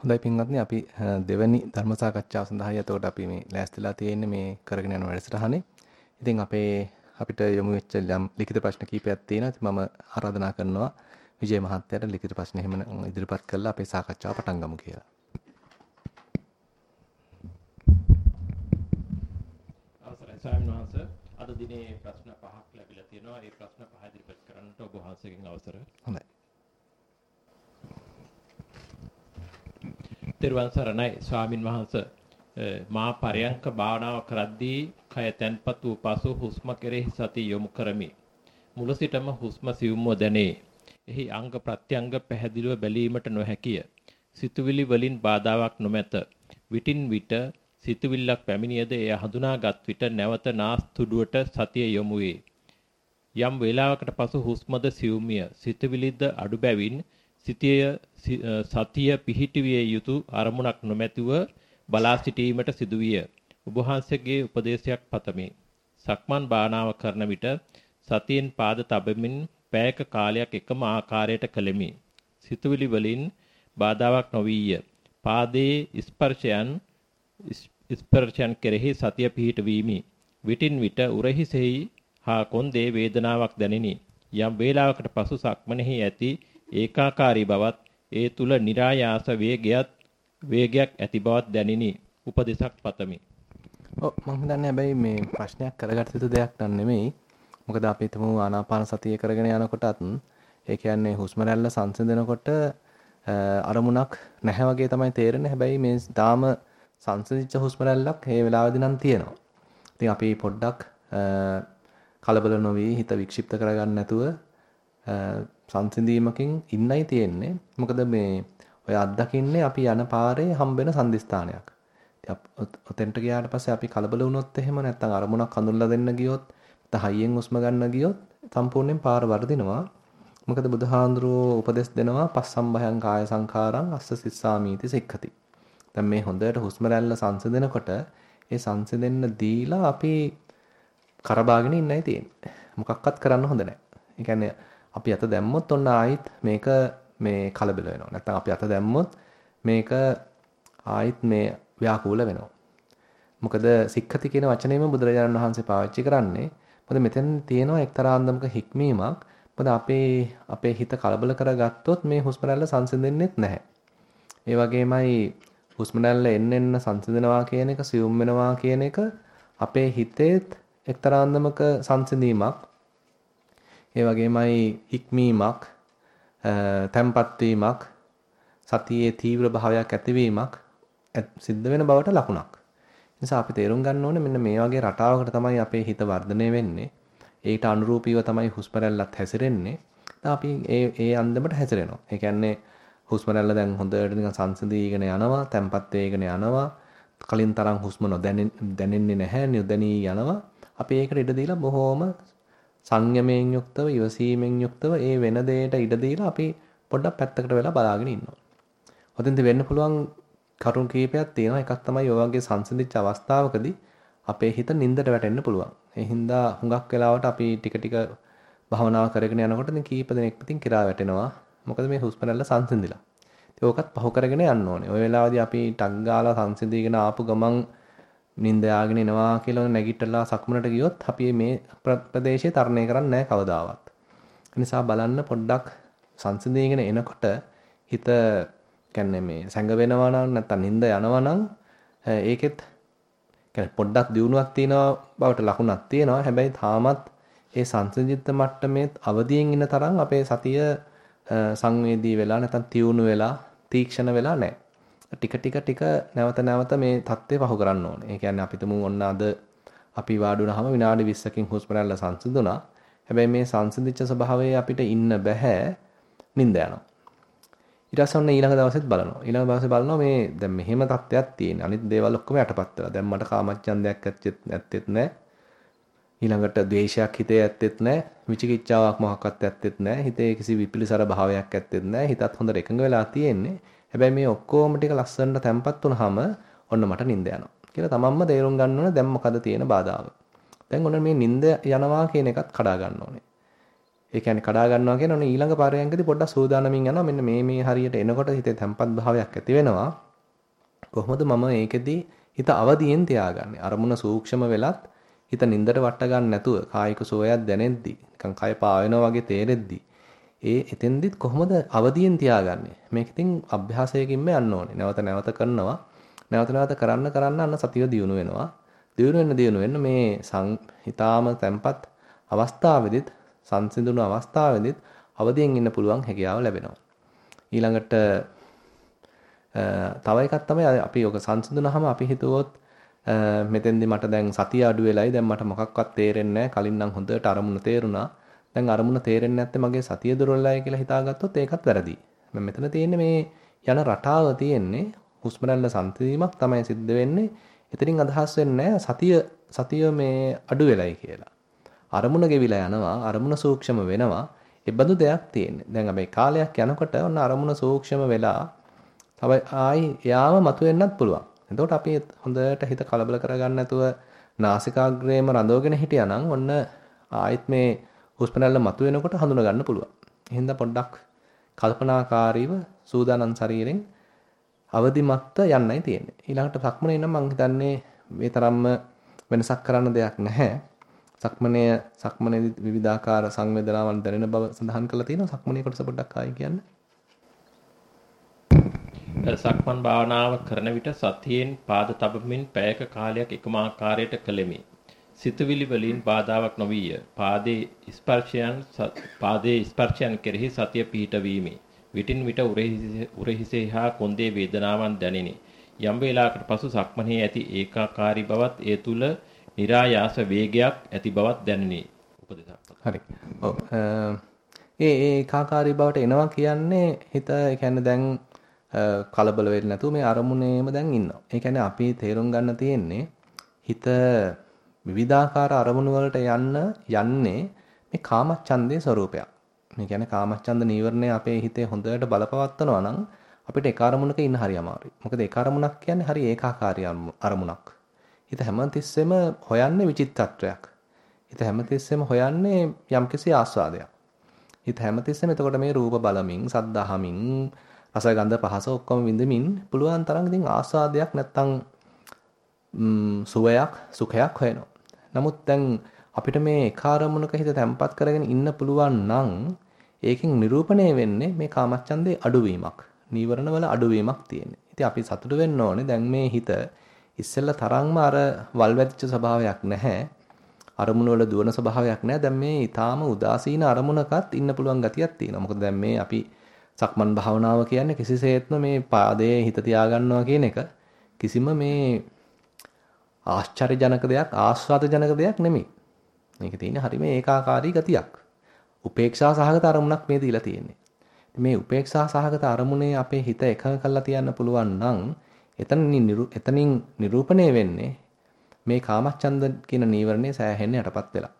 හොඳයි පින්වත්නි අපි දෙවැනි ධර්ම සාකච්ඡාව සඳහායි එතකොට අපි මේ ලෑස්තිලා තියෙන්නේ මේ කරගෙන යන වැඩසටහනේ. ඉතින් අපේ අපිට යොමු වෙච්ච ලිඛිත ප්‍රශ්න කිහිපයක් තියෙනවා. ඉතින් මම ආරාධනා කරනවා විජේ මහත්තයාට ලිඛිත ප්‍රශ්න එහෙම ඉදිරිපත් කරලා අපේ සාකච්ඡාව පටන් ගමු කියලා. අවසරයි ස්වාමීන් වහන්සේ අද දිනේ ප්‍රශ්න පහක් ලැබිලා තියෙනවා. ඒ ප්‍රශ්න පහ ඉදිරිපත් කරන්නට ඔබ වහන්සේගෙන් අවසර. හොඳයි. තෙරුවන් සරණයි ස්වාමින් වහන්සේ මා පරයන්ක භාවනාව කරද්දී කය තැන්පත් වූ පසු හුස්ම කෙරෙහි සතිය යොමු කරමි. මුල සිටම හුස්ම සිවුම්ව දැනේ. එහි අංග ප්‍රත්‍යංග පැහැදිලිව බැලීමට නොහැකිය. සිතුවිලි වලින් බාධාවක් නොමැත. විටින් විට සිතුවිල්ලක් පැමිණියද එය හඳුනාගත් විට නැවත නාස් තුඩුවට සතිය යොමු වේ. යම් වේලාවකට පසු හුස්මද සිවුමිය. සිතුවිලිද අඩු බැවින් සිතිය සතිය පිහිටවිය යුතු අරමුණක් නොමැතිව බලා සිටීමට සිදුවිය. ඔබ වහන්සේගේ උපදේශයක් පතමි. සක්මන් භාවනාව කරන විට සතියෙන් පාද තබමින් පැයක කාලයක් එකම ආකාරයට කළෙමි. සිතුවිලි වලින් බාධාවක් නොවිය. පාදයේ ස්පර්ශයන් ස්පර්ශයන් කෙරෙහි සතිය පිහිටවීමි. විටින් විට උරහිසෙහි හා කොන්දේ වේදනාවක් දැනිනි. යම් වේලාවකට පසු සක්මනෙහි ඇති ඒකාකාරී බවත් ඒ තුල નિરાයාස වේගයත් වේගයක් ඇති බවත් දැනිනි. උපදේශක් පතමි. ඔව් මම හිතන්නේ හැබැයි මේ ප්‍රශ්නයක් කරගත්ත යුතු දෙයක් නන් නෙමෙයි. මොකද අපි හිතමු ආනාපාන සතිය කරගෙන යනකොටත් ඒ කියන්නේ හුස්ම රැල්ල සංසිඳනකොට අරමුණක් නැහැ වගේ තමයි තේරෙන්නේ. හැබැයි මේ තාම සංසිඳිච්ච හුස්ම රැල්ලක් මේ වෙලාවේදී නම් තියෙනවා. ඉතින් අපි පොඩ්ඩක් කලබල නොවි හිත වික්ෂිප්ත කරගන්න නැතුව සංසිඳීමකින් ඉන්නයි තියෙන්නේ. මොකද මේ ඔය අත්දකින්නේ අපි යන පාරේ හම්බෙන සම්දිස්ථානයක්. ඔතෙන්ට ගියාට පස්සේ අපි කලබල වුණොත් එහෙම නැත්නම් අරමුණක් හඳුන්ලා දෙන්න ගියොත් නැත්නම් හයියෙන් උස්ම ගන්න ගියොත් සම්පූර්ණයෙන් පාර වර්ධිනවා. මොකද බුදුහාඳුරෝ උපදෙස් දෙනවා පස්සම්භයං කාය සංඛාරං අස්ස සිස්සාමීති සික්ඛති. දැන් මේ හොඳට හුස්ම රැල්ල සංසිඳනකොට ඒ සංසිඳෙන්න දීලා අපි කරබාගෙන ඉන්නයි තියෙන්නේ. මොකක්වත් කරන්න හොඳ නැහැ. ඒ කියන්නේ අපි අත දැම්මොත් ඔන්න ආයිත් මේක මේ කලබල වෙනවා. නැත්නම් අපි අත දැම්මොත් මේක ආයිත් මේ ව්‍යාකූල වෙනවා. මොකද සික්ඛති කියන වචනයම බුදුරජාණන් වහන්සේ පාවිච්චි කරන්නේ. මොකද මෙතෙන් තියෙනවා එක්තරා අන්දමක හික්මීමක්. මොකද අපේ අපේ හිත කලබල කරගත්තොත් මේ හුස්ම රැල්ල සංසිඳෙන්නේ නැහැ. ඒ වගේමයි හුස්ම රැල්ල එන්න එන්න සංසිඳනවා කියන එක සියුම් වෙනවා කියන එක අපේ හිතේත් එක්තරා අන්දමක සංසිඳීමක්. ඒ වගේමයි හික්මීමක්, තැම්පත් වීමක්, සතියේ තීව්‍ර භාවයක් ඇතිවීමක් සිද්ධ වෙන බවට ලකුණක්. නිසා අපි තේරුම් ගන්න ඕනේ මෙන්න මේ වගේ රටාවකට තමයි අපේ හිත වර්ධනය වෙන්නේ. ඒකට අනුරූපීව තමයි හුස්ම රැල්ලත් හැසිරෙන්නේ. අපි ඒ ඒ අන්දමට හැසිරෙනවා. ඒ කියන්නේ හුස්ම රැල්ල දැන් හොඳට නිකන් සංසිඳීගෙන යනවා, තැම්පත් වෙගෙන යනවා. කලින් තරම් හුස්ම නොදැනෙන්නේ නැහැ, නොදැනී යනවා. අපි ඒකට ඉඩ දීලා බොහොම සංයමයෙන් යුක්තව, ඉවසීමෙන් යුක්තව ඒ වෙන දෙයට ඉඩ දීලා අපි පොඩ්ඩක් පැත්තකට වෙලා බලාගෙන ඉන්නවා. ඔතෙන්ද වෙන්න පුළුවන් කරුණු කීපයක් තියෙනවා. එකක් තමයි ඔය වගේ සංසිඳිච්ච අවස්ථාවකදී අපේ හිත නින්දට වැටෙන්න පුළුවන්. ඒ හින්දා හුඟක් වෙලාවට අපි ටික ටික භවනාව කරගෙන යනකොට ඉතින් කීප දෙනෙක් පිටින් කිරා වැටෙනවා. මොකද මේ හුස්ම රැල්ල සංසිඳිලා. ඉතින් ඕකත් පහු කරගෙන යන්න ඕනේ. ওই වෙලාවදී අපි ටක් ගාලා සංසිඳීගෙන ආපු ගමන් නිින්ද යාගෙන එනවා කියලා නැගිටලා සක්මනට ගියොත් අපි මේ ප්‍රදේශයේ තරණය කරන්නේ නැහැ කවදාවත්. නිසා බලන්න පොඩ්ඩක් සංසිඳීගෙන එනකොට හිත කියන්නේ මේ සැඟ වෙනවා නම් නැත්නම් නිින්ද යනවා නම් ඒකෙත් කියන්නේ පොඩ්ඩක් දියුණුවක් තියෙනවා බවට ලකුණක් තියෙනවා. හැබැයි තාමත් ඒ සංසිඳිත මට්ටමේ අවදියෙන් ඉන්න තරම් අපේ සතිය සංවේදී වෙලා නැත්නම් තියුණු වෙලා තීක්ෂණ වෙලා නැහැ. ටික ටික ටික නැවත නැවත මේ தත්ත්වය පහු කරන්න ඕනේ. ඒ කියන්නේ අපි තුමු ඔන්න අද අපි වාඩි වුණාම විනාඩි 20කින් හුස්ම රැල්ල සංසිඳුණා. හැබැයි මේ සංසිඳිච්ච ස්වභාවයේ අපිට ඉන්න බෑ නිින්ද යනවා. ඊට පස්සේ ඔන්න ඊළඟ දවසෙත් බලනවා. ඊළඟ දවසේ බලනවා මේ දැන් මෙහෙම තත්ත්වයක් තියෙන. අනිත් දේවල් ඔක්කොම යටපත් වෙලා. දැන් මට කාමච්ඡන්දයක් ඇත්තෙත් නැහැ. ඊළඟට ද්වේෂයක් හිතේ ඇත්තෙත් නැහැ. විචිකිච්ඡාවක් මොහක්වත් ඇත්තෙත් නැහැ. හිතේ කිසි විපිලිසර භාවයක් ඇත්තෙත් නැහැ. හිතත් හොඳට එකඟ වෙලා තියෙන්නේ. හැබැයි මේ ඔක්කොම ටික ලස්සනට තැම්පත් වුනහම ඔන්න මට නිින්ද යනවා. කියලා තමන්ම තේරුම් ගන්න ඕනේ දැන් මොකද තියෙන බාධාව. දැන් ඔන්න මේ නිින්ද යනවා කියන එකත් කඩා ගන්න ඕනේ. ඒ කියන්නේ කඩා ගන්නවා කියන ඔන්න ඊළඟ පරයන්කදී පොඩ්ඩක් සූදානමින් යනවා. මෙන්න මේ මේ හරියට එනකොට හිතේ තැම්පත් භාවයක් ඇති වෙනවා. කොහොමද මම ඒකෙදී හිත අවදියෙන් තියාගන්නේ? අරමුණ සූක්ෂම වෙලත් හිත නින්දට වට ගන්න නැතුව කායික සෝයක් දැනෙද්දි නිකන් කය පාවෙනවා වගේ තේරෙද්දි ඒ එතෙන්දිත් කොහොමද අවදියෙන් තියාගන්නේ? මේක ඉතින් අභ්‍යාසයකින්ම යන්න ඕනේ. නැවත නැවත කරනවා. නැවත නැවත කරන්න කරන්න අන්න සතිය දියුණු වෙනවා. දියුණු වෙන්න දියුණු වෙන්න මේ හිතාම තැම්පත් අවස්ථාවේදීත් සංසිඳුණු අවස්ථාවේදීත් අවදියෙන් ඉන්න පුළුවන් හැකියාව ලැබෙනවා. ඊළඟට තව එකක් තමයි අපි ඔක සංසිඳුනහම අපි හිතුවොත් මෙතෙන්දි මට දැන් සතිය අඩු වෙලයි දැන් මට මොකක්වත් තේරෙන්නේ නැහැ කලින් නම් හොඳට අරමුණ තේරුණා දැන් අරමුණ තේරෙන්නේ නැත්te මගේ සතිය දුර්වලයි කියලා හිතාගත්තොත් ඒකත් වැරදි. මම මෙතන තියෙන්නේ මේ යන රටාව තියෙන්නේ හුස්ම රැල්ල සංසිඳීමක් තමයි සිද්ධ වෙන්නේ. එතනින් අදහස් වෙන්නේ සතිය සතිය මේ අඩු වෙලයි කියලා. අරමුණ ගෙවිලා යනවා අරමුණ සූක්ෂම වෙනවා. ඒ බඳු දෙයක් තියෙන්නේ. දැන් අපි කාලයක් යනකොට ඔන්න අරමුණ සූක්ෂම වෙලා තව ආයි එයාම මතුවෙන්නත් පුළුවන්. එතකොට අපි හොඳට හිත කලබල කරගන්න නැතුව නාසිකාග්‍රේම රඳවගෙන හිටියානම් ඔන්න ආයෙත් මේ හුස්ම රැල්ල මතුවෙනකොට හඳුනා ගන්න පුළුවන්. එහෙනම් පොඩ්ඩක් කල්පනාකාරීව සූදානම් ශරීරෙන් අවදිමත්ව යන්නයි තියෙන්නේ. ඊළඟට සක්මනේ නම් මම හිතන්නේ මේ තරම්ම වෙනසක් කරන්න දෙයක් නැහැ. සක්මනේ සක්මනේ විවිධාකාර සංවේදනාවන් දැනෙන බව සඳහන් කරලා තියෙනවා. සක්මනේ කොටස පොඩ්ඩක් ආයි කියන්න. සක්මන් භාවනාව කරන විට සතියෙන් පාද තබමින් පැයක කාලයක් එකම ආකාරයට කළෙමි. සිතුවිලි වලින් බාධාවක් නොවිය. පාදේ ස්පර්ශයන් පාදේ ස්පර්ශයන් කෙරෙහි සතිය පිහිටවීමි. විටින් විට උරහිසේ හා කොන්දේ වේදනාවන් දැනිනි. යම් වේලාවකට පසු සක්මනේ ඇති ඒකාකාරී බවත් ඒ තුල નિરાයාස වේගයක් ඇති බවත් දැනිනි. උපදේශක්. හරි. ඔව්. ඒ ඒකාකාරී බවට එනවා කියන්නේ හිත කියන්නේ දැන් කලබල වෙන්නේ නැතුව මේ අරමුණේම දැන් ඉන්නවා. ඒ කියන්නේ අපි තේරුම් ගන්න තියෙන්නේ හිත විවිධාකාර අරමුණු වලට යන්න යන්නේ මේ කාමච්ඡන්දේ ස්වરૂපයක්. මේ කියන්නේ කාමච්ඡන්ද නීවරණය අපේ හිතේ හොඳට බලපවත්වනවා නම් අපිට එක අරමුණක ඉන්න හරි අමාරුයි. මොකද එක අරමුණක් කියන්නේ හරි ඒකාකාරී අරමුණක්. හිත හැමතිස්සෙම හොයන්නේ විචිත්තත්වයක්. හිත හැමතිස්සෙම හොයන්නේ යම්කිසි ආස්වාදයක්. හිත හැමතිස්සෙම එතකොට මේ රූප බලමින්, සද්ද අහමින්, රස ගන්ධ පහස ඔක්කොම විඳමින් පුළුවන් තරම් ඉතින් ආස්වාදයක් නැත්තම් සුවයක් සුඛයක් හොයනවා. නමුත් දැන් අපිට මේ කාර්මුණක හිත තැම්පත් කරගෙන ඉන්න පුළුවන් නම් ඒකෙන් නිරූපණය වෙන්නේ මේ කාමච්ඡන්දේ අඩුවීමක්. නීවරණ වල අඩුවීමක් තියෙන්නේ. ඉතින් අපි සතුටු වෙන්න ඕනේ දැන් මේ හිත ඉස්සෙල්ලා තරම්ම අර වල් වැදිච්ච ස්වභාවයක් නැහැ. අරමුණු වල දුවන ස්වභාවයක් නැහැ. දැන් මේ ඊටාම උදාසීන අරමුණකත් ඉන්න පුළුවන් ගතියක් තියෙනවා. මොකද දැන් මේ අපි සක්මන් භාවනාව කියන්නේ කිසිසේත්ම මේ පාදයේ හිත තියාගන්නවා කියන එක කිසිම මේ ආශ්චර්යජනක දෙයක් ආස්වාදජනක දෙයක් නෙමෙයි. මේක තියෙන්නේ හරිම ඒකාකාරී ගතියක්. උපේක්ෂා සහගත අරමුණක් මේ දීලා තියෙන්නේ. මේ උපේක්ෂා සහගත අරමුණේ අපේ හිත එකඟ කරලා තියන්න පුළුවන් නම් එතනින් එතනින් නිරූපණය වෙන්නේ මේ කාමච්ඡන්ද කියන නීවරණය සෑහෙන්න යටපත් වෙලා.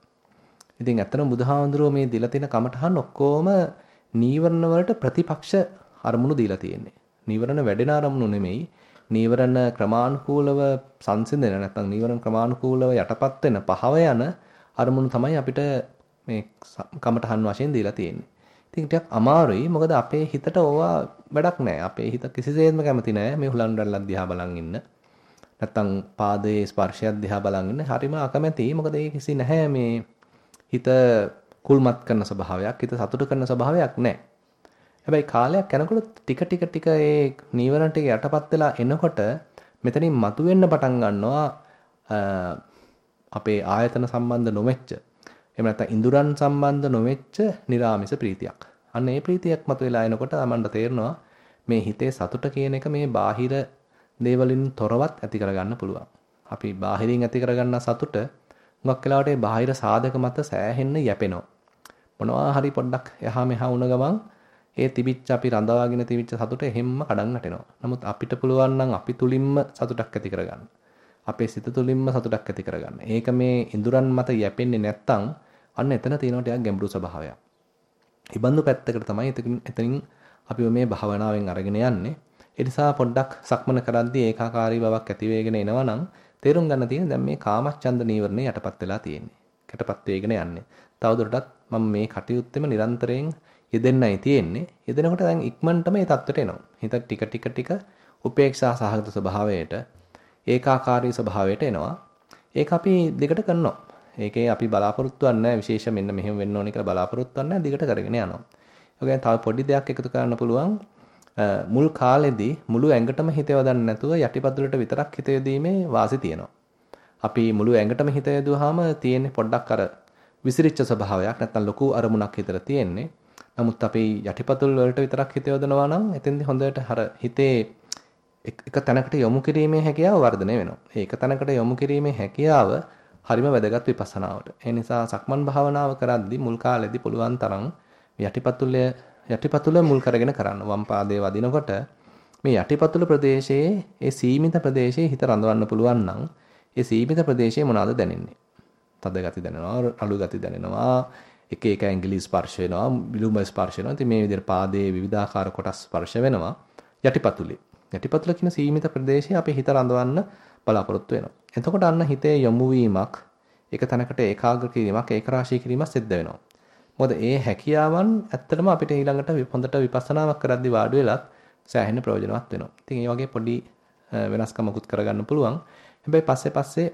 ඉතින් ඇත්තටම බුදුහාමුදුරුවෝ මේ දීලා තියෙන කමඨහන් ඔක්කොම නීවරණ වලට ප්‍රතිපක්ෂ අරමුණු දීලා තියෙන්නේ. නීවරණ වැඩෙන අරමුණු නෙමෙයි. නීවරණ ක්‍රමානුකූලව සංසිඳෙන නැත්නම් නීවරණ ක්‍රමානුකූලව යටපත් වෙන පහව යන අරමුණු තමයි අපිට මේ කමටහන් වශයෙන් දීලා තියෙන්නේ. ඉතින් ටිකක් අමාරුයි. මොකද අපේ හිතට ඕවා වැඩක් නැහැ. අපේ හිත කිසිසේත්ම කැමති නැහැ මේ හුලන් රැල්ලක් දිහා බලන් ඉන්න. නැත්තම් පාදයේ ස්පර්ශයක් දිහා බලන් ඉන්න. හරිම අකමැතියි. මොකද ඒ කිසි නැහැ මේ හිත කුල්මත් කරන ස්වභාවයක්, හිත සතුට කරන ස්වභාවයක් නැහැ. හැබැයි කාලයක් යනකොට ටික ටික ටික ඒ නීවරණ ටික යටපත් වෙලා එනකොට මෙතනින් මතුවෙන්න පටන් ගන්නවා අපේ ආයතන සම්බන්ධ නොමෙච්ච එහෙම නැත්නම් ඉඳුරන් සම්බන්ධ නොමෙච්ච निराமிස ප්‍රීතියක්. අන්න ඒ ප්‍රීතියක් මතුවලා එනකොට මන්ට තේරෙනවා මේ හිතේ සතුට කියන එක මේ බාහිර දේවලින් තොරවත් ඇති කරගන්න පුළුවන්. අපි බාහිරින් ඇති කරගන්න සතුට මුගක් වෙලාවට බාහිර සාධක මත සෑහෙන්න යැපෙනවා. මොනවා හරි පොඩ්ඩක් එහා මෙහා වුණ ගමන් ඒ තිබිච්ච අපි රඳවාගෙන තිබිච්ච සතුට එහෙම්ම කඩන් වැටෙනවා. නමුත් අපිට පුළුවන් නම් අපි තුලින්ම සතුටක් ඇති කරගන්න. අපේ සිත තුලින්ම සතුටක් ඇති කරගන්න. ඒක මේ ඉඳුරන් මත යැපෙන්නේ නැත්තම් අන්න එතන තියෙනවා ටිකක් ගැඹුරු ස්වභාවයක්. ඉබඳු පැත්තකට තමයි එතනින් අපි මේ භාවනාවෙන් අරගෙන යන්නේ. ඒ නිසා පොඩ්ඩක් සක්මන කරද්දී ඒකාකාරී බවක් ඇති වෙගෙන එනවා නම් තේරුම් ගන්න තියෙන්නේ දැන් මේ කාමච්ඡන්ද නීවරණේ යටපත් වෙලා තියෙන්නේ. කැටපත් වේගෙන යන්නේ. තවදුරටත් මම මේ කටයුත්තෙම නිරන්තරයෙන් යෙදෙන්නයි තියෙන්නේ. යෙදෙනකොට දැන් ඉක්මනටම මේ தත්ත්වයට එනවා. හිත ටික ටික ටික උපේක්ෂා සහගත ස්වභාවයට ඒකාකාරී ස්වභාවයට එනවා. ඒක අපි දිගට කරනවා. ඒකේ අපි බලාපොරොත්තු වෙන්නේ විශේෂ මෙන්න මෙහෙම වෙන්න ඕනේ කියලා බලාපොරොත්තු වෙන්නේ දිගට කරගෙන යනවා. ඒ තව පොඩි දෙයක් එකතු කරන්න පුළුවන්. මුල් කාලෙදී මුළු ඇඟටම හිත යොදන්න නැතුව යටිපතුලට විතරක් හිත යොදීමේ වාසි තියෙනවා. අපි මුළු ඇඟටම හිත යොදුවාම තියෙන්නේ පොඩ්ඩක් අර විසිරිච්ච ස්වභාවයක් නැත්නම් ලොකු අරමුණක් හිතට තියෙන්නේ. නමුත් අපි යටිපතුල් වලට විතරක් හිත යොදනවා නම් එතෙන්දී හොඳට අර හිතේ එක තැනකට යොමු කිරීමේ හැකියාව වර්ධනය වෙනවා. ඒ එක තැනකට යොමු කිරීමේ හැකියාව හරිම වැදගත් විපස්සනාවට. ඒ නිසා සක්මන් භාවනාව කරද්දී මුල් කාලෙදී පුළුවන් තරම් යටිපතුලය යටිපතුල මුල් කරගෙන කරන්න. වම් පාදයේ වදිනකොට මේ යටිපතුල ප්‍රදේශයේ ඒ සීමිත ප්‍රදේශයේ හිත රඳවන්න පුළුවන් නම් ඒ සීමිත ප්‍රදේශයේ මොනවාද දැනෙන්නේ? තද ගති දැනෙනවා, අලු ගති දැනෙනවා, එක එක ඇඟිලි ස්පර්ශ වෙනවා, විලුඹ ස්පර්ශ වෙනවා. ඉතින් මේ විදිහට පාදයේ විවිධාකාර කොටස් ස්පර්ශ වෙනවා යටිපතුලේ. යටිපතුල කියන සීමිත ප්‍රදේශයේ අපි හිත රඳවන්න බලාපොරොත්තු වෙනවා. එතකොට අන්න හිතේ යොමු වීමක්, එක තැනකට ඒකාග්‍ර කිරීමක්, ඒකරාශී කිරීමක් සිද්ධ වෙනවා. මොකද ඒ හැකියාවන් ඇත්තටම අපිට ඊළඟට හොඳට විපස්සනාවක් කරද්දී වාඩි වෙලත් සෑහෙන ප්‍රයෝජනවත් වෙනවා. ඉතින් ඒ වගේ පොඩි වෙනස්කමකුත් කරගන්න පුළුවන්. හැබැයි පස්සේ පස්සේ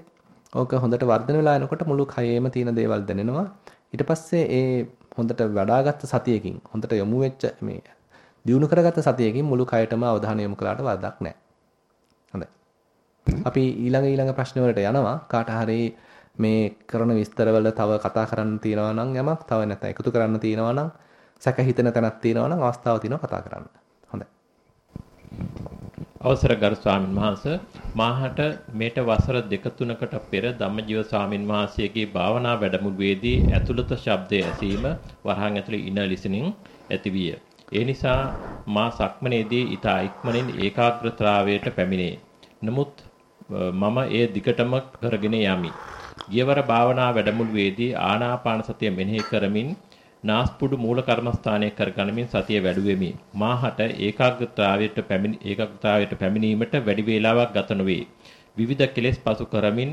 ඕක හොඳට වර්ධනය වෙලා යනකොට මුළු කයෙම තියෙන දේවල් දැනෙනවා. ඊට පස්සේ ඒ හොඳට වඩාගත් සතියකින් හොඳට යොමු වෙච්ච මේ දියුණු කරගත්ත සතියකින් මුළු කයටම අවධානය යොමු කළාට වරදක් නැහැ. හොඳයි. අපි ඊළඟ ඊළඟ ප්‍රශ්න වලට යනවා. කාට හරි මේ කරන විස්තරවල තව කතා කරන්න තියෙනවා නම් යමක් තව නැත්නම් එකතු කරන්න තියෙනවා නම් සැක හිතෙන තැනක් තියෙනවා නම් අවස්ථාව තියෙනවා කතා කරන්න. හොඳයි. අවසර ගරු ස්වාමින් වහන්සේ මාහට මේට වසර දෙක තුනකට පෙර ධම්මජීව ස්වාමින් වහන්සේගේ භාවනා වැඩමුළුවේදී ඇතුළත ශබ්දය ඇසීම වරහන් ඇතුළේ ඉන ලිසනින් ඇතිවිය. ඒ නිසා මා සක්මනේදී ඊට ඉක්මනින් ඒකාග්‍රතාවයට පැමිණේ. නමුත් මම එය දිගටම කරගෙන යමි. ගියවර භාවනා වැඩමුළුවේදී ආනාපාන සතිය මෙනෙහි කරමින් නාස්පුඩු මූල කර්මස්ථානය කරගනිමින් සතිය වැඩුවෙමි. මාහට ඒකාග්‍රතාවයට පැමිණ ඒකාග්‍රතාවයට පැමිණීමට වැඩි වේලාවක් ගත නොවේ. විවිධ කෙලෙස් පසු කරමින්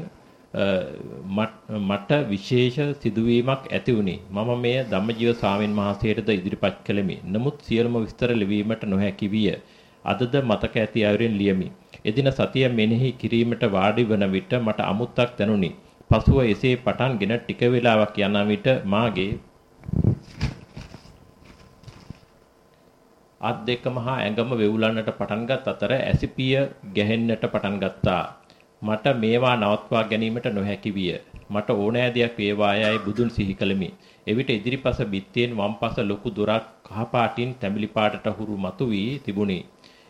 මට විශේෂ සිදුවීමක් ඇති වුණේ. මම මෙය ධම්මජීව ස්වාමීන් වහන්සේටද ඉදිරිපත් කළෙමි. නමුත් සියලුම විස්තර ලිවීමට නොහැකි විය. අදද මතක ඇති අයුරින් ලියමි. එදින සතිය මෙනෙහි කිරීමට වාඩි වන විට මට අමුත්තක් දැනුනි. පසුව එසේ පටන්ගෙන ටික වේලාවක් යන විට මාගේ අත් දෙකම හා ඇඟම වෙවුලන්නට පටන්ගත් අතර ඇසිපිය ගැහෙන්නට පටන් ගත්තා. මට මේවා නවත්වා ගැනීමට නොහැකි විය. මට ඕනෑ දෙයක් වේවායයි බුදුන් සිහි කළෙමි. එවිට ඉදිරිපස බිත්තියෙන් වම්පස ලොකු දොරක් කහපාටින් තැඹිලි පාටට හුරු මතු වී තිබුණි.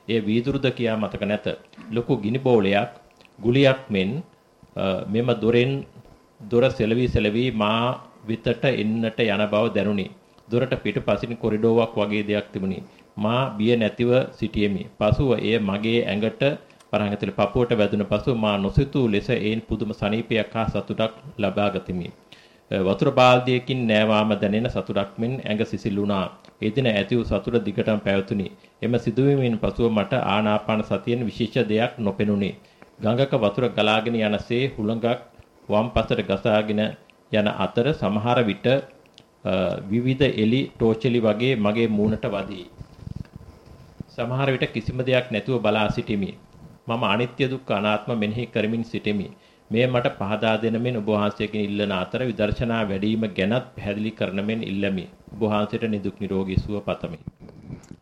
එය වීදුරුද කියා මතක නැත. ලොකු ගිනි බෝලයක් ගුලියක් මෙන් මෙම දොරෙන් දොර සෙලවි සෙලවි මා විතට එන්නට යන බව දැනුනි. දොරට පිටුපසින් කොරිඩෝවක් වගේ දෙයක් තිබුණි. මා බිය නැතිව සිටියෙමි. පසුව එය මගේ ඇඟට පරංගතල පපුවට වැදුන පසු මා නොසිතූ ලෙස ඒන් පුදුම සනීපයක් හා සතුටක් ලබා ගතිමි. වතුර බාල්දියකින් නෑවාම දැනෙන සතුටක් මෙන් ඇඟ සිසිලුණා. ඒ දින ඇති වූ සතුට දිගටම පැවතුණි. එම සිදුවීමෙන් පසුව මට ආනාපාන සතියෙන් විශේෂ දෙයක් නොපෙනුනි. ගඟක වතුර ගලාගෙන යනසේ හුළඟක් වම් පසට ගසාගෙන යන අතර සමහර විට විවිධ එලි ටෝචලි වගේ මගේ මූණට වදී. සමහර විට කිසිම දෙයක් නැතුව බලා සිටිමි. මම අනිත්‍ය දුක්ඛ අනාත්ම මෙනෙහි කරමින් සිටිමි. මේ මට පහදා දෙන මෙන් ඔබ වහන්සේගෙන් ඉල්ලන අතර විදර්ශනා වැඩිම ගැනත් පැහැදිලි කරන මෙන් ඉල්ලමි. ඔබ වහන්සේට නිදුක් නිරෝගී සුව පතමි.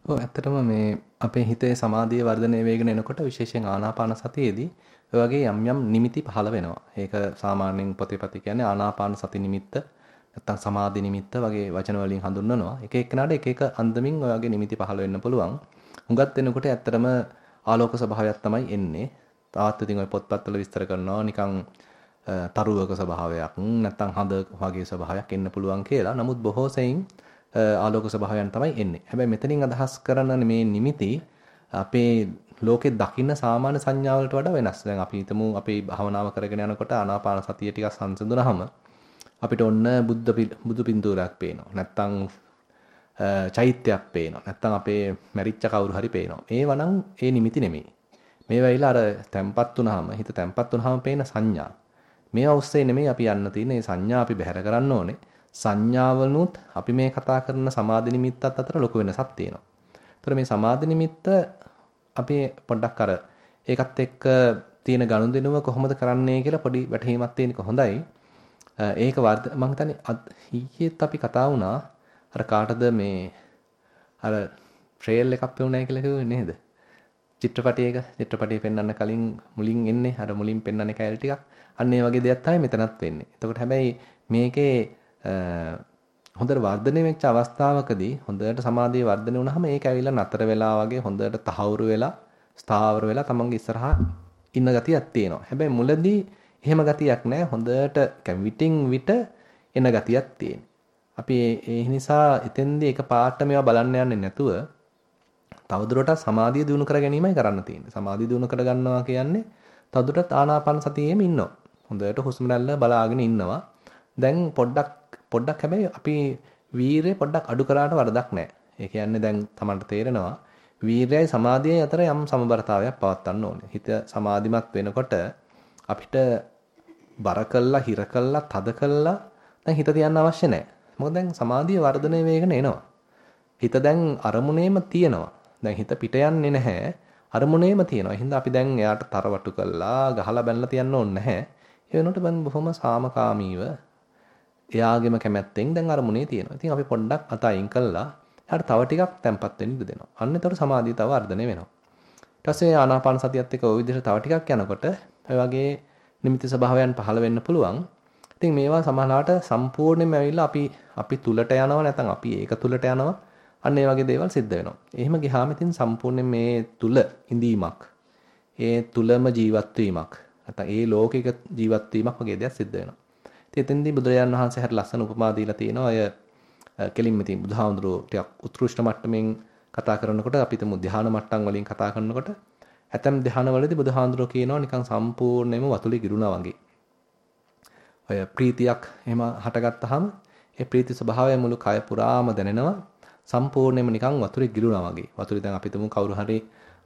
ඔව් ඇත්තටම මේ අපේ හිතේ සමාධිය වර්ධනය වෙගෙන එනකොට විශේෂයෙන් ආනාපාන සතියේදී ඔය වගේ යම් යම් නිමිති පහළ වෙනවා. ඒක සාමාන්‍යයෙන් පොතේපති කියන්නේ ආනාපාන සති නිමිත්ත නැත්තම් සමාධි නිමිත්ත වගේ වචන වලින් හඳුන්වනවා. එක එක්කෙනාට එක එක අන්දමින් ඔය වගේ නිමිති පහළ වෙන්න පුළුවන්. හුඟක් දෙනකොට ඇත්තටම ආලෝක ස්වභාවයක් තමයි එන්නේ. තාත් ඉතින් ඔය පොත්පත්වල විස්තර කරනවා නිකන් තරුවක ස්වභාවයක් නැත්තම් හඳ වගේ ස්වභාවයක් එන්න පුළුවන් කියලා. නමුත් බොහෝ සෙයින් ආලෝක ස්වභාවයන් තමයි එන්නේ. හැබැයි මෙතනින් අදහස් කරන මේ නිමිති අපේ ලෝකේ දකින්න සාමාන්‍ය සංඥාවලට වඩා වෙනස්. දැන් අපි හිතමු අපි භාවනාව කරගෙන යනකොට ආනාපාන සතිය ටිකක් සංසිඳුනහම අපිට ඔන්න බුද්ධ බුදු පින්තූරයක් පේනවා. නැත්තම් චෛත්‍යයක් පේනවා. නැත්තම් අපේ මැරිච්ච කවුරු හරි පේනවා. ඒවා නම් ඒ නිමිති නෙමෙයි. මේ වෙයිලා අර තැම්පත් වුනහම හිත තැම්පත් වුනහම පේන සංඥා. මේවා ඔස්සේ නෙමෙයි අපි යන්න තියෙන්නේ. මේ සංඥා අපි බැහැර කරන්න ඕනේ. සංඥාවලුත් අපි මේ කතා කරන සමාධි නිමිත්තත් අතර ලොකු වෙනසක් තියෙනවා. ඒතර මේ සමාධි නිමිත්ත අපි පොඩ්ඩක් අර ඒකත් එක්ක තියෙන ගනුදෙනුව කොහොමද කරන්නේ කියලා පොඩි වැටහීමක් තියෙනක හොඳයි. ඒක මම හිතන්නේ ඊයේත් අපි කතා වුණා අර කාටද මේ අර ට්‍රේල් එකක් පෙවුණා කියලා කිව්වේ නේද? චිත්‍රපටයක චිත්‍රපටිය පෙන්වන්න කලින් මුලින් එන්නේ අර මුලින් පෙන්වන්නේ කැලේ ටිකක්. අන්න ඒ වගේ දෙයක් තමයි මෙතනත් වෙන්නේ. එතකොට හැබැයි මේකේ හොඳට වර්ධනය වෙච්ච අවස්ථාවකදී හොඳට සමාධිය වර්ධනය වුණාම ඒක ඇවිල්ලා නතර වෙලා වගේ හොඳට තහවුරු වෙලා ස්ථාවර වෙලා තමන්ගේ ඉස්සරහා ඉන්න ගතියක් තියෙනවා. හැබැයි මුලදී එහෙම ගතියක් නැහැ. හොඳට විටින් විට එන ගතියක් තියෙනවා. අපි ඒ නිසා එතෙන්දී එක පාට මේවා බලන්න යන්නේ නැතුව තවදුරටත් සමාධිය දිනු කර ගැනීමයි කරන්න තියෙන්නේ. සමාධිය දිනු කර ගන්නවා කියන්නේ තවදුරටත් ආනාපාන සතියෙම ඉන්නවා. හොඳට හුස්ම රැල්ල බලාගෙන ඉන්නවා. දැන් පොඩ්ඩක් පොඩ්ඩක් හැබැයි අපි වීරය පොඩ්ඩක් අඩු කරාට වරදක් නැහැ. ඒ කියන්නේ දැන් Tamanට තේරෙනවා වීරයයි සමාධියයි අතර යම් සමබරතාවයක් පවත්වන්න ඕනේ. හිත සමාධිමත් වෙනකොට අපිට බර කළා, හිර කළා, තද කළා දැන් හිත තියන්න අවශ්‍ය නැහැ. මොකද දැන් සමාධිය වර්ධනය වෙගෙන එනවා. හිත දැන් අරමුණේම තියෙනවා. දැන් හිත පිට යන්නේ නැහැ. අරමුණේම තියෙනවා. එහෙනම් අපි දැන් එයාට තරවටු කළා, ගහලා බැනලා තියන්න ඕනේ නැහැ. ඒ වෙනකොට මම බොහොම සාමකාමීව එයාගේම කැමැත්තෙන් දැන් අරමුණේ තියෙනවා. ඉතින් අපි පොඩ්ඩක් අත අයින් කළා. එයාට තව ටිකක් තැම්පත් වෙන්න ඉඩ දෙනවා. අන්න එතකොට සමාධිය තව වර්ධනය වෙනවා. ඊට පස්සේ ආනාපාන සතියත් එක්ක ওই විදිහට තව ටිකක් යනකොට ඔය වගේ නිමිති ස්වභාවයන් පහළ වෙන්න පුළුවන්. ඉතින් මේවා සමහරවිට සම්පූර්ණයෙන්ම ඇවිල්ලා අපි අපි තුලට යනවා නැත්නම් අපි ඒක තුලට යනවා. අන්න ඒ වගේ දේවල් සිද්ධ වෙනවා. එහෙම ගියාම ඉතින් සම්පූර්ණයෙන් මේ තුල ඉඳීමක් ඒ තුලම ජීවත් වීමක් නැත්නම් ඒ ලෝකයක ජීවත් වීමක් වගේ දෙයක් සිද්ධ වෙනවා. ඉතින් එතෙන්දී බුදුරජාණන් වහන්සේ හරි ලස්සන උපමා දීලා තියෙනවා. අය කෙලින්ම ඉතින් බුදුහාමුදුරුවෝ ටිකක් උත්කෘෂ්ඨ මට්ටමින් කතා කරනකොට අපි තුමු ධ්‍යාන මට්ටම් වලින් කතා කරනකොට ඇතම් ධ්‍යානවලදී බුදුහාමුදුරුවෝ කියනවා නිකන් සම්පූර්ණයෙන්ම වතුලේ ගිරුණා වගේ. ඔය ප්‍රීතියක් එහෙම හටගත්තාම ඒ ප්‍රීති ස්වභාවය මුළු කය පුරාම දැනෙනවා. සම්පූර්ණයෙන්ම නිකන් වතුරේ ගිලුණා වගේ. වතුරේ දැන් අපි තුමු කවුරු හරි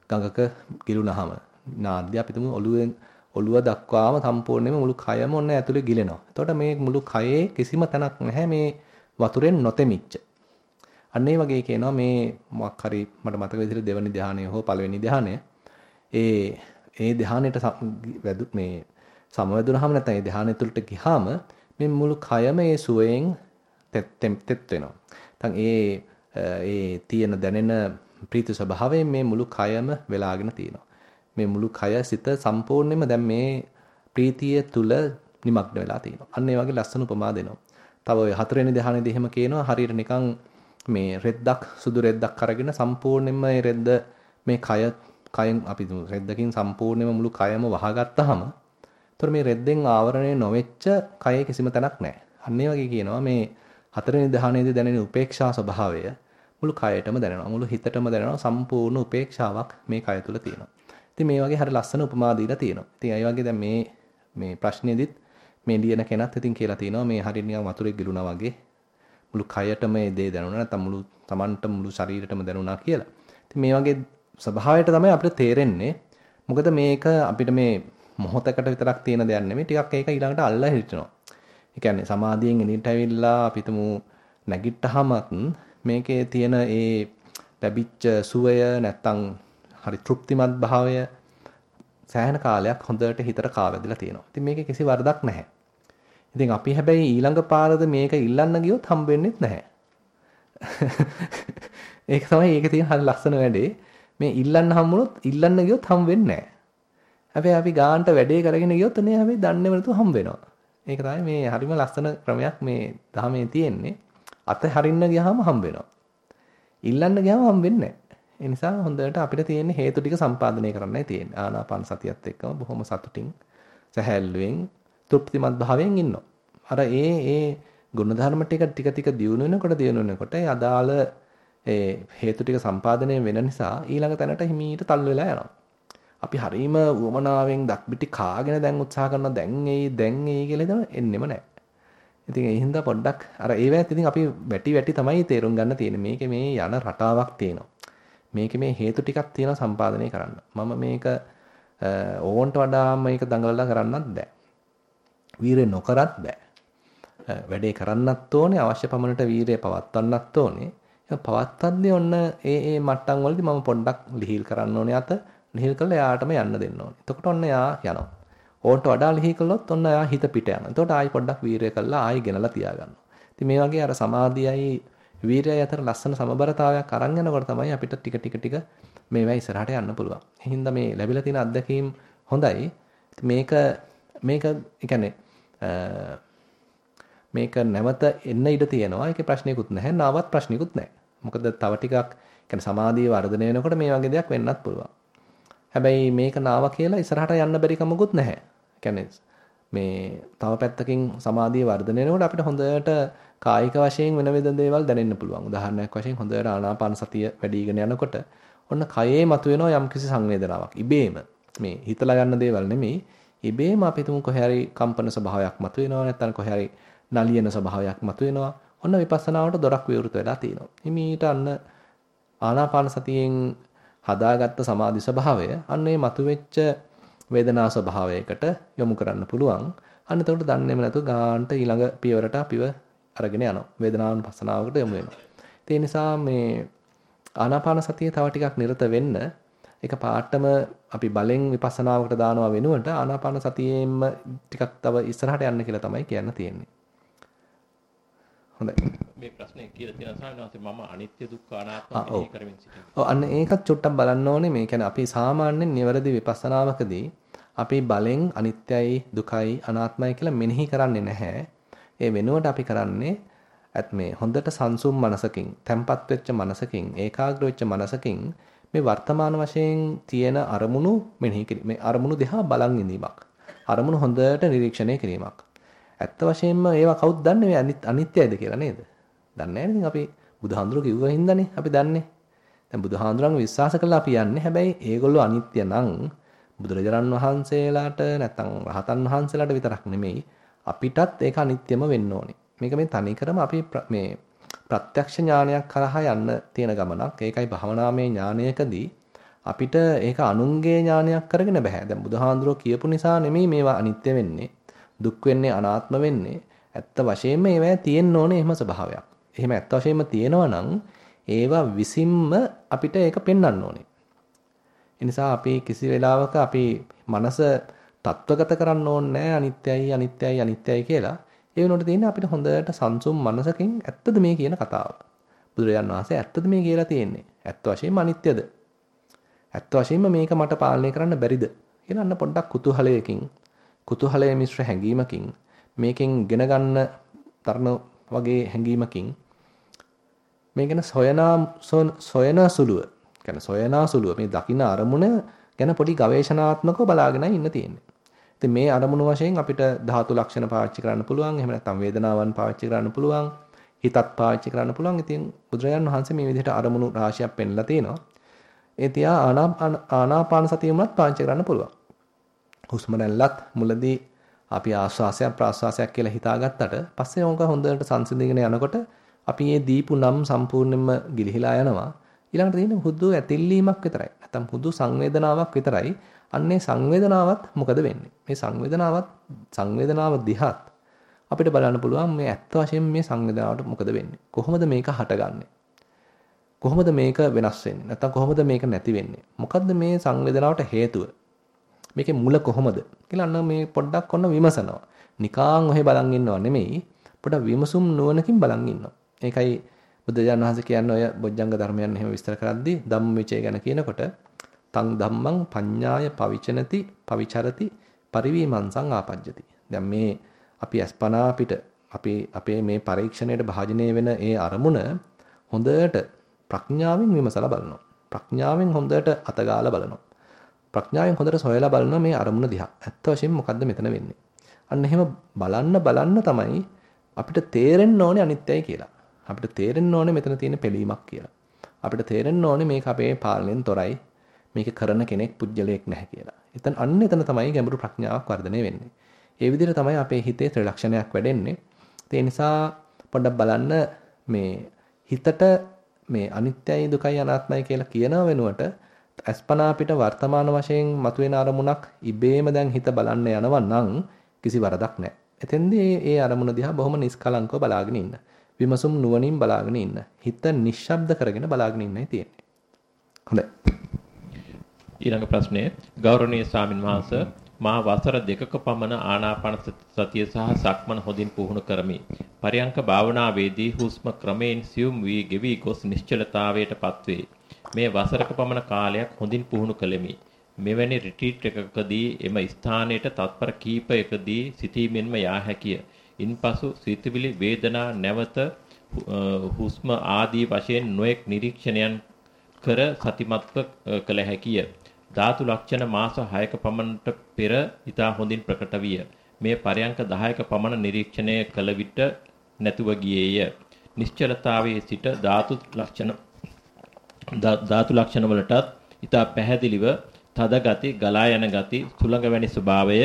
ගඟක ගිලුණාම නාද්‍ය අපි තුමු ඔළුවෙන් ඔළුව දක්වාම සම්පූර්ණයෙන්ම මුළු කයම ඔන්න ඇතුලේ ගිලෙනවා. එතකොට මේ මුළු කයේ කිසිම තැනක් නැහැ මේ වතුරෙන් නොතෙමිච්ච. අන්න ඒ වගේ කියනවා මේ මොකක් හරි මට මතක විදිහට දෙවනි ධානය හෝ පළවෙනි ධානය ඒ ඒ ධානයට මේ සමවැදුනහම නැත්නම් ඒ ධානය තුළට ගියාම මේ මුළු කයම ඒ සුවයෙන් තෙත් තෙත් වෙනවා. නැත්නම් ඒ ඒ තියෙන දැනෙන ප්‍රීති ස්වභාවයෙන් මේ මුළු කයම වෙලාගෙන තියෙනවා. මේ මුළු කය සිත සම්පූර්ණයෙන්ම දැන් මේ ප්‍රීතිය තුල නිමග්න වෙලා තියෙනවා. අන්න ඒ වගේ ලස්සන උපමා දෙනවා. තව ඔය හතරවෙනි ධ්‍යානෙදී එහෙම කියනවා හරියට නිකන් මේ රෙද්දක් සුදු රෙද්දක් අරගෙන සම්පූර්ණයෙන්ම මේ රෙද්ද මේ කය කයෙන් අපි රෙද්දකින් සම්පූර්ණයෙන්ම මුළු කයම වහගත්තාම එතකොට මේ රෙද්දෙන් ආවරණය නොවෙච්ච කයේ කිසිම තැනක් නැහැ. අන්න ඒ වගේ කියනවා මේ හතරවෙනි ධ්‍යානයේදී දැනෙන උපේක්ෂා ස්වභාවය මුළු කයටම දැනෙනවා. මුළු හිතටම දැනෙනවා. සම්පූර්ණ උපේක්ෂාවක් මේ කය තුල තියෙනවා. ඉතින් මේ වගේ හරි ලස්සන උපමා දීලා තියෙනවා. ඉතින් ඒ වගේ දැන් මේ මේ ප්‍රශ්නේදිත් මේ ලියන කෙනත් ඉතින් කියලා තිනවා මේ හරිය නිකන් වතුරේ ගිලුණා වගේ මුළු කයටම මේ දේ දැනුණා නැත්නම් මුළු Tamanට මුළු ශරීරෙටම දැනුණා කියලා. ඉතින් මේ වගේ ස්වභාවයට තමයි අපිට තේරෙන්නේ. මොකද මේක අපිට මේ මොහොතකට විතරක් තියෙන දෙයක් නෙමෙයි. ටිකක් ඒක ඊළඟට අල්ලා හිටිනවා. ඒ කියන්නේ සමාධියෙන් එළියට ඇවිල්ලා අපිටම නැගිට්ටහමත් මේකේ තියෙන ඒ ලැබිච්ච සුවය නැත්තම් හරි තෘප්තිමත් භාවය සෑහෙන කාලයක් හොඳට හිතට කාවැදලා තියෙනවා. ඉතින් මේකේ කිසි වරදක් නැහැ. ඉතින් අපි හැබැයි ඊළඟ පාරද මේක ඉල්ලන්න ගියොත් හම්බෙන්නේත් නැහැ. ඒක තමයි ඒකේ තියෙන හරි ලස්සන වැඩේ. මේ ඉල්ලන්න හම්බුනොත් ඉල්ලන්න ගියොත් හම් වෙන්නේ නැහැ. හැබැයි අපි ගානට වැඩේ කරගෙන ගියොත් නේ හැබැයි දන්නේම නැතුව හම් වෙනවා. ඒක තමයි මේ හරිම ලස්සන ක්‍රමයක් මේ ධර්මයේ තියෙන්නේ. අත හරින්න ගියාම හම් වෙනවා. ඉල්ලන්න ගියාම හම් වෙන්නේ නැහැ. ඒ නිසා හොඳට අපිට තියෙන හේතු ටික සම්පාදනය කරන්නයි තියෙන්නේ. ආනාපාන සතියත් එක්කම බොහොම සතුටින් සැහැල්ලුවෙන් තෘප්තිමත් භාවයෙන් ඉන්නවා. අර ඒ ඒ ගුණධර්ම ටික ටික ටික දියුණු වෙනකොට දියුණු වෙනකොට ඒ අදාළ ඒ හේතු ටික සම්පාදනය වෙන නිසා ඊළඟ තැනට හිමීට තල්ලු වෙලා යනවා. අපි හරීම උවමනාවෙන් දක්බිටි කාගෙන දැන් උත්සාහ කරනවා දැන් එයි දැන් එයි කියලා එන්නෙම නැහැ. ඉතින් ඒ හින්දා පොඩ්ඩක් අර ඒවත් ඉතින් අපි වැටි වැටි තමයි තේරුම් ගන්න තියෙන්නේ. මේකේ මේ යන රටාවක් තියෙනවා. මේකේ මේ හේතු ටිකක් තියෙනවා සම්පාදනය කරන්න. මම මේක ඕවන්ට වඩා මේක දඟලලා කරන්නත් බෑ. වීරය නොකරත් බෑ. වැඩේ කරන්නත් ඕනේ අවශ්‍ය පමණට වීරය පවත්වන්නත් ඕනේ. ඒක පවත්වද්දී ඔන්න ඒ ඒ මට්ටම් වලදී මම පොඩ්ඩක් ලිහිල් කරන්න ඕනේ අත ලිහිල් කරලා එයාටම යන්න දෙන්න ඕනේ. එතකොට ඔන්න එයා යනවා. ඕන්ට වඩා ලිහිල් කළොත් ඔන්න එයා හිත පිට යනවා. එතකොට ආයි පොඩ්ඩක් වීරය කළා ආයි ගෙනලා තියාගන්නවා. ඉතින් මේ වගේ අර සමාධියයි වීරයයි අතර ලස්සන සමබරතාවයක් අරන් යනකොට තමයි අපිට ටික ටික ටික මේවා ඉස්සරහට යන්න පුළුවන්. ඒ හින්දා මේ ලැබිලා තියෙන අත්දැකීම් හොඳයි. මේක මේක يعني මේක නැවත එන්න ඉඩ තියෙනවා. ඒකේ ප්‍රශ්නයකුත් නැහැ. නාවත් ප්‍රශ්නයකුත් නැහැ. මොකද තව ටිකක් يعني සමාධිය වර්ධනය වෙනකොට මේ වගේ දෙයක් වෙන්නත් පුළුවන්. හැබැයි මේක නාව කියලා ඉස්සරහට යන්න බැරි කමකුත් නැහැ. කියන්නේ මේ තව පැත්තකින් සමාධිය වර්ධනය වෙනකොට අපිට හොඳට කායික වශයෙන් වෙන වෙන දේවල් දැනෙන්න පුළුවන්. උදාහරණයක් වශයෙන් හොඳට ආනාපාන සතිය වැඩිගෙන යනකොට ඔන්න කයේ මතුවෙන යම්කිසි සංවේදනාවක්. ඉබේම මේ හිතලා ගන්න දේවල් නෙමෙයි. ඉබේම අපි තුමු කොහේ කම්පන ස්වභාවයක් මතුවෙනවා නැත්නම් කොහේ නලියන ස්වභාවයක් මතුවෙනවා. ඔන්න විපස්සනාවට දොරක් විවෘත වෙලා තියෙනවා. හිමීට අන්න ආනාපාන සතියෙන් හදාගත්ත සමාධි ස්වභාවය අන්න ඒ මතුවෙච්ච වේදනා ස්වභාවයකට යොමු කරන්න පුළුවන්. අන්න එතකොට දන්නේම නැතුව ගාන්ට ඊළඟ පියවරට අපිව අරගෙන යනවා. වේදනානුපස්සනාවකට යොමු වෙනවා. ඒ නිසා මේ ආනාපාන සතිය තව ටිකක් නිරත වෙන්න ඒක පාටම අපි බලෙන් විපස්සනාවකට දානවා වෙනුවට ආනාපාන සතියෙම ටිකක් තව ඉස්සරහට යන්න කියලා තමයි කියන්න තියෙන්නේ. හොඳයි. මේ ප්‍රශ්නේ කියලා තියෙන සාමාන්‍යයෙන් මම අනිත්‍ය දුක්ඛ අනාත්ම මෙහි කරමින් සිටිනවා. ඔව් අන්න ඒකත් චුට්ටක් බලන්න ඕනේ. මේ කියන්නේ අපි සාමාන්‍යයෙන් නිවැරදි විපස්සනාවකදී අපි බලෙන් අනිත්‍යයි දුකයි අනාත්මයි කියලා මෙනෙහි කරන්නේ නැහැ. ඒ වෙනුවට අපි කරන්නේ අත් මේ හොඳට සංසුම් මනසකින්, තැම්පත් වෙච්ච මනසකින්, ඒකාග්‍ර වෙච්ච මනසකින් මේ වර්තමාන වශයෙන් තියෙන අරමුණු මෙනෙහි කිරීම. මේ අරමුණු දිහා බලන් ඉඳීමක්. අරමුණු හොඳට නිරීක්ෂණය කිරීමක්. ඇත්ත වශයෙන්ම ඒවා කවුද දන්නේ මේ අනිත්‍යයිද කියලා නේද? දන්නේ නැහැ අපි බුදුහාඳුරු කිව්වා හින්දානේ අපි දන්නේ. දැන් බුදුහාඳුරන් විශ්වාස කළා අපි යන්නේ. හැබැයි ඒගොල්ලෝ අනිත්‍ය නම් බුදුරජාණන් වහන්සේලාට නැත්නම් රහතන් වහන්සේලාට විතරක් නෙමෙයි අපිටත් ඒක අනිත්‍යම වෙන්න ඕනේ. මේක මේ තනිකරම අපි මේ ප්‍රත්‍යක්ෂ ඥානයක් කරහා යන්න තියෙන ගමනක්. ඒකයි භවනාමය ඥානයකදී අපිට ඒක අනුන්ගේ ඥානයක් කරගෙන බෑ. දැන් බුදුහාඳුරෝ කියපු නිසා නෙමෙයි මේවා අනිත්‍ය වෙන්නේ. දුක් වෙන්නේ අනාත්ම වෙන්නේ ඇත්ත වශයෙන්ම ඒවා තියෙන්න ඕනේ එහෙම ස්වභාවයක්. එහෙම ඇත්ත වශයෙන්ම තියෙනවා නම් ඒවා විසින්ම අපිට ඒක පෙන්වන්න ඕනේ. ඒ නිසා අපි කිසි වෙලාවක අපි මනස තත්වගත කරන්න ඕනේ නැහැ අනිත්‍යයි අනිත්‍යයි අනිත්‍යයි කියලා. ඒ වෙනුවට තියෙන්නේ අපිට හොඳට සංසුම් මනසකින් ඇත්තද මේ කියන කතාව. බුදුරජාන් වහන්සේ ඇත්තද මේ කියලා තියෙන්නේ. ඇත්ත වශයෙන්ම අනිත්‍යද? ඇත්ත වශයෙන්ම මේක මට පාලනය කරන්න බැරිද? කියලා අන්න පොඩ්ඩක් කුතුහලයකින් කුතුහලයේ මිශ්‍ර හැඟීමකින් මේකෙන් ඉගෙන ගන්න තරණ වගේ හැඟීමකින් මේ ගැන සොයනා සොයනා සුළුව කියන්නේ සොයනා සුළුව මේ දකින්න අරමුණ ගැන පොඩි ගවේෂණාත්මකව බලාගෙනයි ඉන්න තියෙන්නේ. ඉතින් මේ අරමුණු වශයෙන් අපිට ධාතු ලක්ෂණ පාවිච්චි කරන්න පුළුවන්. එහෙම නැත්නම් වේදනාවන් පාවිච්චි කරන්න පුළුවන්. හිතත් පාවිච්චි කරන්න පුළුවන්. ඉතින් බුදුරජාන් වහන්සේ මේ විදිහට අරමුණු රාශියක් පෙන්ලා තිනවා. ඒ තියා ආනාපාන සතියමත් පාවිච්චි කරන්න පුළුවන්. හුස්ම රැල්ලත් මුලදී අපි ආශ්වාසයක් ප්‍රාශ්වාසයක් කියලා හිතාගත්තට පස්සේ ඕක හොඳට සංසිඳගෙන යනකොට අපි මේ දීපු නම් සම්පූර්ණයෙන්ම ගිලිහිලා යනවා. ඊළඟට තියෙන හුදු ඇතිල්ලීමක් විතරයි. නැත්තම් හුදු සංවේදනාවක් විතරයි. අන්නේ සංවේදනාවත් මොකද වෙන්නේ? මේ සංවේදනාවත් සංවේදනාව දිහත් අපිට බලන්න පුළුවන් මේ ඇත්ත වශයෙන් මේ සංවේදනාවට මොකද වෙන්නේ? කොහොමද මේක හටගන්නේ? කොහොමද මේක වෙනස් වෙන්නේ? නැත්තම් කොහොමද මේක නැති වෙන්නේ? මොකද්ද මේ සංවේදනාවට හේතුව? මේකේ මුල කොහොමද කියලා අන්න මේ පොඩ්ඩක් ඔන්න විමසනවා. නිකාන් ඔහෙ බලන් ඉන්නව නෙමෙයි පොඩ්ඩක් විමසුම් නුවණකින් බලන් ඉන්නවා. ඒකයි බුදුජානක වහන්සේ කියන්නේ ඔය බොජ්ජංග ධර්මයන් එහෙම විස්තර කරද්දී ධම්මවිචය ගැන කියනකොට තං ධම්මං පඤ්ඤාය පවිචනති පවිචරති පරිවීමංසං ආපජ්ජති. දැන් මේ අපි අස්පනා අපිට අපි අපේ මේ පරීක්ෂණයට භාජනය වෙන ඒ අරමුණ හොඳට ප්‍රඥාවෙන් විමසලා බලනවා. ප්‍රඥාවෙන් හොඳට අතගාලා බලනවා. ප්‍රඥාවෙන් හොඳට සොයලා බලනවා මේ අරමුණ දිහා. ඇත්ත වශයෙන්ම මොකද්ද මෙතන වෙන්නේ? අන්න එහෙම බලන්න බලන්න තමයි අපිට තේරෙන්න ඕනේ අනිත්‍යයි කියලා. අපිට තේරෙන්න ඕනේ මෙතන තියෙන පිළීමක් කියලා. අපිට තේරෙන්න ඕනේ මේක අපේ පාලනයෙන් තොරයි. මේක කරන කෙනෙක් පුජ්‍යලයක් නැහැ කියලා. එතන අන්න එතන තමයි ගැඹුරු ප්‍රඥාවක් වර්ධනය වෙන්නේ. ඒ විදිහට තමයි අපේ හිතේ ත්‍රිලක්ෂණයක් වැඩෙන්නේ. ඒ නිසා පොඩ්ඩක් බලන්න මේ හිතට මේ අනිත්‍යයි දුකයි අනාත්මයි කියලා කියනව වෙනුවට අස්පනා පිට වර්තමාන වශයෙන් මතුවෙන අරමුණක් ඉබේම දැන් හිත බලන්න යනවා නම් කිසි වරදක් නැහැ. එතෙන්දී ඒ අරමුණ දිහා බොහොම නිස්කලංකව බලාගෙන ඉන්න. විමසුම් නුවණින් බලාගෙන ඉන්න. හිත නිශ්ශබ්ද කරගෙන බලාගෙන ඉන්නයි තියෙන්නේ. හොඳයි. ඊළඟ ප්‍රශ්නය ගෞරවනීය ස්වාමින් වහන්සේ මා වසර දෙකක පමණ ආනාපාන සතිය සහ සක්මන හොඳින් පුහුණු කරමි. පරියංක භාවනාවේදී හුස්ම ක්‍රමයෙන් සියුම් වී ගෙවි ගොස් නිශ්චලතාවයට පත්වේ. මේ වසරක පමණ කාලයක් හොඳින් පුහුණු කළෙමි. මෙවැනි රිට්‍රීට් එකකදී එම ස්ථානයට තත්පර කීපයකදී සිටීමෙන්ම යා හැකිය. ඉන්පසු සිතවිලි වේදනා නැවත හුස්ම ආදී වශයෙන් නොඑක් නිරීක්ෂණයන් කර සතිමත්ව කළ හැකිය. ධාතු ලක්ෂණ මාස 6ක පමණට පෙර ඊතා හොඳින් ප්‍රකට විය. මේ පරයන්ක 10ක පමණ නිරීක්ෂණය කළ විට නැතුව ගියේය. නිශ්චලතාවයේ සිට ධාතු ලක්ෂණ ධාතු ලක්ෂණ වලටත් ඊතා පැහැදිලිව තද ගති, ගලා යන ගති, සුළඟ වැනි ස්වභාවය,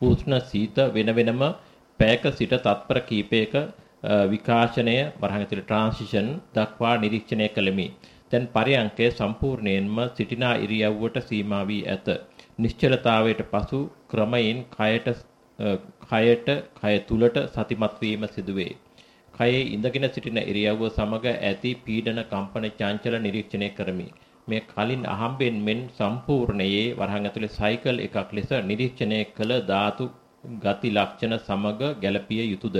උෂ්ණ සීත වෙන වෙනම පැයක සිට තත්පර කීපයක විකාශනය වරහන් ඇතුළේ ට්‍රාන්සිෂන් දක්වා නිරීක්ෂණය කළෙමි. දැන් පරයන්කය සම්පූර්ණයෙන්ම සිටිනා ඉරියව්වට සීමා වී ඇත. නිශ්චලතාවයට පසු ක්‍රමයෙන් කයට කයට කය තුලට සතිමත් වීම සිදුවේ. කයේ ඉඳගෙන සිටින ඉරියව්ව සමග ඇති පීඩන කම්පන චංචල නිරීක්ෂණය කරමි. මේ කලින් අහම්බෙන් මෙන් සම්පූර්ණයේ වරහන් ඇතුලේ සයිකල් එකක් ලෙස නිරීක්ෂණය කළ ධාතු ගති ලක්ෂණ සමග ගැළපිය යුතුයද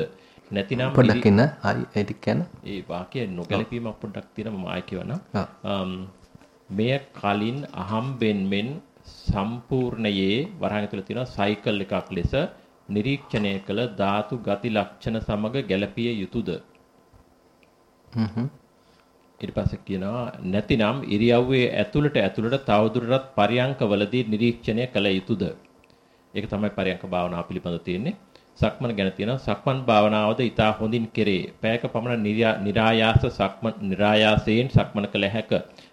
නැතිනම් පොඩ්ඩක් ඉන්න. ආයි ඒ ටික කියන්න. ඒ වාක්‍ය නොගැලපීමක් පොඩ්ඩක් තියෙනවා මම ආයි කියවනම්. මෙය කලින් අහම්බෙන් මෙන් සම්පූර්ණයේ වරහන් ඇතුලේ තියෙන සයිකල් එකක් ලෙස නිරීක්ෂණය කළ ධාතු ගති ලක්ෂණ සමග ගැළපිය යුතුයද? හ්ම් ඊට පස්සේ කියනවා නැතිනම් ඉරියව්වේ ඇතුළට ඇතුළට තවදුරටත් පරියංකවලදී නිරීක්ෂණය කළ යුතුයද? ඒක තමයි පරියංක භාවනාව පිළිබඳ තියෙන්නේ. සක්මන් ගැන තියෙනවා සක්මන් භාවනාවද ඊටා හොඳින් කෙරේ. පැයක පමණ નિરાයාස සක්මන් નિરાයාසයෙන් සක්මන කළ හැක.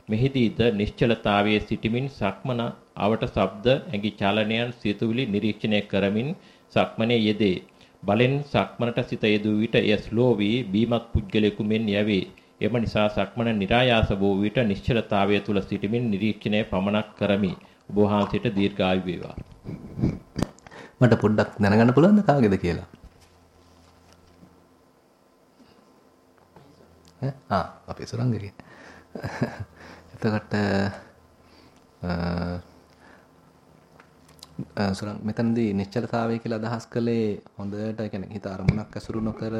මෙහිදීද නිශ්චලතාවයේ සිටමින් සක්මන අවට ශබ්ද ඇඟි චලනයන් සිතුවිලි නිරීක්ෂණය කරමින් සක්මනේ යෙදේ. බලෙන් සක්මනට සිත යෙදූ විට එය ස්ලෝ වී බීමත් පුද්ගලයෙකු මෙන් යවේ. එම නිසා සක්මන નિરાයාස වූ විට නිශ්චලතාවය තුල සිටමින් නිරීක්ෂණය පමණක් කරමි. ඔබ වහන්සේට දීර්ඝායු වේවා. මට පොඩ්ඩක් දැනගන්න පුළුවන්ද කාගේද කියලා? ඈ ආ අපේ සුරංගගේ. එතකොට සුරං මෙතනදී නිශ්චලතාවය කියලා අදහස් කළේ හොඳට කියන්නේ හිත අරමුණක් ඇසුරු නොකර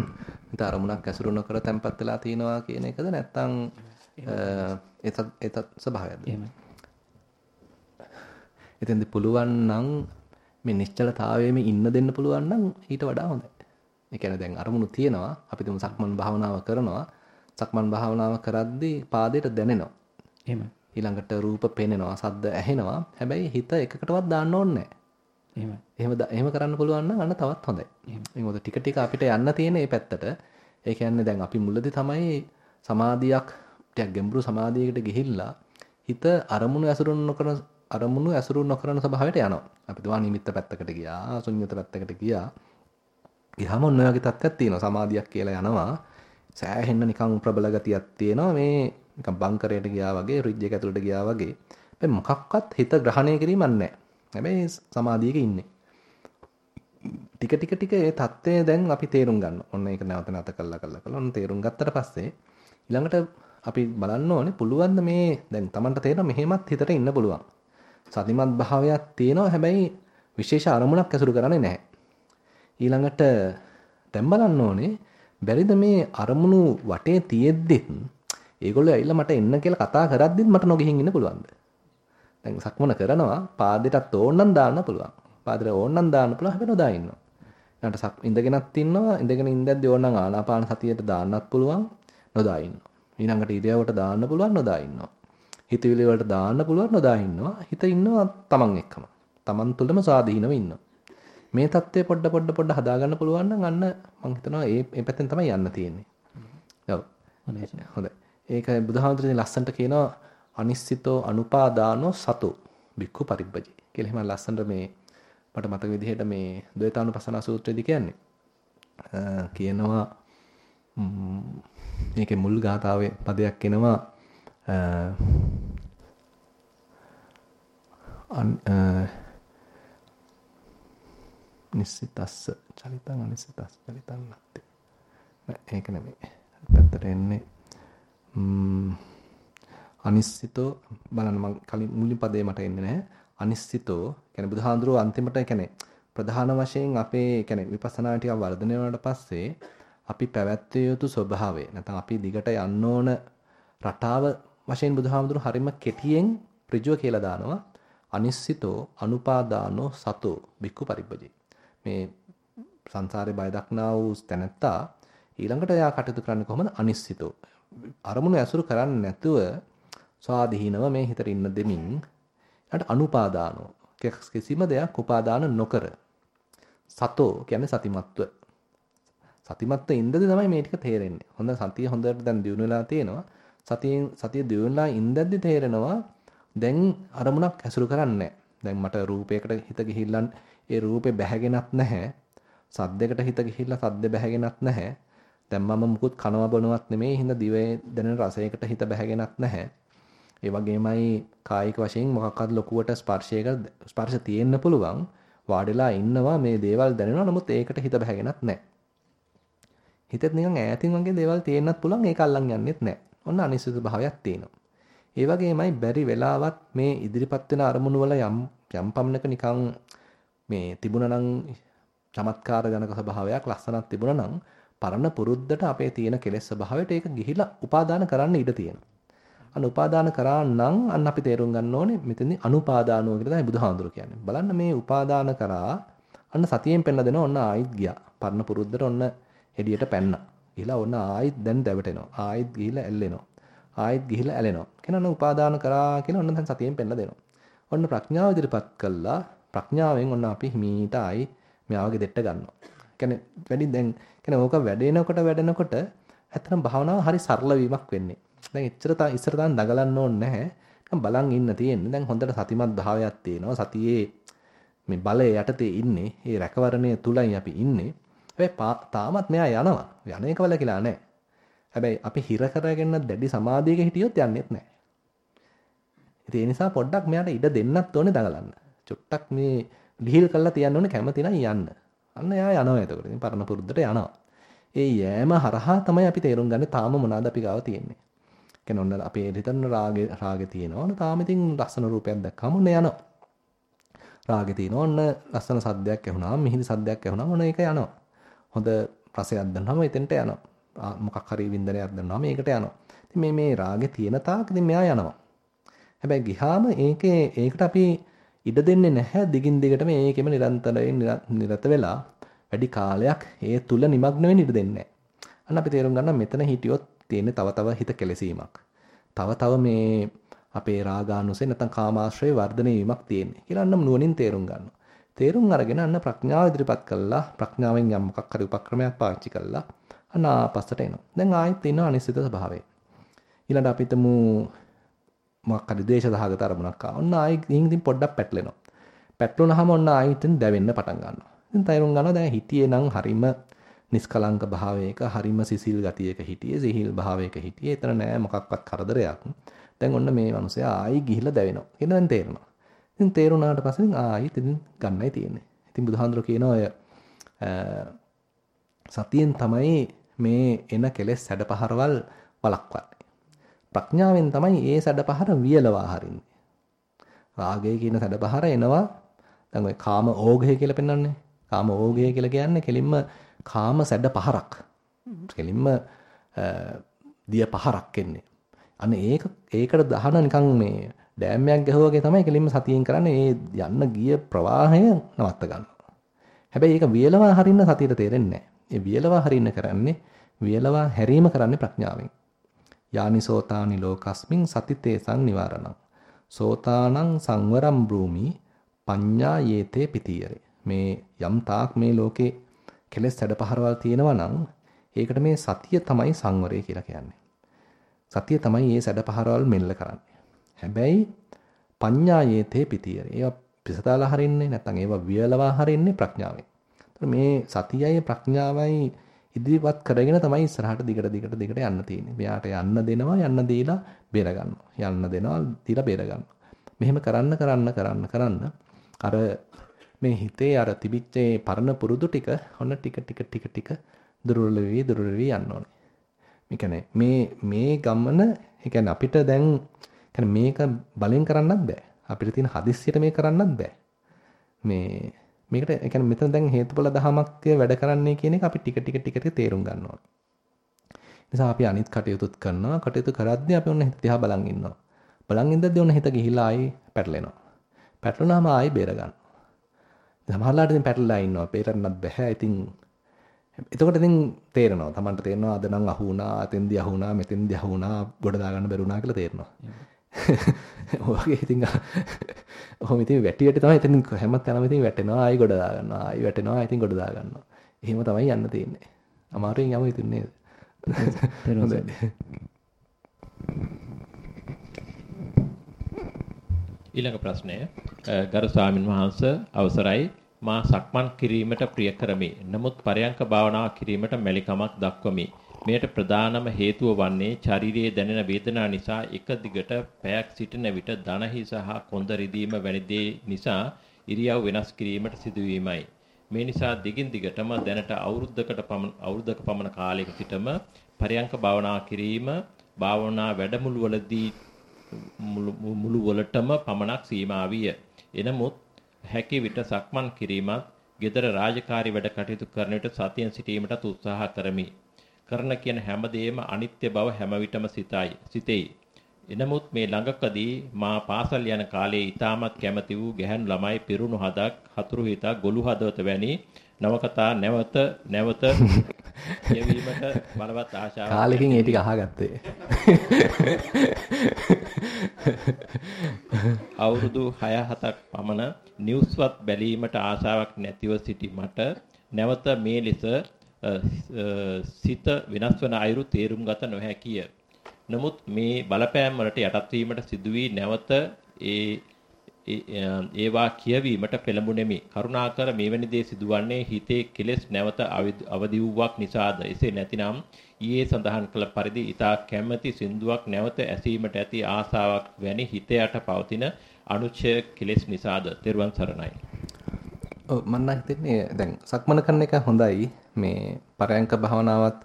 හිත අරමුණක් ඇසුරු නොකර තැම්පත් වෙලා තිනවා කියන එකද නැත්නම් ඒතත් ඒතත් ස්වභාවයක්ද? එහෙමයි. එතෙන්ද පුළුවන් නම් මේ නිශ්චලතාවයේම ඉන්න දෙන්න පුළුවන් නම් ඊට වඩා හොඳයි. ඒ කියන්නේ දැන් අරමුණු තියෙනවා අපි තුමු සක්මන් භාවනාව කරනවා. සක්මන් භාවනාව කරද්දී පාදයට දැනෙනවා. එහෙමයි ඊළඟට රූප පේනවා, සද්ද ඇහෙනවා. හැබැයි හිත එකකටවත් දාන්න ඕනේ නැහැ. එහෙම එහෙම කරන්න පුළුවන් නම් අන්න තවත් හොඳයි. එහෙනම් ටික ටික අපිට යන්න තියෙන මේ පැත්තට. ඒ කියන්නේ දැන් අපි මුලදී තමයි සමාධියක් ටිකක් ගැඹුරු සමාධියකට ගිහිල්ලා හිත අරමුණු ඇසුරු නොකරන අරමුණු ඇසුරු නොකරන ස්වභාවයට යනවා. අපි දුවා නිමිත්ත පැත්තකට ගියා, ශුන්්‍යත පැත්තකට ගියා. ගියාම ඔන්න ඔය වගේ තත්ත්වයක් තියෙනවා. සමාධියක් කියලා යනවා. සෑහෙන්න නිකන් ප්‍රබල ගතියක් තියෙනවා. මේ නිකන් බංකරයට ගියා වගේ රිජ් එක ඇතුළට ගියා වගේ. හැබැයි මොකක්වත් හිත ග්‍රහණය කිරීමක් නැහැ. හැබැයි සමාධියක ඉන්නේ. ටික ටික ටික ඒ தත්ත්වය දැන් අපි තේරුම් ගන්න. ඔන්න ඒක නැවත නැවත කළා කළා කළා. ඔන්න තේරුම් ගත්තට පස්සේ ඊළඟට අපි බලන්න ඕනේ පුළුවන් මේ දැන් Tamanට තේරෙන මෙහෙමත් හිතට ඉන්න පුළුවන්. සතිමත් භාවයක් තියෙනවා හැබැයි විශේෂ අරමුණක් ඇසුරු කරන්නේ නැහැ. ඊළඟට දැන් බලන්න ඕනේ බැරිද මේ අරමුණු වටේ තියෙද්දිත් ඒගොල්ලෝ ඇවිල්ලා මට එන්න කියලා කතා කරද්දිත් මට නොගිහින් ඉන්න පුළුවන්ද? දැන් සක්මන කරනවා පාදෙටත් ඕනනම් දාන්න පුළුවන්. පාදෙට ඕනනම් දාන්න පුළුවන් හැබැයි නොදා ඉන්නවා. ඊළඟට සක් ඉඳගෙනත් ඉන්නවා ඉඳගෙන ඉඳද්දී ඕනනම් ආනාපාන සතියට දාන්නත් පුළුවන් නොදා ඉන්නවා. ඊළඟට ඉරියව්වට දාන්න පුළුවන් නොදා ඉන්නවා. හිතවිලි වලට දාන්න පුළුවන් නොදා ඉන්නවා. හිත ඉන්නවා තමන් එක්කම. තමන් තුළම ස්වාධීනව ඉන්නවා. මේ தත්ත්වය පොඩ පොඩ පොඩ හදාගන්න පුළුවන් නම් අන්න මම හිතනවා ඒ පැත්තෙන් තමයි යන්න තියෙන්නේ. ඔව්. හොඳයි. ඒක බුදුහාමුදුරනේ ලස්සන්ට කියනවා අනිශ්චිතෝ අනුපාදානෝ සතු බික්ඛු පරිබ්බජි කියලා එහෙම ලස්සනට මේ මට මතක විදිහට මේ ද්වේතානුපස්සනා සූත්‍රයේදී කියන්නේ කියනවා මේකේ මුල් ගාතාවේ පදයක් එනවා නිස්සිතස්ස චලිතං අනිසිතස්ස චලිතං නැත්තේ. ඒක නෙමෙයි. පැත්තට එන්නේ අනිස්සිතෝ බලන්න මම කලින් මුලින් පදේ මට එන්නේ නැහැ. අනිස්සිතෝ කියන්නේ බුදුහාඳුරෝ අන්තිමට කියන්නේ ප්‍රධාන වශයෙන් අපේ කියන්නේ විපස්සනා ටික වර්ධනය වුණාට පස්සේ අපි පැවැත්විය යුතු ස්වභාවය නැත්නම් අපි දිගට යන්න ඕන රටාව වශයෙන් බුදුහාමුදුරු හරිම කෙටියෙන් ඍජුව කියලා දානවා. අනිස්සිතෝ අනුපාදානෝ සතෝ බික්කු පරිබ්බජේ. මේ සංසාරේ බය දක්නා වූ තැනැත්තා ඊළඟට එයා කටයුතු කරන්නේ කොහොමද? අනිස්සිතෝ අරමුණු ඇසුරු කරන්නේ නැතුව ස්වාධීනව මේ හිතට ඉන්න දෙමින් ඊට අනුපාදානෝ කිසිම දෙයක් උපාදාන නොකර සතෝ කියන්නේ සතිමත්ව සතිමත්ව ඉඳදී තමයි මේ ටික තේරෙන්නේ. හොඳ සතිය හොඳට දැන් දියුණු වෙලා තියෙනවා. සතියෙන් සතිය දියුණුලා ඉඳද්දි තේරෙනවා දැන් අරමුණක් ඇසුරු කරන්නේ දැන් මට රූපයකට හිත ගිහිල්ලන් ඒ රූපේ බැහැගෙනත් නැහැ. සද්දයකට හිත ගිහිල්ලා සද්ද බැහැගෙනත් නැහැ. දැන් මම මුකුත් කනව බොනවත් නෙමෙයි හින්දා දිවේ දැනෙන රසයකට හිත බැහැගෙනත් නැහැ. ඒ වගේමයි කායික වශයෙන් මොකක්වත් ලොකුවට ස්පර්ශයක ස්පර්ශ තියෙන්න පුළුවන්. වාඩිලා ඉන්නවා මේ දේවල් දැනෙනවා නමුත් ඒකට හිත බැහැගෙනත් නැහැ. හිතෙත් නිකන් ඈතින් වගේ දේවල් තියෙන්නත් පුළුවන් ඒක අල්ලන් යන්නෙත් නැහැ. ඔන්න අනිශ්චිත භාවයක් තියෙනවා. ඒ වගේමයි බැරි වෙලාවත් මේ ඉදිරිපත් වෙන අරමුණු වල යම් යම් පමණක නිකන් මේ තිබුණා නම් චමත්කාර ජනක ස්වභාවයක් ලස්සනක් තිබුණා නම් පරණ පුරුද්දට අපේ තියෙන කෙලෙස් ස්වභාවයට ඒක ගිහිලා උපාදාන කරන්න ඉඩ තියෙනවා. අන්න උපාදාන කරා නම් අන්න අපි තේරුම් ගන්න ඕනේ මෙතනදී අනුපාදානෝ කියලා තමයි බුදුහාඳුර කියන්නේ. බලන්න මේ උපාදාන කරා අන්න සතියෙන් පෙන්න දෙනවා ඔන්න ආයිත් ගියා. පරණ පුරුද්දට ඔන්න එළියට පැන්නා. ගිහිලා ඔන්න ආයිත් දැන් දැවටෙනවා. ආයිත් ගිහිලා ඇල්ලෙනවා. ආයිත් ගිහිලා ඇලෙනවා. කෙනා ඔන්න උපාදාන කරා කියලා ඔන්න දැන් සතියෙන් පෙන්න දෙනවා. ඔන්න ප්‍රඥාව ඉදිරිපත් කළා. ප්‍රඥාවෙන් ඔන්න අපි හිමීට ආයි මෙයාවගේ දෙට්ට ගන්නවා. කියන්නේ වැඩි දැන් කියන්නේ ඕක වැඩෙනකොට වැඩෙනකොට ඇත්තටම භාවනාව හරි සරල වීමක් වෙන්නේ. දැන් එච්චර තා ඉස්සර තාම දඟලන්න ඕනේ නැහැ. දැන් බලන් ඉන්න තියෙන්නේ. දැන් හොඳට සතිමත් භාවයක් තියෙනවා. සතියේ මේ බලය යටතේ ඉන්නේ. ඒ රැකවරණය තුලයි අපි ඉන්නේ. හැබැයි තාමත් මෙයා යනවා. යන එක වල කියලා නැහැ. හැබැයි අපි හිර කරගෙන දැඩි සමාධියක හිටියොත් යන්නේත් නැහැ. ඉතින් ඒ නිසා පොඩ්ඩක් මෙයාට ඉඩ දෙන්නත් ඕනේ දඟලන්න. චුට්ටක් මේ ඩීල් කරලා තියන්න ඕනේ කැමති නම් යන්න. අන්න එයා යනවා එතකොට. ඉතින් පරණ පුරුද්දට යනවා. ඒ යෑම හරහා තමයි අපි තේරුම් ගන්නේ තාම මොනවාද අපි ගාව තියෙන්නේ. කියන්නේ ඔන්න අපේ හිතන රාගේ රාගේ තියෙනවා. ඔන්න තාම ඉතින් ලස්සන රූපයක් දැක්කම ඔන්න යනවා. රාගේ තියෙනවා. ඔන්න ලස්සන සද්දයක් ඇහුණාම මිහිරි සද්දයක් ඇහුණාම ඔන්න ඒක යනවා. හොඳ රසයක් දැනනම එතෙන්ට යනවා. මොකක් හරි වින්දනයක් දැනනම ඒකට යනවා. ඉතින් මේ මේ රාගේ තියෙන තාක් ඉතින් මෙයා යනවා. හැබැයි ගිහාම ඒකේ ඒකට අපි ඉඩ දෙන්නේ නැහැ දිගින් දිගටම ඒකෙම නිරන්තරයෙන් නිරත වෙලා වැඩි කාලයක් ඒ තුල নিমগ্ন වෙන්න ඉඩ දෙන්නේ නැහැ. අන්න අපි තේරුම් ගන්න මෙතන හිටියොත් තියෙන්නේ තව තව හිත කෙලසීමක්. තව තව මේ අපේ රාගානුසය නැත්නම් කාමාශ්‍රය වර්ධනය වීමක් තියෙන්නේ කියලා අන්න නුවණින් තේරුම් ගන්නවා. තේරුම් අරගෙන අන්න ප්‍රඥාව ඉදිරිපත් කළා ප්‍රඥාවෙන් යම් මොකක් හරි උපක්‍රමයක් පාවිච්චි කළා අන්න ආපස්සට එනවා. දැන් ආයෙත් එනවා අනිශ්චිත ස්වභාවය. ඊළඟට අපි හිතමු මොකක් හරි ද්වේෂ සහගත අරමුණක් ආවා. ඔන්න ආයෙ ඉතින් පොඩ්ඩක් පැටලෙනවා. පැටලුණාම ඔන්න ආයෙත් දැවෙන්න පටන් ගන්නවා. ඉතින් තේරුම් ගන්නවා දැන් හිතියේ නම් හරිම නිස්කලංක භාවයක හරිම සිසිල් ගතියක හිටියේ සිහිල් භාවයක හිටියේ එතන නෑ මොකක්වත් කරදරයක්. දැන් ඔන්න මේ මිනිසයා ආයි ගිහිල්ලා දැවෙනවා. කියන දැන් තේරෙනවා. ඉතින් තේරුණාට පස්සේ ආයිත් ඉතින් ගන්නයි තියෙන්නේ. ඉතින් බුදුහාඳුර කියනවා ඔය සතියෙන් තමයි මේ එන කෙලෙස් සැඩපහරවල් වළක්වන්නේ. ප්‍රඥාවෙන් තමයි ඒ සැඩපහර වියලවා හරින්නේ. රාගය කියන සැඩපහර එනවා. දැන් ඔය කාම ඕඝය කියලා පෙන්වන්නේ. කාම ඕඝය කියලා කියන්නේ කෙලින්ම කාම සැඩපහරක්. කෙලින්ම දිය පහරක් එන්නේ. අනේ ඒක ඒකට දහන නිකන් මේ ඩෑම්යක් ගැහුවාගේ තමයි කෙලින්ම සතියෙන් කරන්නේ ඒ යන්න ගිය ප්‍රවාහය නවත්ත ගන්නවා. හැබැයි ඒක වියලවා හරින්න සතියට තේරෙන්නේ නැහැ. ඒ වියලවා හරින්න කරන්නේ වියලවා හැරීම කරන්නේ ප්‍රඥාවෙන්. යානිසෝතානි ලෝකස්මින් සතිතේසං නිවාරණං. සෝතානං සංවරම් බ්‍රූමි පඤ්ඤා යේතේ පිටියරේ. මේ යම් තාක් මේ ලෝකේ කෙලෙස් සැඩපහරවල් තියෙනවා නම් ඒකට මේ සතිය තමයි සංවරය කියලා කියන්නේ. සතිය තමයි මේ සැඩපහරවල් මෙල්ල කරන්නේ. හැබැයි පඤ්ඤායේතේ පිටියර. ඒවා පිසතාලා හරින්නේ නැත්නම් ඒවා වියලවා හරින්නේ ප්‍රඥාවෙන්. මේ සතියයි ප්‍රඥාවයි ඉදිරිපත් කරගෙන තමයි ඉස්සරහට දිගට දිගට දිගට යන්න තියෙන්නේ. මෙයාට යන්න දෙනවා යන්න දීලා බේර ගන්නවා. යන්න දෙනවා දීලා බේර ගන්නවා. මෙහෙම කරන්න කරන්න කරන්න කරන්න අර මේ හිතේ අර තිබිච්ච පරණ පුරුදු ටික ඔන්න ටික ටික ටික ටික දුර්වල වෙවි දුර්වල වෙවි යන්න ඕනේ. මේ මේ මේ ගමන ඒ කියන්නේ අපිට දැන් කියන්නේ මේක බලෙන් කරන්නත් බෑ. අපිට තියෙන හදිස්සියට මේක කරන්නත් බෑ. මේ මේකට ඒ කියන්නේ මෙතන දැන් හේතුඵල දහමක් වැඩ කරන්නේ කියන එක අපි ටික ටික ටික ටික තේරුම් ගන්න ඕනේ. නිසා අපි අනිත් කටයුතුත් කරනවා. කටයුතු කරද්දී අපි ඔන්න හිත දිහා බලන් ඉන්නවා. බලන් ඉඳද්දී ඔන්න හිත ගිහිලා ආයි පැටලෙනවා. පැටලුණාම ආයි බේර ගන්න. සමහරලාට ඉතින් පැටලලා ඉන්නවා. බේරන්නත් බෑ. ඉතින් එතකොට ඉතින් තේරෙනවා. Tamanට තේරෙනවා අද නම් අහු වුණා, අතෙන්දී අහු වුණා, මෙතෙන්දී අහු වුණා, ගොඩ දාගන්න බැරුණා කියලා තේරෙනවා. ඔයගේ ඉතින් ඔහොම ඉතින් වැටියට තමයි ඉතින් හැම තැනම ඉතින් වැටෙනවා ආයි ගොඩ දා ගන්නවා ආයි වැටෙනවා ඉතින් ගොඩ දා ගන්නවා. එහෙම තමයි යන්න තියෙන්නේ. අමාරුවෙන් යමු ඉතින් නේද? ඊළඟ ප්‍රශ්නය ගරු ස්වාමින් වහන්සේ අවසරයි මා සක්මන් කිරීමට ප්‍රිය කරමි. නමුත් පරයන්ක භාවනාව කිරීමට මැලිකමක් දක්වමි. මෙයට ප්‍රධානම හේතුව වන්නේ ශාරීරියේ දැනෙන වේදනා නිසා එක දිගට පැයක් සිටින විට දනහි සහ කොන්ද රිදීම වැනි දේ නිසා ඉරියව් වෙනස් කිරීමට සිදුවීමයි. මේ නිසා දිගින් දිගටම දැනට අවුරුද්දකට පමණ අවුරුද්දක පමණ කාලයක සිටම පරයන්ක භාවනා කිරීම භාවනා වැඩමුළුවලදී මුළු වලටම පමණක් සීමා විය. එනමුත් හැකි විට සක්මන් කිරීමත්, gedara රාජකාරී වැඩ කටයුතු කරන විට සතියෙන් සිටීමටත් උත්සාහ කරමි. කරන කියන හැමදේම අනිත්‍ය බව හැම විටම සිතයි සිතෙයි. එනමුත් මේ ළඟකදී මා පාසල් යන කාලයේ ඊටමත් කැමති වූ ගැහැණු ළමයි පිරුණු හදක් හතුරු හිතක් ගොළු හදවත වැනි නවකතා නැවත නැවත කියවීමට බලවත් ආශාවක් කාලෙකින් ඒ ටික අහගත්තේ අවුරුදු 6 7ක් පමණ නිවුස්වත් බැලීමට ආශාවක් නැතිව සිටි මට නැවත මේ ලෙස සිත වෙනස් වන අයුරු තේරුම් ගත නොහැකිය. නමුත් මේ බලපෑම් වලට යටත් වීමට සිදුවී නැවත ඒ ඒවා කියවීමට පෙළඹුණෙමි. කරුණාකර මෙවැනි දේ සිදුවන්නේ හිතේ කෙලෙස් නැවත අවදි වූවක් නිසාද? එසේ නැතිනම් ඊයේ සඳහන් කළ පරිදි ඊතා කැමැති සින්දුවක් නැවත ඇසීමට ඇති ආසාවක් වැනි හිත යට පවතින අනුච්චය කෙලෙස් නිසාද? තෙරුවන් සරණයි. ඔව් මම හිතන්නේ දැන් සක්මන කරන එක හොඳයි. මේ පරයන්ක භාවනාවත්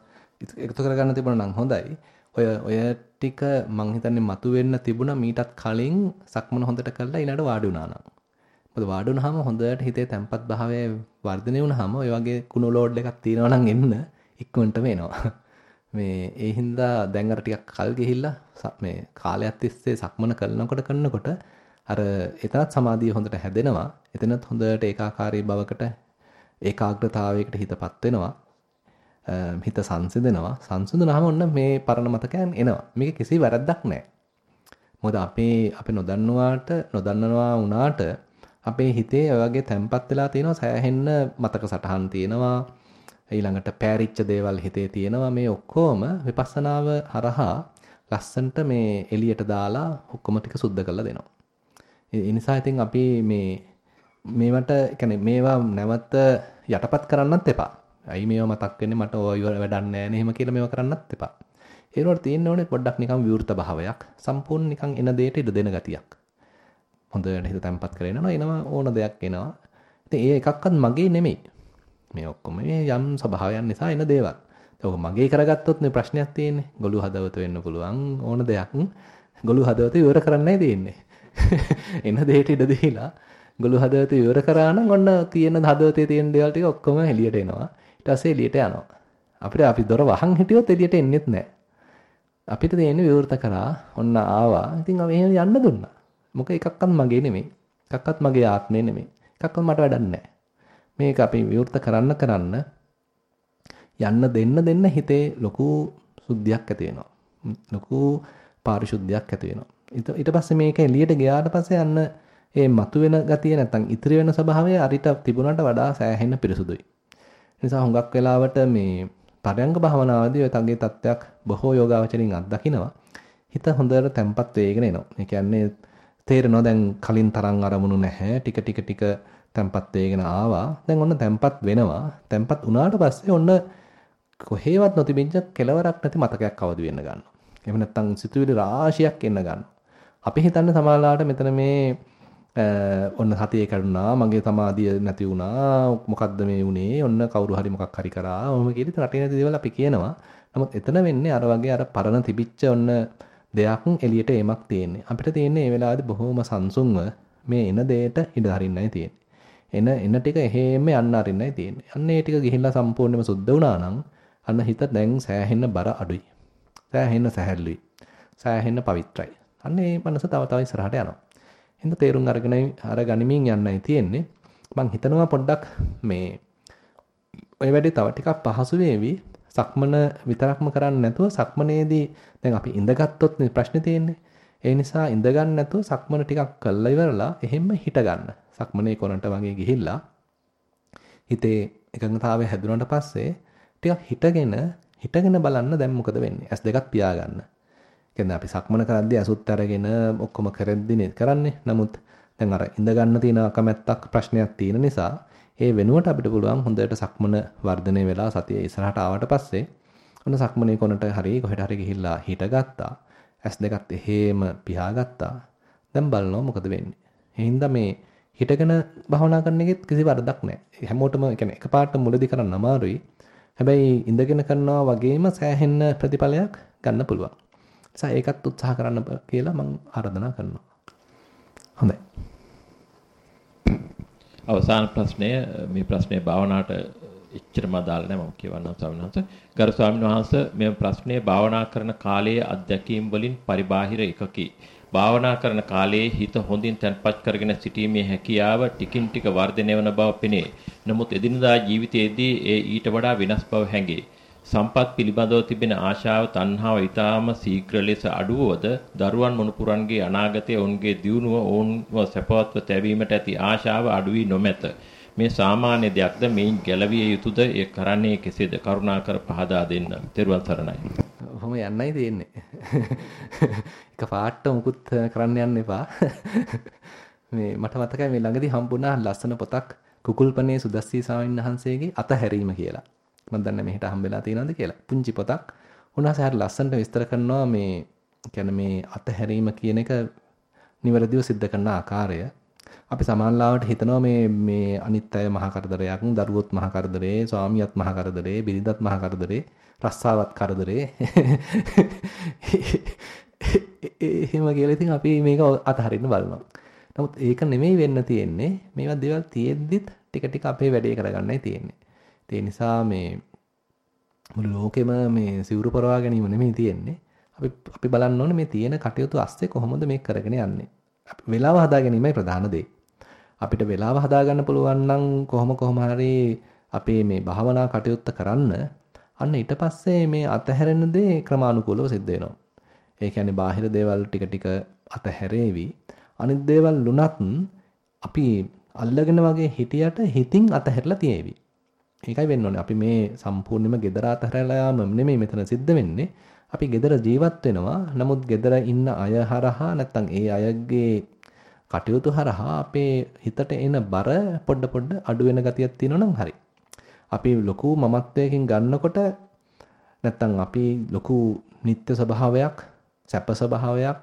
එකතු කරගන්න තිබුණා නම් හොඳයි. ඔය ඔය ටික මං හිතන්නේ මතුවෙන්න තිබුණා මීටත් කලින් සක්මන හොඳට කරලා ඊළඟට වාඩි වුණා නම්. මොකද වාඩි වුණාම හොඳට හිතේ තැම්පත් භාවය වර්ධනය වුණාම ඔය වගේ කුණු ලෝඩ් එකක් තියෙනවා නම් එන්න ඉක්මනටම එනවා. මේ ඒ හින්දා දැන් අර ටිකක් කල් ගිහිල්ලා මේ කාලයක් තිස්සේ සක්මන කරනකොට කරනකොට අර එතනත් සමාධිය හොඳට හැදෙනවා. එතනත් හොඳට ඒකාකාරී බවකට ඒකාග්‍රතාවයකට හිතපත් වෙනවා. හිත සංසිඳෙනවා. සංසිඳුනහම ඔන්න මේ පරණ මතකයන් එනවා. මේක කිසි වැරද්දක් නැහැ. මොකද අපේ අපි නොදන්නවාට නොදන්නවා වුණාට අපේ හිතේ ඔය වගේ තැම්පත් වෙලා තියෙනවා සෑහෙන්න මතක සටහන් තියෙනවා. ඊළඟට පෑරිච්ච දේවල් හිතේ තියෙනවා. මේ ඔක්කොම විපස්සනාව හරහා ලස්සන්ට මේ එළියට දාලා ඔක්කොම ටික සුද්ධ කරලා දෙනවා. ඒ නිසා ඉතින් අපි මේ මේවට يعني මේවා නැවත යටපත් කරන්නත් එපා. අයි මේවා මතක් වෙන්නේ මට ඔය වැඩක් නැහැ නේ එහෙම කියලා මේවා කරන්නත් එපා. ඒනොට තියෙන්න ඕනේ පොඩ්ඩක් නිකන් විවෘත භාවයක්. සම්පූර්ණ නිකන් එන දෙයට ඉඩ දෙන ගතියක්. හොඳට හිත තැම්පත් කරගෙන යනවා එනවා ඕන දෙයක් එනවා. ඉතින් ඒ එකක්වත් මගේ නෙමෙයි. මේ ඔක්කොම මේ යම් ස්වභාවයන් නිසා එන දේවල්. ඒක මගේ කරගත්තොත් නේ ප්‍රශ්නයක් තියෙන්නේ. ගොළු හදවත වෙන්න පුළුවන් ඕන දෙයක්. ගොළු හදවත ඉවර කරන්නයි තියෙන්නේ. එන දෙයට ඉඩ දීලා ගොළු හදවත ඉවර කරා නම් ඔන්න තියෙන හදවතේ තියෙන දේවල් ටික ඔක්කොම එළියට එනවා. ඊට පස්සේ එළියට යනවා. අපිට අපි දොර වහන් හිටියොත් එළියට එන්නෙත් නැහැ. අපිට තියෙන්නේ විවෘත කරා ඔන්න ආවා. ඉතින් අපි එහෙම යන්න දුන්නා. මොක එකක්වත් මගේ නෙමෙයි. එකක්වත් මගේ ආත්මේ නෙමෙයි. එකක්වත් මට වැඩක් නැහැ. මේක අපි විවෘත කරන්න කරන්න යන්න දෙන්න දෙන්න හිතේ ලොකු සුද්ධියක් ඇති වෙනවා. ලොකු පාරිශුද්ධියක් ඇති වෙනවා. ඊට පස්සේ මේක එළියට ගියාට පස්සේ යන්න ඒ මතුවෙන ගතිය නැත්තම් ඉතිරි වෙන ස්වභාවය අරිට තිබුණාට වඩා සෑහෙන්න පිරිසුදුයි. නිසා හුඟක් වෙලාවට මේ පරයන්ක භාවනාවේදී ඔය තගේ තත්ත්වයක් බොහෝ යෝගාවචරින් අත්දකිනවා. හිත හොඳට තැම්පත් වෙගෙන එනවා. ඒ කියන්නේ තේරෙනවා දැන් කලින් තරම් අරමුණු නැහැ. ටික ටික ටික තැම්පත් වෙගෙන ආවා. දැන් ඔන්න තැම්පත් වෙනවා. තැම්පත් වුණාට පස්සේ ඔන්න කොහේවත් නොතිබිච්ච කෙලවරක් නැති මතකයක් අවදි වෙන්න ගන්නවා. එහෙම නැත්නම් සිතුවිලි රාශියක් එන්න ගන්නවා. අපි හිතන්නේ සමාලාවට මෙතන මේ ඔන්න සතියේ කරුණා මගේ සමාධිය නැති වුණා මොකද්ද මේ වුනේ ඔන්න කවුරු හරි මොකක් හරි කරා ඔහොම කියලා රටේ නැති දේවල් අපි කියනවා. නමුත් එතන වෙන්නේ අර වගේ අර පරණ තිබිච්ච ඔන්න දෙයක් එළියට එමක් තියෙන්නේ. අපිට තියෙන්නේ මේ වෙලාවේදී බොහොම සංසුන්ව මේ එන දෙයට ඉඩ හරින්නයි තියෙන්නේ. එන එන ටික එහෙම යන්න අරින්නයි තියෙන්නේ. අන්න ඒ ටික ගිහිල්ලා සම්පූර්ණයෙන්ම සුද්ධ වුණා නම් අන්න හිත දැන් සෑහෙන්න බර අඩුයි. සෑහෙන්න සැහැල්ලුයි. සෑහෙන්න පවිත්‍රායි. අන්න ඒ මනස තව තව ඉස්සරහට යනවා හින්දා තේරුම් අරගෙන අරගනිමින් යන්නයි තියෙන්නේ. මං හිතනවා පොඩ්ඩක් මේ ඔය වැඩේ තව ටිකක් පහසු වේවි. සක්මන විතරක්ම කරන්නේ නැතුව සක්මනේදී දැන් අපි ඉඳගත්තුත් ප්‍රශ්නේ තියෙන්නේ. ඒ නිසා ඉඳගන්න නැතුව සක්මන ටිකක් කළා ඉවරලා එහෙම්ම හිට ගන්න. සක්මනේ කොනට වගේ ගිහිල්ලා හිතේ එකඟතාවය හැදුනට පස්සේ ටිකක් හිටගෙන හිටගෙන බලන්න දැන් මොකද වෙන්නේ? ඇස් දෙකත් පියාගන්න. කියන්නේ අපි සක්මන කරද්දී අසුත් අරගෙන ඔක්කොම කරද්දිනේ කරන්නේ. නමුත් දැන් අර ඉඳ ගන්න තියෙන අකමැත්තක් ප්‍රශ්නයක් තියෙන නිසා ඒ වෙනුවට අපිට පුළුවන් හොඳට සක්මන වර්ධනය වෙලා සතිය ඉස්සරහට ආවට පස්සේ ඔන්න සක්මනේ කොනට හරි කොහෙට හරි ගිහිල්ලා හිටගත්තා. ඇස් දෙකත් එහෙම පියාගත්තා. දැන් බලනවා මොකද වෙන්නේ. එහෙනම් මේ හිටගෙන භාවනා කරන එකෙත් කිසි වරදක් නැහැ. හැමෝටම කියන්නේ එකපාරට මුලදී කරන්න අමාරුයි. හැබැයි ඉඳගෙන කරනවා වගේම සෑහෙන්න ප්‍රතිඵලයක් ගන්න පුළුවන්. නිසා ඒකත් උත්සාහ කරන්න කියලා මම ආරාධනා කරනවා. හොඳයි. අවසාන ප්‍රශ්නය මේ ප්‍රශ්නේ භාවනාවට එච්චරම අදාළ නැහැ මම කියවන්නම් ස්වාමීන් වහන්සේ. ගරු ස්වාමීන් වහන්සේ මේ ප්‍රශ්නේ භාවනා කරන කාලයේ අත්දැකීම් වලින් පරිබාහිර එකකි. භාවනා කරන කාලයේ හිත හොඳින් තැන්පත් කරගෙන සිටීමේ හැකියාව ටිකින් ටික වර්ධනය වන බව පෙනේ. නමුත් එදිනදා ජීවිතයේදී ඒ ඊට වඩා වෙනස් බව හැඟේ. සම්පත් පිළිබඳව තිබෙන ආශාව තණ්හාව ඊටාම ශීඝ්‍ර ලෙස අඩුවවද දරුවන් මොනුපුරන්ගේ අනාගතයේ ඔවුන්ගේ දියුණුව ඔවුන්ව සැපවත්ව තැබීමට ඇති ආශාව අඩු වී නොමැත. මේ සාමාන්‍ය දෙයක්ද මේන් ගැලවිය යුතුද ඒ කරන්නේ කෙසේද කරුණාකර පහදා දෙන්න. තෙරුවන් සරණයි. ඔහොම යන්නයි තියෙන්නේ. එක පාට මුකුත් කරන්න යන්න එපා. මේ මට මතකයි මේ ළඟදී හම්බුණා ලස්සන පොතක් කුකුල්පනේ සුදස්සී ස්වාමීන් වහන්සේගේ අතහැරීම කියලා. මම දන්නේ මෙහෙට හම්බෙලා තියෙනවද කියලා. පුංචි පොතක්. උන්වහන්සේ හරිය ලස්සනට විස්තර කරනවා මේ කියන්නේ මේ අතහැරීම කියන එක නිවැරදිව सिद्ध කරන ආකාරය. අපි සමානලාවට හිතනවා මේ මේ අනිත් අය මහා කරදරයක්, දරුවොත් මහා කරදරේ, ස්වාමියාත් මහා කරදරේ, බිරිඳත් මහා කරදරේ, රස්සාවත් කරදරේ. එහෙම කියලා ඉතින් අපි මේක අතහරින්න බලනවා. නමුත් ඒක නෙමෙයි වෙන්න තියෙන්නේ. මේවා දේවල් තියෙද්දිත් ටික ටික අපේ වැඩේ කරගන්නයි තියෙන්නේ. ඒ නිසා මේ මුළු ලෝකෙම මේ සිවුරු පරවා ගැනීම නෙමෙයි තියෙන්නේ. අපි අපි බලන්න ඕනේ මේ තියෙන කටයුතු අස්සේ කොහොමද මේක කරගෙන යන්නේ. අපි වෙලාව හදා ගැනීමයි ප්‍රධාන දේ. අපිට වෙලාව හදා ගන්න පුළුවන් නම් කොහොම කොහම හරි අපේ මේ භාවනා කටයුත්ත කරන්න අන්න ඊට පස්සේ මේ අතහැරෙන දේ ක්‍රමානුකූලව සිද්ධ වෙනවා. ඒ කියන්නේ බාහිර දේවල් ටික ටික අතහැරේවි. අනිත් දේවල් ලුණත් අපි අල්ලගෙන වගේ හිටියට හිතින් අතහැරලා තියේවි. ඒකයි වෙන්න ඕනේ. අපි මේ සම්පූර්ණයෙන්ම gedara අතහැරලා යාම නෙමෙයි මෙතන සිද්ධ වෙන්නේ. අපි gedara ජීවත් වෙනවා. නමුත් gedara ඉන්න අය හරහා නැත්තම් ඒ අයගේ කටයුතු හරහා අපේ හිතට එන බර පොඩ පොඩ අඩු වෙන ගතියක් තියෙනවා නම් හරි. අපි ලොකු මමත්වයකින් ගන්නකොට නැත්තම් අපි ලොකු නිත්‍ය ස්වභාවයක්, සැප ස්වභාවයක්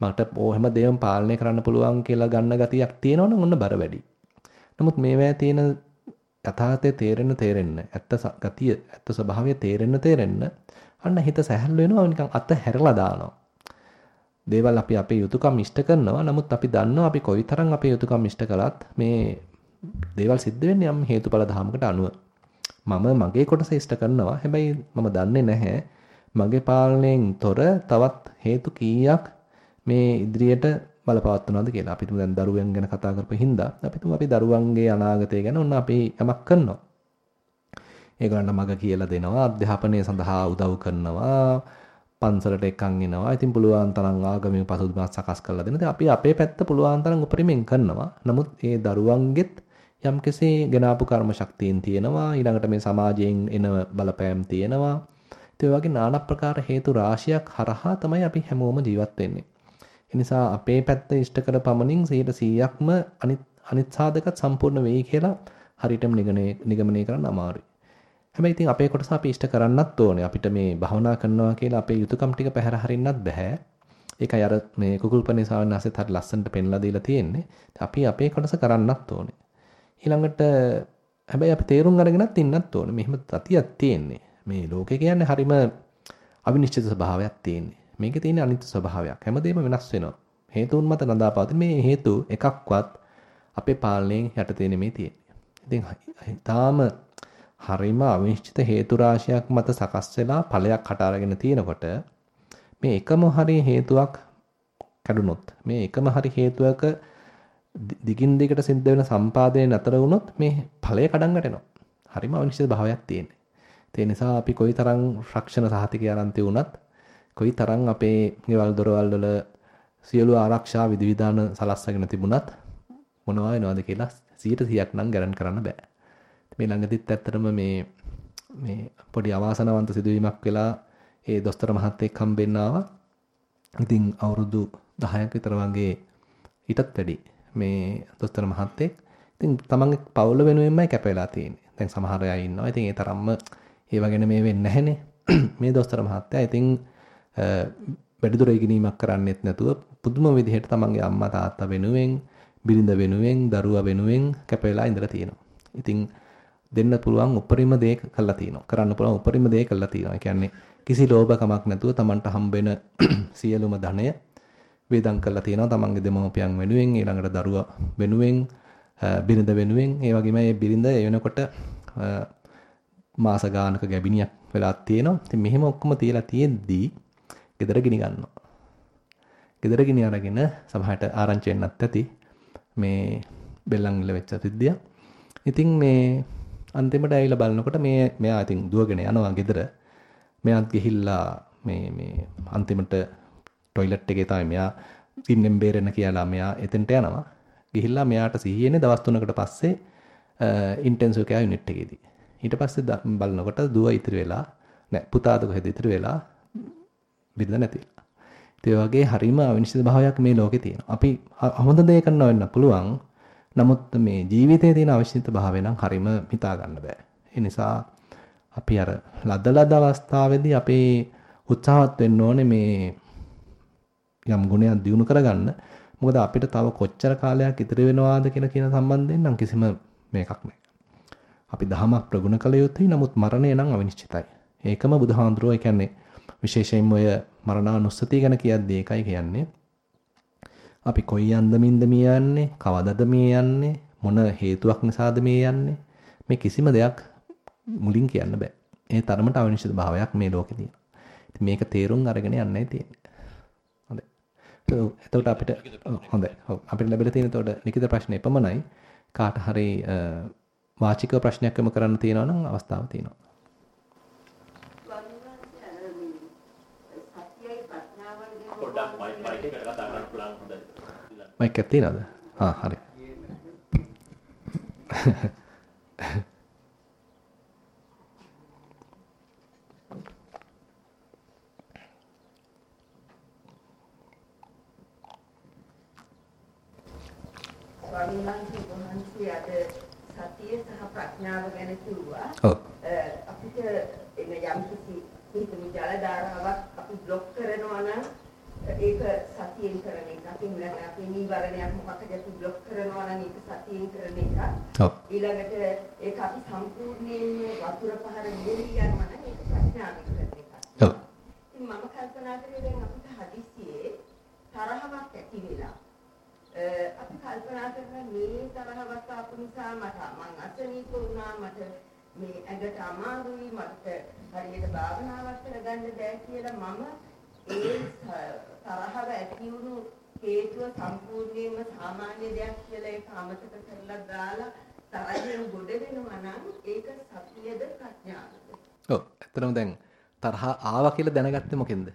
මට ඕ හැම දෙයක්ම පාලනය කරන්න පුළුවන් කියලා ගන්න ගතියක් තියෙනවනම් ඔන්න බර වැඩි. නමුත් මේවැය තියෙන යථාර්ථය තේරෙන්න තේරෙන්න ඇත්ත ගතිය ඇත්ත ස්වභාවය තේරෙන්න තේරෙන්න අන්න හිත සැහැල්ලු වෙනවා නිකන් අත හැරලා දානවා. දේවල් අපි අපේ යුතුයකම් ඉෂ්ට කරනවා. නමුත් අපි දන්නවා අපි කොයිතරම් අපේ යුතුයකම් ඉෂ්ට කළත් මේ දේවල් සිද්ධ වෙන්නේ යම් හේතුඵල ධමයකට අනුව. මම මගේ කොටස ඉෂ්ට කරනවා. හැබැයි මම දන්නේ නැහැ මගේ පාලනයෙන් තොර තවත් හේතු කීයක් මේ ඉදිරියට බලපවත්වනවද කියලා. අපි තුමු දැන් දරුවන් ගැන කතා කරපු හින්දා අපි තුමු අපි දරුවන්ගේ අනාගතය ගැන ඔන්න අපි යමක් කරනවා. ඒගොල්ලන්ට මග කියලා දෙනවා, අධ්‍යාපනය සඳහා උදව් කරනවා, පන්සලට එක්කන් එනවා. ඉතින් පුළුවන් තරම් ආගමික පසුබිමක් සකස් කරලා දෙන්න. ඉතින් අපි අපේ පැත්ත පුළුවන් තරම් උපරිමෙන් කරනවා. නමුත් ඒ දරුවන්ගෙත් යම්කිසි ගෙනාපු කර්ම ශක්තියින් තියෙනවා. ඊළඟට මේ සමාජයෙන් එන බලපෑම් තියෙනවා. ඒ වගේ নানা ප්‍රකාර හේතු රාශියක් හරහා තමයි අපි හැමෝම ජීවත් වෙන්නේ. එනිසා අපේ පැත්ත ඉෂ්ට කර පමණින් 100%ක්ම අනිත් අනිත් සාධකත් සම්පූර්ණ වෙයි කියලා හරියටම නිගමනය කරන්න අමාරුයි. හැබැයි ඉතින් අපේ කොටස අපි ඉෂ්ට කරන්නත් ඕනේ. අපිට මේ භවනා කරනවා කියලා අපේ යුතුයකම් ටික පැහැර හරින්නත් බෑ. ඒකයි අර මේ කුකුල්පනේ සාවනාසෙත් හරි ලස්සනට පෙන්ලා දීලා තියෙන්නේ. අපි අපේ කොටස කරන්නත් ඕනේ. ඊළඟට හැබැයි අපි තේරුම් අරගෙනත් ඉන්නත් ඕනේ. මෙහෙම තතියක් තියෙන්නේ. මේ ලෝකේ කියන්නේ හරිම අවිනිශ්චිත ස්වභාවයක් තියෙන්නේ. මේකේ තියෙන අනිත්‍ය ස්වභාවයක්. හැමදේම වෙනස් වෙනවා. හේතුන් මත නදාපවතින මේ හේතු එකක්වත් අපේ පාලනයෙන් යටතේ නෙමෙයි තියෙන්නේ. ඉතින් ඊටාම හරිම අවිනිශ්චිත හේතු රාශියක් මත සකස් වෙලා ඵලයක් හට අරගෙන තියෙනකොට මේ එකම හරි හේතුවක් කැඩුනොත් මේ එකම හරි හේතුවක දිගින් දිගට සිද්ධ වෙන සම්පාදනය නතර වුණොත් මේ ඵලය කඩන් වැටෙනවා. හරිම අනිශ්චිත භාවයක් තියෙන්නේ. ඒ නිසා අපි කොයිතරම් රක්ෂණ සහතිකය අරන් තියුණත් කොයිතරම් අපේ ගෙවල් දොරවල් වල සියලු ආරක්ෂා විධිවිධාන සලස්සගෙන තිබුණත් මොනවා වෙනවද කියලා 100%ක් නම් ගැරන් කරන්න බෑ. මේ ළඟදිත් ඇත්තටම මේ මේ පොඩි අවාසනාවන්ත සිදුවීමක් වෙලා ඒ දොස්තර මහත්තයෙක් හම්බෙන්න ආවා. ඉතින් අවුරුදු 10ක් විතර වගේ ඊටත් වැඩි මේ දොස්තර මහත්තයෙක්. ඉතින් තමන්ගේ පවුල වෙනුවෙන්මයි කැපෙලා තියෙන්නේ. දැන් සමහර අය ඉන්නවා. ඉතින් ඒ තරම්ම ඒව ගැන මේ වෙන්නේ නැහනේ. මේ දොස්තර මහත්තයා ඉතින් වැඩිදුර ඉගෙනීමක් කරන්නෙත් නැතුව පුදුම විදිහට තමන්ගේ අම්මා තාත්තා වෙනුවෙන්, බිරිඳ වෙනුවෙන්, දරුවා වෙනුවෙන් කැපෙලා ඉඳලා තියෙනවා. ඉතින් දෙන්න පුළුවන් උපරිම දේ කළා තියෙනවා. කරන්න පුළුවන් උපරිම දේ කළා තියෙනවා. ඒ කියන්නේ කිසි ලෝභකමක් නැතුව තමන්ට හම්බෙන සියලුම ධනය වේදම් කරලා තියෙනවා තමන්ගේ දෙමව්පියන් වෙනුවෙන් ඊළඟට දරුවා වෙනුවෙන් බිරිඳ වෙනුවෙන් ඒ වගේම මේ බිරිඳ ඒ වෙනකොට මාස ගානක ගැබිනියක් වෙලා තියෙනවා. ඉතින් මෙහෙම ඔක්කොම තියලා තියෙද්දී ගෙදර ගිනි ගන්නවා. ගෙදර ගිනි අරගෙන සමහරට ආරංචි වෙන්නත් ඇති මේ බෙල්ලන්ගල වෙච්ච සිද්ධිය. ඉතින් මේ අන්තිමට ඇවිල්ලා බලනකොට මේ මෙයා ඉතින් දුවගෙන යනවා ගෙදර. මෙයාත් ගිහිල්ලා මේ මේ අන්තිමට টয়ලට් එකේ තමයි මෙයා පින්නෙන් බේරෙන්න කියලා මෙයා එතෙන්ට යනවා. ගිහිල්ලා මෙයාට සිහියෙන්නේ දවස් 3කට පස්සේ ඉන්ටෙන්සිව් කෙයාර් යුනිට් එකේදී. ඊට පස්සේ බලනකොට දුව ඉතිරි වෙලා නෑ පුතාද කොහෙද ඉතිරි වෙලා බිරිඳ නැතිලා. ඒ වගේ හරිම අවිනිශ්චිත භාවයක් මේ ලෝකේ තියෙනවා. අපි හොඳ දේ කරනවා වෙන්න පුළුවන්. නමුත් මේ ජීවිතයේ තියෙන අවිනිශ්චිත භාවය නම් හරිම හිතා ගන්න බෑ. ඒ නිසා අපි අර ලදලද අවස්ථාවේදී අපේ උත්සාහවත් වෙන්න ඕනේ මේ යම් ගුණයක් දිනු කරගන්න. මොකද අපිට තව කොච්චර කාලයක් ඉතිරි වෙනවාද කියන කියන සම්බන්ධයෙන් නම් කිසිම මේකක් නැහැ. අපි දහමක් ප්‍රගුණ කළ යුතුයි. නමුත් මරණය නම් අවිනිශ්චිතයි. ඒකම බුදුහාඳුරෝ ඒ කියන්නේ විශේෂයෙන්ම ඔය මරණානුස්සතිය ගැන කියද්දී ඒකයි කියන්නේ. අපි කොයි අන්දමින්ද මේ යන්නේ? කවදද මේ යන්නේ? මොන හේතුවක් නිසාද මේ යන්නේ? මේ කිසිම දෙයක් මුලින් කියන්න බෑ. ඒ තරමට අවිනිශ්චිත භාවයක් මේ ලෝකේ තියෙනවා. ඉතින් මේක තේරුම් අරගෙන යන්නයි තියෙන්නේ. හොඳයි. එතකොට අපිට හොඳයි. ඔව් අපිට ලැබිලා තියෙන එතකොට ලිඛිත ප්‍රශ්න එපමණයි. කාට හරි වාචික ප්‍රශ්නයක් යොමු කරන්න තියෙනවා නම් අවස්ථාව තියෙනවා. මයික් එකක් තියනවද? ආ හරි. සතිය සහ ප්‍රඥාව ගැන කිව්වා. ඔව්. අපිට එන යම් කිසි හිතමු ජල ධාරාවක් අපි બ્લોක් කරනවා නම් ඒක සතියෙන් කරන එක. අපි නීවරණයක් මොකක්ද අපි બ્લોක් කරනවා නම් ඒක සතියෙන් කරන එක. ඔව්. ඊළඟට ඒක අපි සම්පූර්ණයෙන්ම වතුර පහර නෙලී යනවා නම් ඒක ප්‍රඥාවෙන් කරන එක. ඔව්. ඉතින් මම කල්පනා කරේ දැන් අපිට හදිස්සියේ තරහවක් ඇති වෙලා අපි කල්පනා කරන මේ තරහවක් ආපු නිසා මට මං අසනීප වුණා මට මේ ඇඟට අමාරුයි මට හරියට භාවනාවක් කරගන්න බෑ කියලා මම ඒ තරහව ඇති වුණු හේතුව සම්පූර්ණයෙන්ම සාමාන්‍ය දෙයක් කියලා ඒක අමතක කරලා දාලා තරහෙන් ගොඩ වෙනවා නම් ඒක සතියද ප්‍රඥාවද? ඔව්. ඇත්තටම දැන් තරහ ආවා කියලා දැනගත්තේ මොකෙන්ද?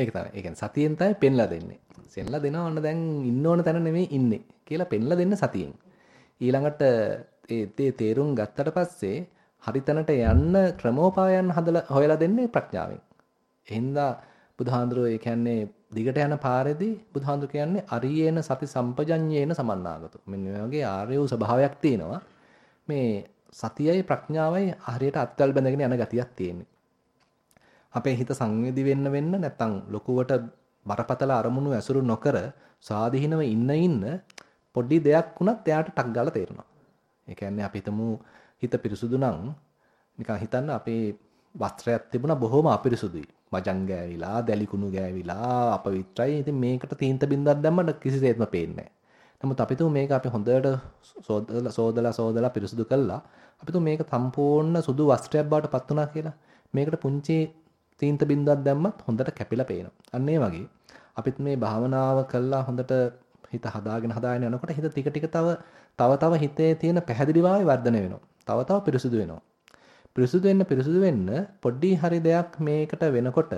ඒක තමයි. ඒ කියන්නේ සතියෙන් තමයි පෙන්ලා දෙන්නේ. සෙන්ලා දෙනවා ඔන්න දැන් ඉන්න ඕන තැන නෙමෙයි ඉන්නේ කියලා පෙන්ලා දෙන්න සතියෙන්. ඊළඟට ඒ තේරුම් ගත්තට පස්සේ හරි තැනට යන්න ක්‍රමෝපායන් හදලා හොයලා දෙන්නේ ප්‍රඥාවෙන්. එහෙනම් බුදුහාඳුරෝ ඒ කියන්නේ දිගට යන පාරේදී බුදුහාඳුර කියන්නේ අරියේන සති සම්පජඤ්ඤේන සමන්නාගතෝ. මෙන්න මේ වගේ ආර්ය වූ ස්වභාවයක් තියෙනවා. මේ සතියයි ප්‍රඥාවයි හරියට අත්වල බැඳගෙන යන ගතියක් තියෙන්නේ. අපේ හිත සංවේදී වෙන්න වෙන්න නැත්තම් ලොකුවට බරපතල අරමුණු ඇසුරු නොකර සාදීනව ඉන්න ඉන්න පොඩි දෙයක් වුණත් එයාට ටක් ගාලා තේරෙනවා. ඒ කියන්නේ අපි හිතමු හිත පිරිසුදු නම් නිකන් හිතන්න අපේ වස්ත්‍රයක් තිබුණා බොහොම අපිරිසුදුයි. මජන් ගෑවිලා, දැලි කුණු ගෑවිලා, අපවිත්‍රයි. ඉතින් මේකට තීන්ත බින්දක් දැම්මම කිසිසේත්ම පේන්නේ නමුත් අපි මේක අපි හොඳට සෝදලා සෝදලා පිරිසුදු කළා. අපි මේක සම්පූර්ණ සුදු වස්ත්‍රයක් බවට පත් වුණා කියලා. මේකට පුංචි තීන්ත බින්දුවක් දැම්මත් හොඳට කැපිලා පේනවා. අන්න ඒ වගේ අපිත් මේ භාවනාව කළා හොඳට හිත හදාගෙන හදාගෙන යනකොට හිත ටික ටික තව තව තව හිතේ තියෙන පැහැදිලිවායි වර්ධනය වෙනවා. තව තව පිරිසුදු වෙනවා. පිරිසුදු වෙන්න පිරිසුදු වෙන්න පොඩි හරි දෙයක් මේකට වෙනකොට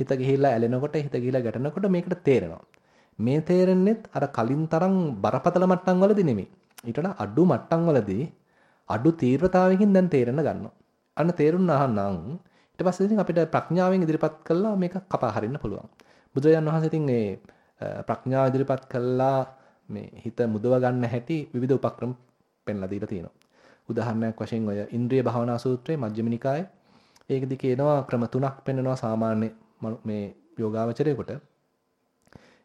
හිත ගිහිල්ලා ඇලෙනකොට හිත ගිහිල්ලා ගැටෙනකොට මේකට තේරෙනවා. මේ තේරෙන්නෙත් අර කලින් තරම් බරපතල මට්ටම් වලදී නෙමෙයි. ඊට අඩු මට්ටම් වලදී අඩු තීව්‍රතාවයකින් දැන් තේරෙන්න ගන්නවා. අන්න තේරුණා නම් ඊට පස්සේ ඉතින් අපිට ප්‍රඥාවෙන් ඉදිරිපත් කළා මේක කපා හරින්න පුළුවන්. බුදුරජාණන් වහන්සේ ඉතින් මේ ප්‍රඥාව ඉදිරිපත් කළා මේ හිත මුදව ගන්න හැටි විවිධ උපක්‍රම පෙන්ලා දීලා තියෙනවා. උදාහරණයක් වශයෙන් ඔය ඉන්ද්‍රිය භාවනා සූත්‍රයේ මජ්ක්‍ධිම නිකායේ ඒකෙදි කියනවා ක්‍රම තුනක් පෙන්වනවා සාමාන්‍ය මේ යෝගාවචරයේකට.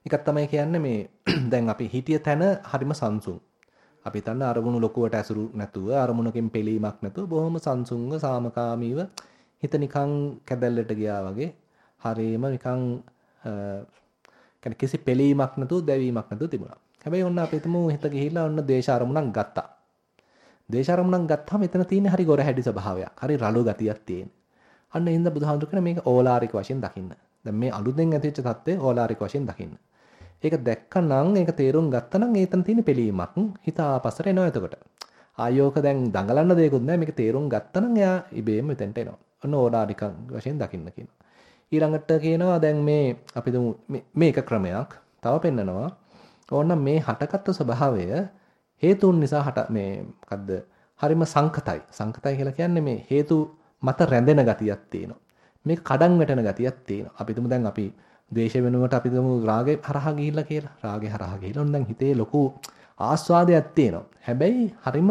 එකක් තමයි කියන්නේ මේ දැන් අපි හිටිය තැන හරිම සංසුන්. අපි හිතන්න අරමුණු ලොකුවට ඇසුරු නැතුව අරමුණකින් පිළීමක් නැතුව බොහොම සංසුන්ව සාමකාමීව හිත නිකන් කැදැල්ලට ගියා වගේ හරීම නිකන් කිසි පිළීමක් නැතුව දැවීමක් නැතුව තිබුණා. හැබැයි ඔන්න අපි හිතමු හිත ගිහිල්ලා ඔන්න දේශ අරමුණක් ගත්තා. දේශ අරමුණක් ගත්තාම එතන තියෙන හරි ගොර හැඩි ස්වභාවයක්. හරි රළු ගතියක් තියෙන. අන්න එහෙනම් බුදුහාමුදුර කියන මේක ඕලාරික වශයෙන් දකින්න. දැන් මේ අලුතෙන් ඇතිවෙච්ච தත්ත්වය ඕලාරික වශයෙන් දකින්න. ඒක දැක්කනම් ඒක තේරුම් ගත්තනම් ඒතන තියෙන පිළීමක් හිත ආපස්සට එනවා එතකොට. ආයෝක දැන් දඟලන්න දෙයක්වත් නැහැ මේක තේරුම් ගත්තනම් එයා ඉබේම මෙතෙන්ට එනවා. ඔන්න ඕලාරික වශයෙන් දකින්න කියනවා. ඊළඟට කියනවා දැන් මේ අපි මේක ක්‍රමයක් තව පෙන්නනවා. ඕන්න මේ හටගත්තු ස්වභාවය හේතුන් නිසා හට මේ මොකද්ද? හරිම සංකතයි. සංකතයි කියලා කියන්නේ මේ හේතු මත රැඳෙන ගතියක් තියෙනවා. මේක කඩන් වැටෙන ගතියක් තියෙනවා. අපි තුමු දැන් අපි ද්වේෂ වෙනුවට අපි තුමු රාගේ හරහා ගිහිල්ලා කියලා. රාගේ හරහා ගිහිල්ලා ඔන්න දැන් හිතේ ලොකු ආස්වාදයක් තියෙනවා. හැබැයි හරිම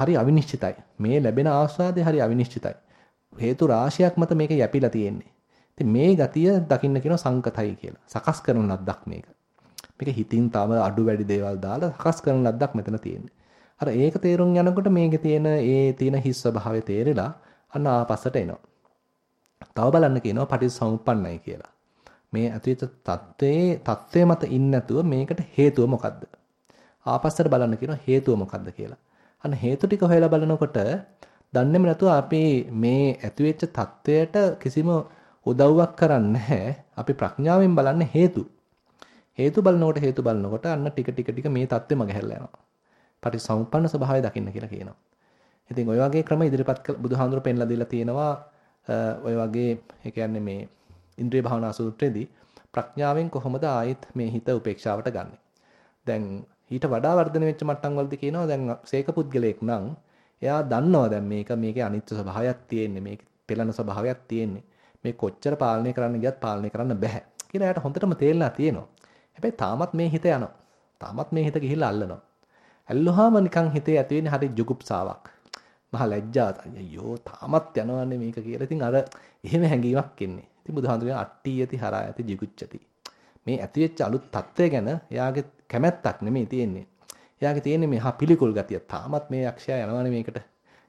හරි අවිනිශ්චිතයි. මේ ලැබෙන ආස්වාදය හරි අවිනිශ්චිතයි. හේතු රාශියක් මත මේක යැපිලා තියෙන්නේ. ඉතින් මේ ගතිය දකින්න කියන සංකතයි කියලා. සකස් කරන ලද්දක් මේක. මේක හිතින් තම අඩු වැඩි දේවල් දාලා හකස් කරන ලද්දක් මෙතන තියෙන්නේ. අර ඒක තේරුම් යනකොට මේකේ තියෙන ඒ තියෙන හිස් ස්වභාවය තේරිලා අන්න ආපස්සට එනවා. තව බලන්න කියනවා පටිච්චසමුප්පන්නයි කියලා. මේ ඇතුළත தත්ත්වයේ தත්ත්වය මත ඉන්නේ නැතුව මේකට හේතුව මොකද්ද? ආපස්සට බලන්න කියනවා හේතුව මොකද්ද කියලා. අන්න හේතු ටික හොයලා බලනකොට දන්නේම නැතුව අපි මේ ඇතුළෙච්ච தත්ත්වයට කිසිම උදව්වක් කරන්නේ නැහැ. අපි ප්‍රඥාවෙන් බලන්නේ හේතු. හේතු බලනකොට හේතු බලනකොට අන්න ටික ටික ටික මේ தත්ත්වෙම ගහැරලා යනවා. පටිසමුප්පන්න ස්වභාවය දකින්න කියලා කියනවා. ඉතින් ওই වගේ ක්‍රම ඉදිරිපත් කළ බුදුහාඳුර පෙන්ලා දීලා තියෙනවා ඔය වගේ ඒ කියන්නේ මේ ඉන්ද්‍රිය භාවනා සූත්‍රයේදී ප්‍රඥාවෙන් කොහොමද ආයෙත් මේ හිත උපේක්ෂාවට ගන්නෙ. දැන් ඊට වඩා වර්ධනය වෙච්ච මට්ටම් වලදී කියනවා දැන් සේක පුද්ගලයෙක් නම් එයා දන්නවා දැන් මේක මේකේ අනිත්‍ය ස්වභාවයක් තියෙන්නේ මේක පෙළෙන ස්වභාවයක් තියෙන්නේ මේ කොච්චර පාලනය කරන්න ගියත් පාලනය කරන්න බෑ කියලා එයාට හොඳටම තේරලා තියෙනවා. හැබැයි තාමත් මේ හිත යනවා. තාමත් මේ හිත ගිහිල්ලා අල්ලනවා. ඇල්ලුවාම නිකන් හිතේ ඇති වෙන්නේ හරි ජුගුප්සාවක්. මහ ලැජ්ජාවක්. අයියෝ තාමත් යනවන්නේ මේක කියලා. ඉතින් අර එහෙම හැඟීමක් එන්නේ. ඉතින් බුදුහාමුදුරුවෝ අට්ටි යති හරා යති jigucchati. මේ ඇතිවෙච්ච අලුත් தත්ත්වය ගැන එයාගේ කැමැත්තක් නෙමෙයි තියෙන්නේ. එයාගේ තියෙන්නේ මේ හා පිළිකුල් ගතිය. තාමත් මේ යක්ෂයා යනවනේ මේකට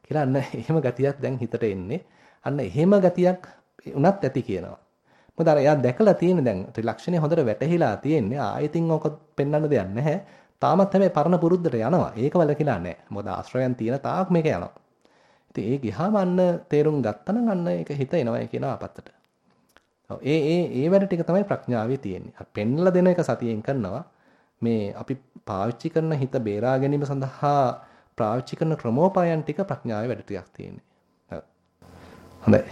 කියලා අන්න එහෙම ගතියක් දැන් හිතට එන්නේ. අන්න එහෙම ගතියක් උනත් ඇති කියනවා. මොකද අර එයා දැකලා තියෙන දැන් ත්‍රිලක්ෂණේ හොඳට වැටහිලා තියෙන්නේ. ආයෙතින් ඔක පෙන්වන්න දෙයක් නැහැ. තාමත් හැබැයි පරණ පුරුද්දට යනවා. ඒක වලකිනා නැහැ. මොකද ආශ්‍රයයන් තියෙන තාක් මේක යනවා. ඉතින් ඒ ගියාම අන්න තේරුම් ගත්තනම් අන්න ඒක හිත එනවා කියන ආපත්තට. ඒ ඒ ඒ වැඩ ටික තමයි ප්‍රඥාවේ තියෙන්නේ. අර පෙන්ලා දෙන එක සතියෙන් කරනවා. මේ අපි පාවිච්චි කරන හිත බේරා ගැනීම සඳහා පාවිච්චි කරන ක්‍රමෝපායන් ටික ප්‍රඥාවේ වැඩ ටිකක් තියෙන්නේ. හොඳයි.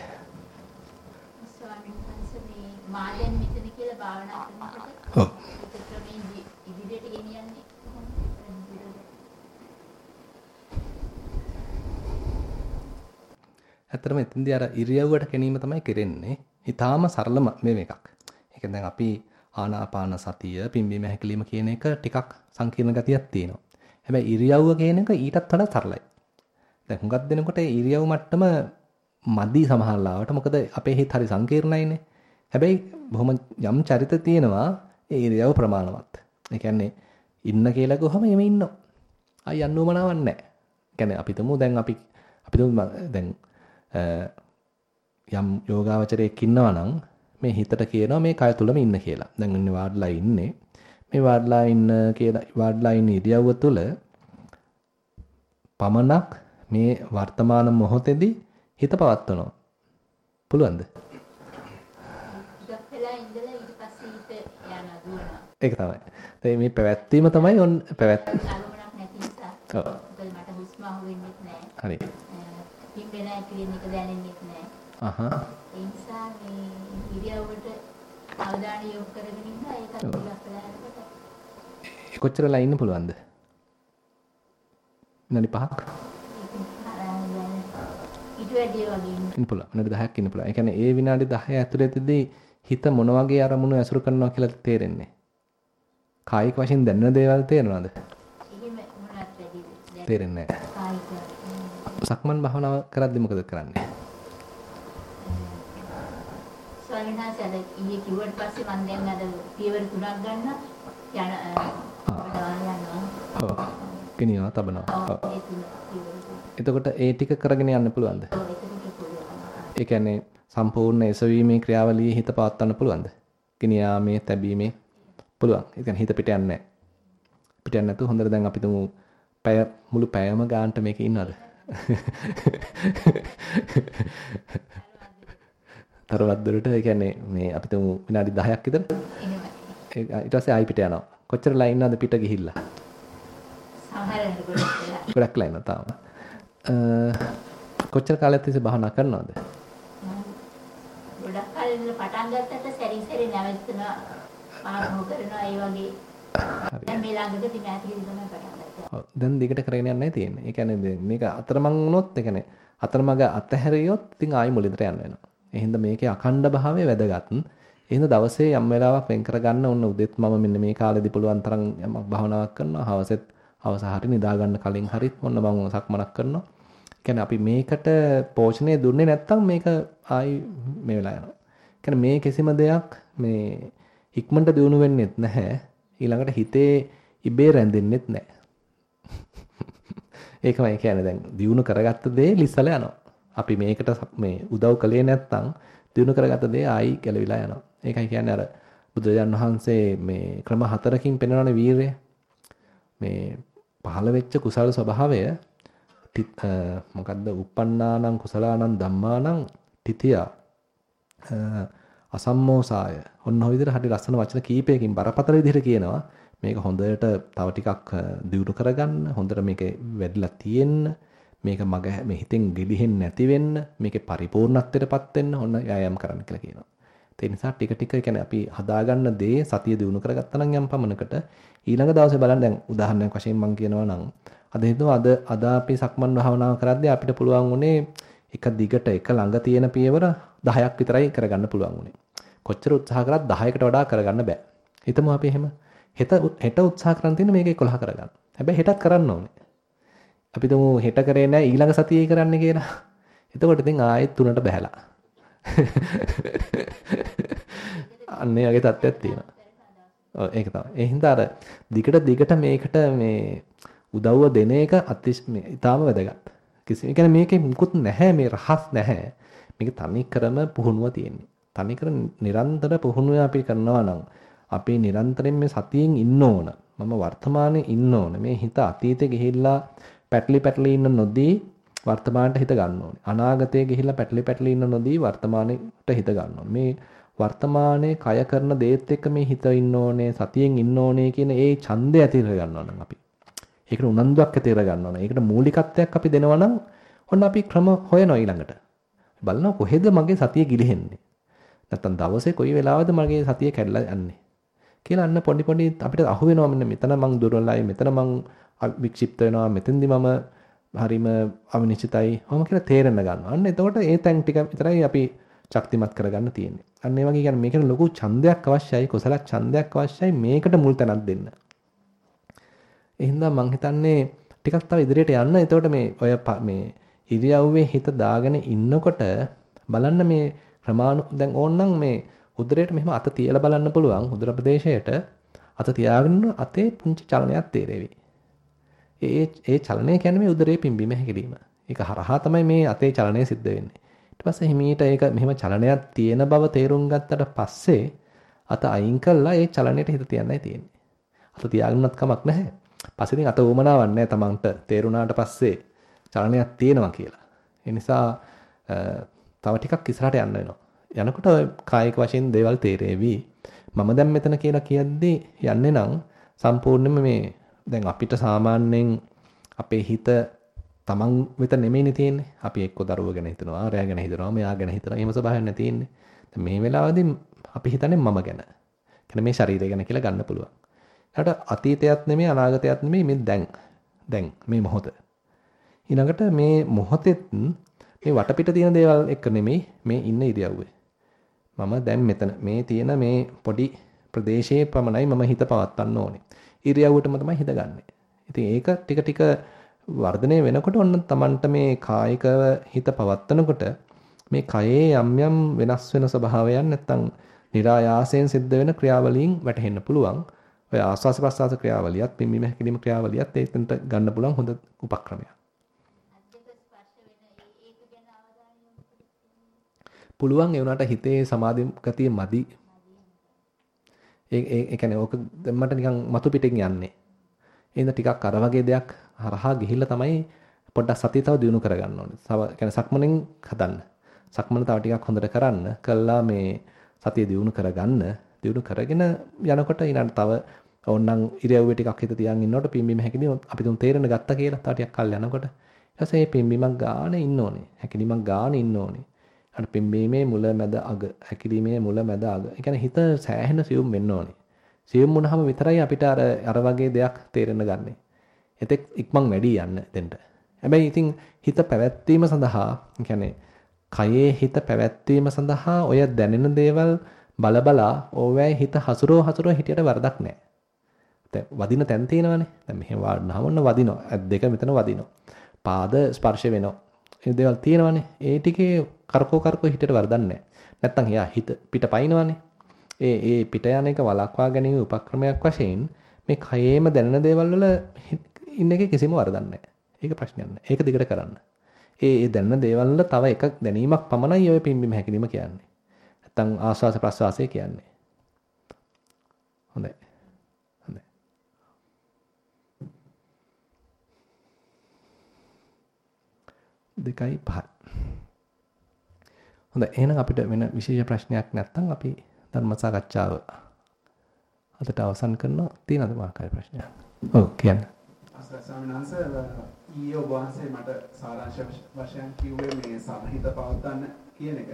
මේ මායන් මෙතන කියලා භාවනා කරනකොට ඔව්. ඉදිරියට ගෙනියන්නේ ඇත්තටම එතෙන්දී අර ඉරියව්වට ගැනීම තමයි කරන්නේ. ඊටාම සරල මේ එකක්. ඒ කියන්නේ දැන් අපි ආනාපාන සතිය, පිම්බීම හැකිලිම කියන එක ටිකක් සංකීර්ණ ගතියක් තියෙනවා. හැබැයි ඉරියව්ව කියන එක ඊටත් වඩා සරලයි. දැන් හුඟක් දෙනකොට ඉරියව් මට්ටම මදි සමහර ලාවට මොකද අපේ හිත හරි සංකීර්ණයිනේ. හැබැයි බොහොම යම් චරිත තියෙනවා ඒ ඉරියව් ප්‍රමාණවත්. ඒ කියන්නේ ඉන්න කියලා කොහොම එමෙ ඉන්නවා. ආයි යන්න උවමනාවක් නැහැ. කියන්නේ අපි තුමු දැන් අපි අපි තුමු දැන් යම් යෝගාවචරයක් ඉන්නවා නම් මේ හිතට කියනවා මේ කය තුලම ඉන්න කියලා. දැන් ඉන්නේ වාඩිලා ඉන්නේ. මේ වාඩිලා ඉන්න කියලා වාඩිලා ඉන්න ඉරියව්ව තුල පමණක් මේ වර්තමාන මොහොතේදී හිත පවත්වනවා. පුළුවන්ද? ඒක තමයි. දැන් මේ පැවැත්වීම තමයි ඔන්න පැවැත්. මට හුස්ම අහුවෙන්නේ නැහැ. හරි. පිම්බෙන කියන එක දැනෙන්නේ නැහැ. අහහ. ඒ නිසා මේ ඉරියව්වට අවධානය යොමු කරගෙන ඉන්න ඒකත් ටිකක් යනකොට කොච්චරලා ඉන්න පුළුවන්ද? විනාඩි 5ක්. ඊට වැඩි වගේ ඉන්න පුළුවන්. විනාඩි 10ක් ඉන්න පුළුවන්. ඒ කියන්නේ ඒ විනාඩි 10 ඇතුළතදී හිත මොන වගේ අරමුණු ඇසුරු කරනවා කියලා තේරෙන්නේ. කායික වශයෙන් දැනෙන දේවල් තේරෙනවද? තේරෙන්නේ සක්මන් භාවනාව කරද්දි මොකද කරන්නේ? ස්වාමීන් වහන්සේ අද ඊයේ කිව්වට පස්සේ මම දැන් අද පියවර තුනක් ගන්න යන යනවා. ඔව්. ගෙනියනවා තබනවා. එතකොට ඒ ටික කරගෙන යන්න පුළුවන්ද? ඒ කියන්නේ සම්පූර්ණ එසවීමේ ක්‍රියාවලියේ හිත පවත්වන්න පුළුවන්ද? ගෙනියාමේ තැබීමේ පුළුවන්. ඒ කියන්නේ හිත පිට යන්නේ නැහැ. පිට යන්නේ නැතුව හොඳට දැන් අපි තුමු පැය මුළු පැයම ගානට මේක ඉන්නවද? තරවත් දුරට ඒ කියන්නේ මේ අපි තුමු විනාඩි 10ක් විතර. ඊට පස්සේ ආයි පිට යනවා. කොච්චරලා ඉන්නවද පිට ගිහිල්ලා? සමහර ගොඩක් ලයින් තාම. කොච්චර කාලයක් තිස්සේ භාවනා කරනවද? කල් පටන් ගත්තට සැරින් සැරේ නැවතුණා ආරම්භ කරනවා ඒ වගේ. දැන් මේ ළඟදී මෑතකදී තමයි පටන් ගත්තේ. දැන් දිගට කරගෙන යන්නයි තියෙන්නේ. ඒ කියන්නේ මේක අතරමං වුණොත් ඒ කියන්නේ අතරමඟ අතහැරියොත් ඉතින් ආයි මුලින්ට යන්න වෙනවා. ඒ හින්දා මේකේ අඛණ්ඩ භාවය වැදගත්. ඒ හින්දා දවසේ යම් වෙලාවක් වෙන් කරගන්න ඕන උදෙත් මම මෙන්න මේ කාලෙදි පුළුවන් තරම් යමක් භාවනාවක් කරනවා. හවසෙත් හවස හරි නිදා ගන්න කලින් හරිත් මොන්න මම සක්මනක් කරනවා. කියන්නේ අපි මේකට පෝෂණය දුන්නේ නැත්නම් මේක ආයි මේ වෙලා යනවා. කියන්නේ මේ කිසිම දෙයක් මේ ඉක්මනට දිනු වෙන්නේත් නැහැ. ඊළඟට හිතේ ඉබේ රැඳෙන්නෙත් නැහැ. ඒකමයි කියන්නේ දැන් දිනු කරගත්ත දේ ලිස්සලා යනවා. අපි මේකට මේ උදව් කළේ නැත්නම් දිනු කරගත්ත දේ ආයි ගැලවිලා යනවා. ඒකයි කියන්නේ අර බුදුරජාන් වහන්සේ මේ ක්‍රම හතරකින් පෙන්වනනේ වීරය. මේ පහළ වෙච්ච කුසල ස්වභාවය මොකද්ද? uppannānaṁ කුසලානං ධම්මානං තිතියා අසම්මෝසාය. ඔන්න ඔය විදිහට හරි ලස්සන වචන කීපයකින් බරපතල විදිහට කියනවා. මේක හොඳට තව ටිකක් දියුණු කරගන්න, හොඳට මේක වැඩිලා තියෙන්න, මේක මග මේ හිතෙන් ගිලිහෙන්නේ නැති වෙන්න, මේකේ පරිපූර්ණත්වයටපත් වෙන්න ඔන්න ව්‍යායාම කරන්න කියලා කියනවා. ඒ නිසා ටික ටික කියන්නේ අපි හදාගන්න දේ සතිය දිනු කරගත්තා නම් යම් පමණකට ඊළඟ දවසේ බලන්න දැන් උදාහරණයක් වශයෙන් මම කියනවා නම් අද හිතමු අද අද අපි සක්මන් භාවනාව කරද්දී අපිට පුළුවන් උනේ එක දිගට එක ළඟ තියෙන පියවර 10ක් විතරයි කරගන්න පුළුවන් උනේ. කොච්චර උත්සාහ කරත් 10කට වඩා කරගන්න බෑ. හිතමු අපි එහෙම හෙට හෙට උත්සාහ කරන් තියෙන මේක 11 කරගන්න. හැබැයි හෙටත් කරන්න ඕනේ. අපි තුමු හෙට කරේ නැහැ ඊළඟ සතියේ කරන්න කියලා. එතකොට ඉතින් ආයෙත් තුනට බහැලා. අන්න ඒ වගේ තත්ත්වයක් තියෙනවා. ඔව් ඒක තමයි. ඒ හින්දා අර දිගට දිගට මේකට මේ උදව්ව දෙන එක අතිශ මේ ඊටාම වැදගත්. කිසි කියන්නේ මේකේ මුකුත් නැහැ මේ රහස් නැහැ. මේක තනි කරම පුහුණුව තියෙන්නේ. තනි කර නිරන්තර පුහුණුව අපි කරනවා නම් අපි නිරන්තරයෙන් මේ සතියෙන් ඉන්න ඕන. මම වර්තමානයේ ඉන්න ඕන. මේ හිත අතීතේ ගිහිල්ලා පැටලි පැටලි ඉන්න නොදී වර්තමානට හිත ගන්න ඕනේ. අනාගතයේ ගිහිල්ලා පැටලි පැටලි ඉන්න නොදී වර්තමානයට හිත ගන්න ඕනේ. මේ වර්තමානයේ කය කරන දේත් එක්ක මේ හිත ඉන්න ඕනේ, සතියෙන් ඉන්න ඕනේ කියන ඒ ඡන්දය ඇති කර ගන්නවා නම් අපි. ඒකට උනන්දුවක් ඇති කර ගන්නවා නම්, ඒකට මූලිකත්වයක් අපි දෙනවා නම් ඔන්න අපි ක්‍රම හොයනවා ඊළඟට. බලනවා කොහෙද මගේ සතිය ගිලිහෙන්නේ. නැත්තම් දවසේ කොයි වෙලාවද මගේ සතිය කැඩලා යන්නේ. කියලා අන්න පොඩි පොඩි අපිට අහු වෙනවා මෙන්න මෙතන මං දුර්වලයි, මෙතන මං වික්ෂිප්ත වෙනවා, මෙතෙන්දි මම හරිම අවිනිශ්චිතයි. ඔහොම කියලා තේරෙන්න ගන්නවා. අන්න එතකොට ඒ තැන් ටික විතරයි අපි ශක්තිමත් කරගන්න තියෙන්නේ. අන්න ඒ වගේ කියන්නේ මේකට ලොකු ඡන්දයක් අවශ්‍යයි, කුසල ඡන්දයක් අවශ්‍යයි මේකට මුල් තැනක් දෙන්න. ඒ හින්දා මං හිතන්නේ ටිකක් තව ඉදිරියට යන්න. එතකොට මේ ඔය මේ ඉරියව්වේ හිත දාගෙන ඉන්නකොට බලන්න මේ ක්‍රමාණු දැන් ඕනනම් මේ උදරයට මෙහෙම අත තියලා බලන්න පුළුවන් උදර ප්‍රදේශයට අත තියාගෙන අතේ පුංචි චලනයක් තේරෙවි. ඒ ඒ චලනය කියන්නේ මේ උදරයේ පිම්බීම හැකිලිම. ඒක හරහා තමයි මේ අතේ චලනය සිද්ධ වෙන්නේ. ඊට පස්සේ හිමීට ඒක මෙහෙම චලනයක් තියෙන බව තේරුම් ගත්තට පස්සේ අත අයින් කළා ඒ චලනයට හිත තියන්නයි තියෙන්නේ. අත තියාගන්නත් කමක් නැහැ. පස්සේ ඉතින් අත උමනාවක් නැහැ තමන්ට තේරුණාට පස්සේ චලනයක් තියෙනවා කියලා. ඒ නිසා තව ටිකක් ඉස්සරහට යන්න වෙනවා. යනකොට කායික වශයෙන් දේවල් තේරෙවි. මම දැන් මෙතන කියලා කියද්දී යන්නේ නම් සම්පූර්ණයෙන්ම මේ දැන් අපිට සාමාන්‍යයෙන් අපේ හිත තමන් වෙත නෙමෙයිනේ තියෙන්නේ. අපි එක්ක දරුවෝ ගැන හිතනවා, රෑ ගැන හිතනවා, මෙයා ගැන හිතනවා. එහෙම ස්වභාවයක් නැති තියෙන්නේ. දැන් මේ වෙලාවේදී අපි හිතන්නේ මම ගැන. කියන්නේ මේ ශරීරය ගැන කියලා ගන්න පුළුවන්. ඊට අතීතයත් නෙමෙයි අනාගතයත් නෙමෙයි මේ දැන්. දැන් මේ මොහොත. ඊළඟට මේ මොහොතෙත් මේ වටපිට තියෙන දේවල් එක්ක නෙමෙයි මේ ඉන්න ඉරියව්වේ. මම දැන් මෙතන මේ තියෙන මේ පොඩි ප්‍රදේශයේ පමණයි මම හිත පවත්වන්න ඕනේ. ඉරියව්වටම තමයි හිත ගන්නෙ. ඉතින් ඒක ටික ටික වර්ධනය වෙනකොට ඔන්න Tamanට මේ කායිකව හිත පවත්නකොට මේ කයේ යම් යම් වෙනස් වෙන ස්වභාවයන් නැත්තම් નિરાයාසයෙන් සිද්ධ වෙන ක්‍රියාවලින් වැටහෙන්න පුළුවන්. ඔය ආස්වාස ප්‍රස්වාස ක්‍රියාවලියත් පිම්බීම හැකිලිම ක්‍රියාවලියත් ඒකට ගන්න පුළුවන් හොඳ උපක්‍රමයක්. පුළුවන් ඒ වුණාට හිතේ සමාධි ගතිය මදි. ඒ ඒ කියන්නේ ඕක මට නිකන් මතු පිටින් යන්නේ. එහෙනම් ටිකක් අර වගේ දෙයක් හරහා ගිහිල්ලා තමයි පොඩ්ඩක් සතිය තව දියුණු කරගන්න ඕනේ. තව කියන්නේ සක්මණෙන් හදන්න. සක්මන තව ටිකක් හොඳට කරන්න. කළා මේ සතිය දියුණු කරගන්න. දියුණු කරගෙන යනකොට ඊළඟ තව ඕනනම් ඉරියව්වේ ටිකක් හිත තියන් ඉන්නකොට පිම්බීම හැකිලිම අපි තුන් තේරෙන ගත්තා කියලා. තව ටිකක් කල් යනකොට ඊට පස්සේ පිම්බීමක් ගානේ ඉන්න ඕනේ. හැකිලිමක් ගානේ ඉන්න ඕනේ. අර පිම්බීමේ මුල මැද අග හැකිලීමේ මුල මැද අග. ඒ කියන්නේ හිත සෑහෙන සියුම් වෙන්න ඕනේ. සියුම් වුණාම විතරයි අපිට අර අර වගේ දෙයක් තේරෙන්න ගන්නෙ. එතෙක් ඉක්මන් වැඩි යන්න දෙන්න. හැබැයි ඉතින් හිත පැවැත්වීම සඳහා කියන්නේ කයේ හිත පැවැත්වීම සඳහා ඔය දැනෙන දේවල් බලබලා ඕවැයි හිත හසුරව හසුරව හිටියට වරදක් නැහැ. දැන් වදින තැන් තියෙනවනේ. දැන් මෙහෙම වඩනහම ඔන්න වදිනවා. ඇත් දෙක මෙතන වදිනවා. පාද ස්පර්ශ වෙනවා. ඒ දේවල් තියෙනවනේ. ඒ ටිකේ කරකෝ කරකෝ හිතට වරදන්නේ නැත්තම් එයා හිත පිට පයින්නවනේ. ඒ ඒ පිට යන එක වළක්වා ගැනීම උපක්‍රමයක් වශයෙන් මේ කයේම දැනෙන දේවල් වල ඉන්න එකේ කිසිම වරදක් ඒක ප්‍රශ්නයක් නෑ. ඒක දිගට කරන්න. ඒ ඒ දැනෙන දේවල් වල තව එකක් දැනීමක් පමණයි ඔය පිම්බීම හැකිලිම කියන්නේ. නැත්තම් ආස්වාස ප්‍රස්වාසය කියන්නේ. හොඳයි. හොඳයි. දෙකයි පහයි. හොඳයි එහෙනම් අපිට වෙන විශේෂ ප්‍රශ්නයක් නැත්නම් අපි ධර්ම සාකච්ඡාව අදට අවසන් කරනවා. තියෙනවද මාකාරී ප්‍රශ්නයක්? ඔව් කියන්න. ස්වාමීන් වහන්සේ ඊයේ ඔබ වහන්සේ මට සාරාංශ වශයෙන් කිව්වේ මේ සමහිත පවත්වන්න කියන එක.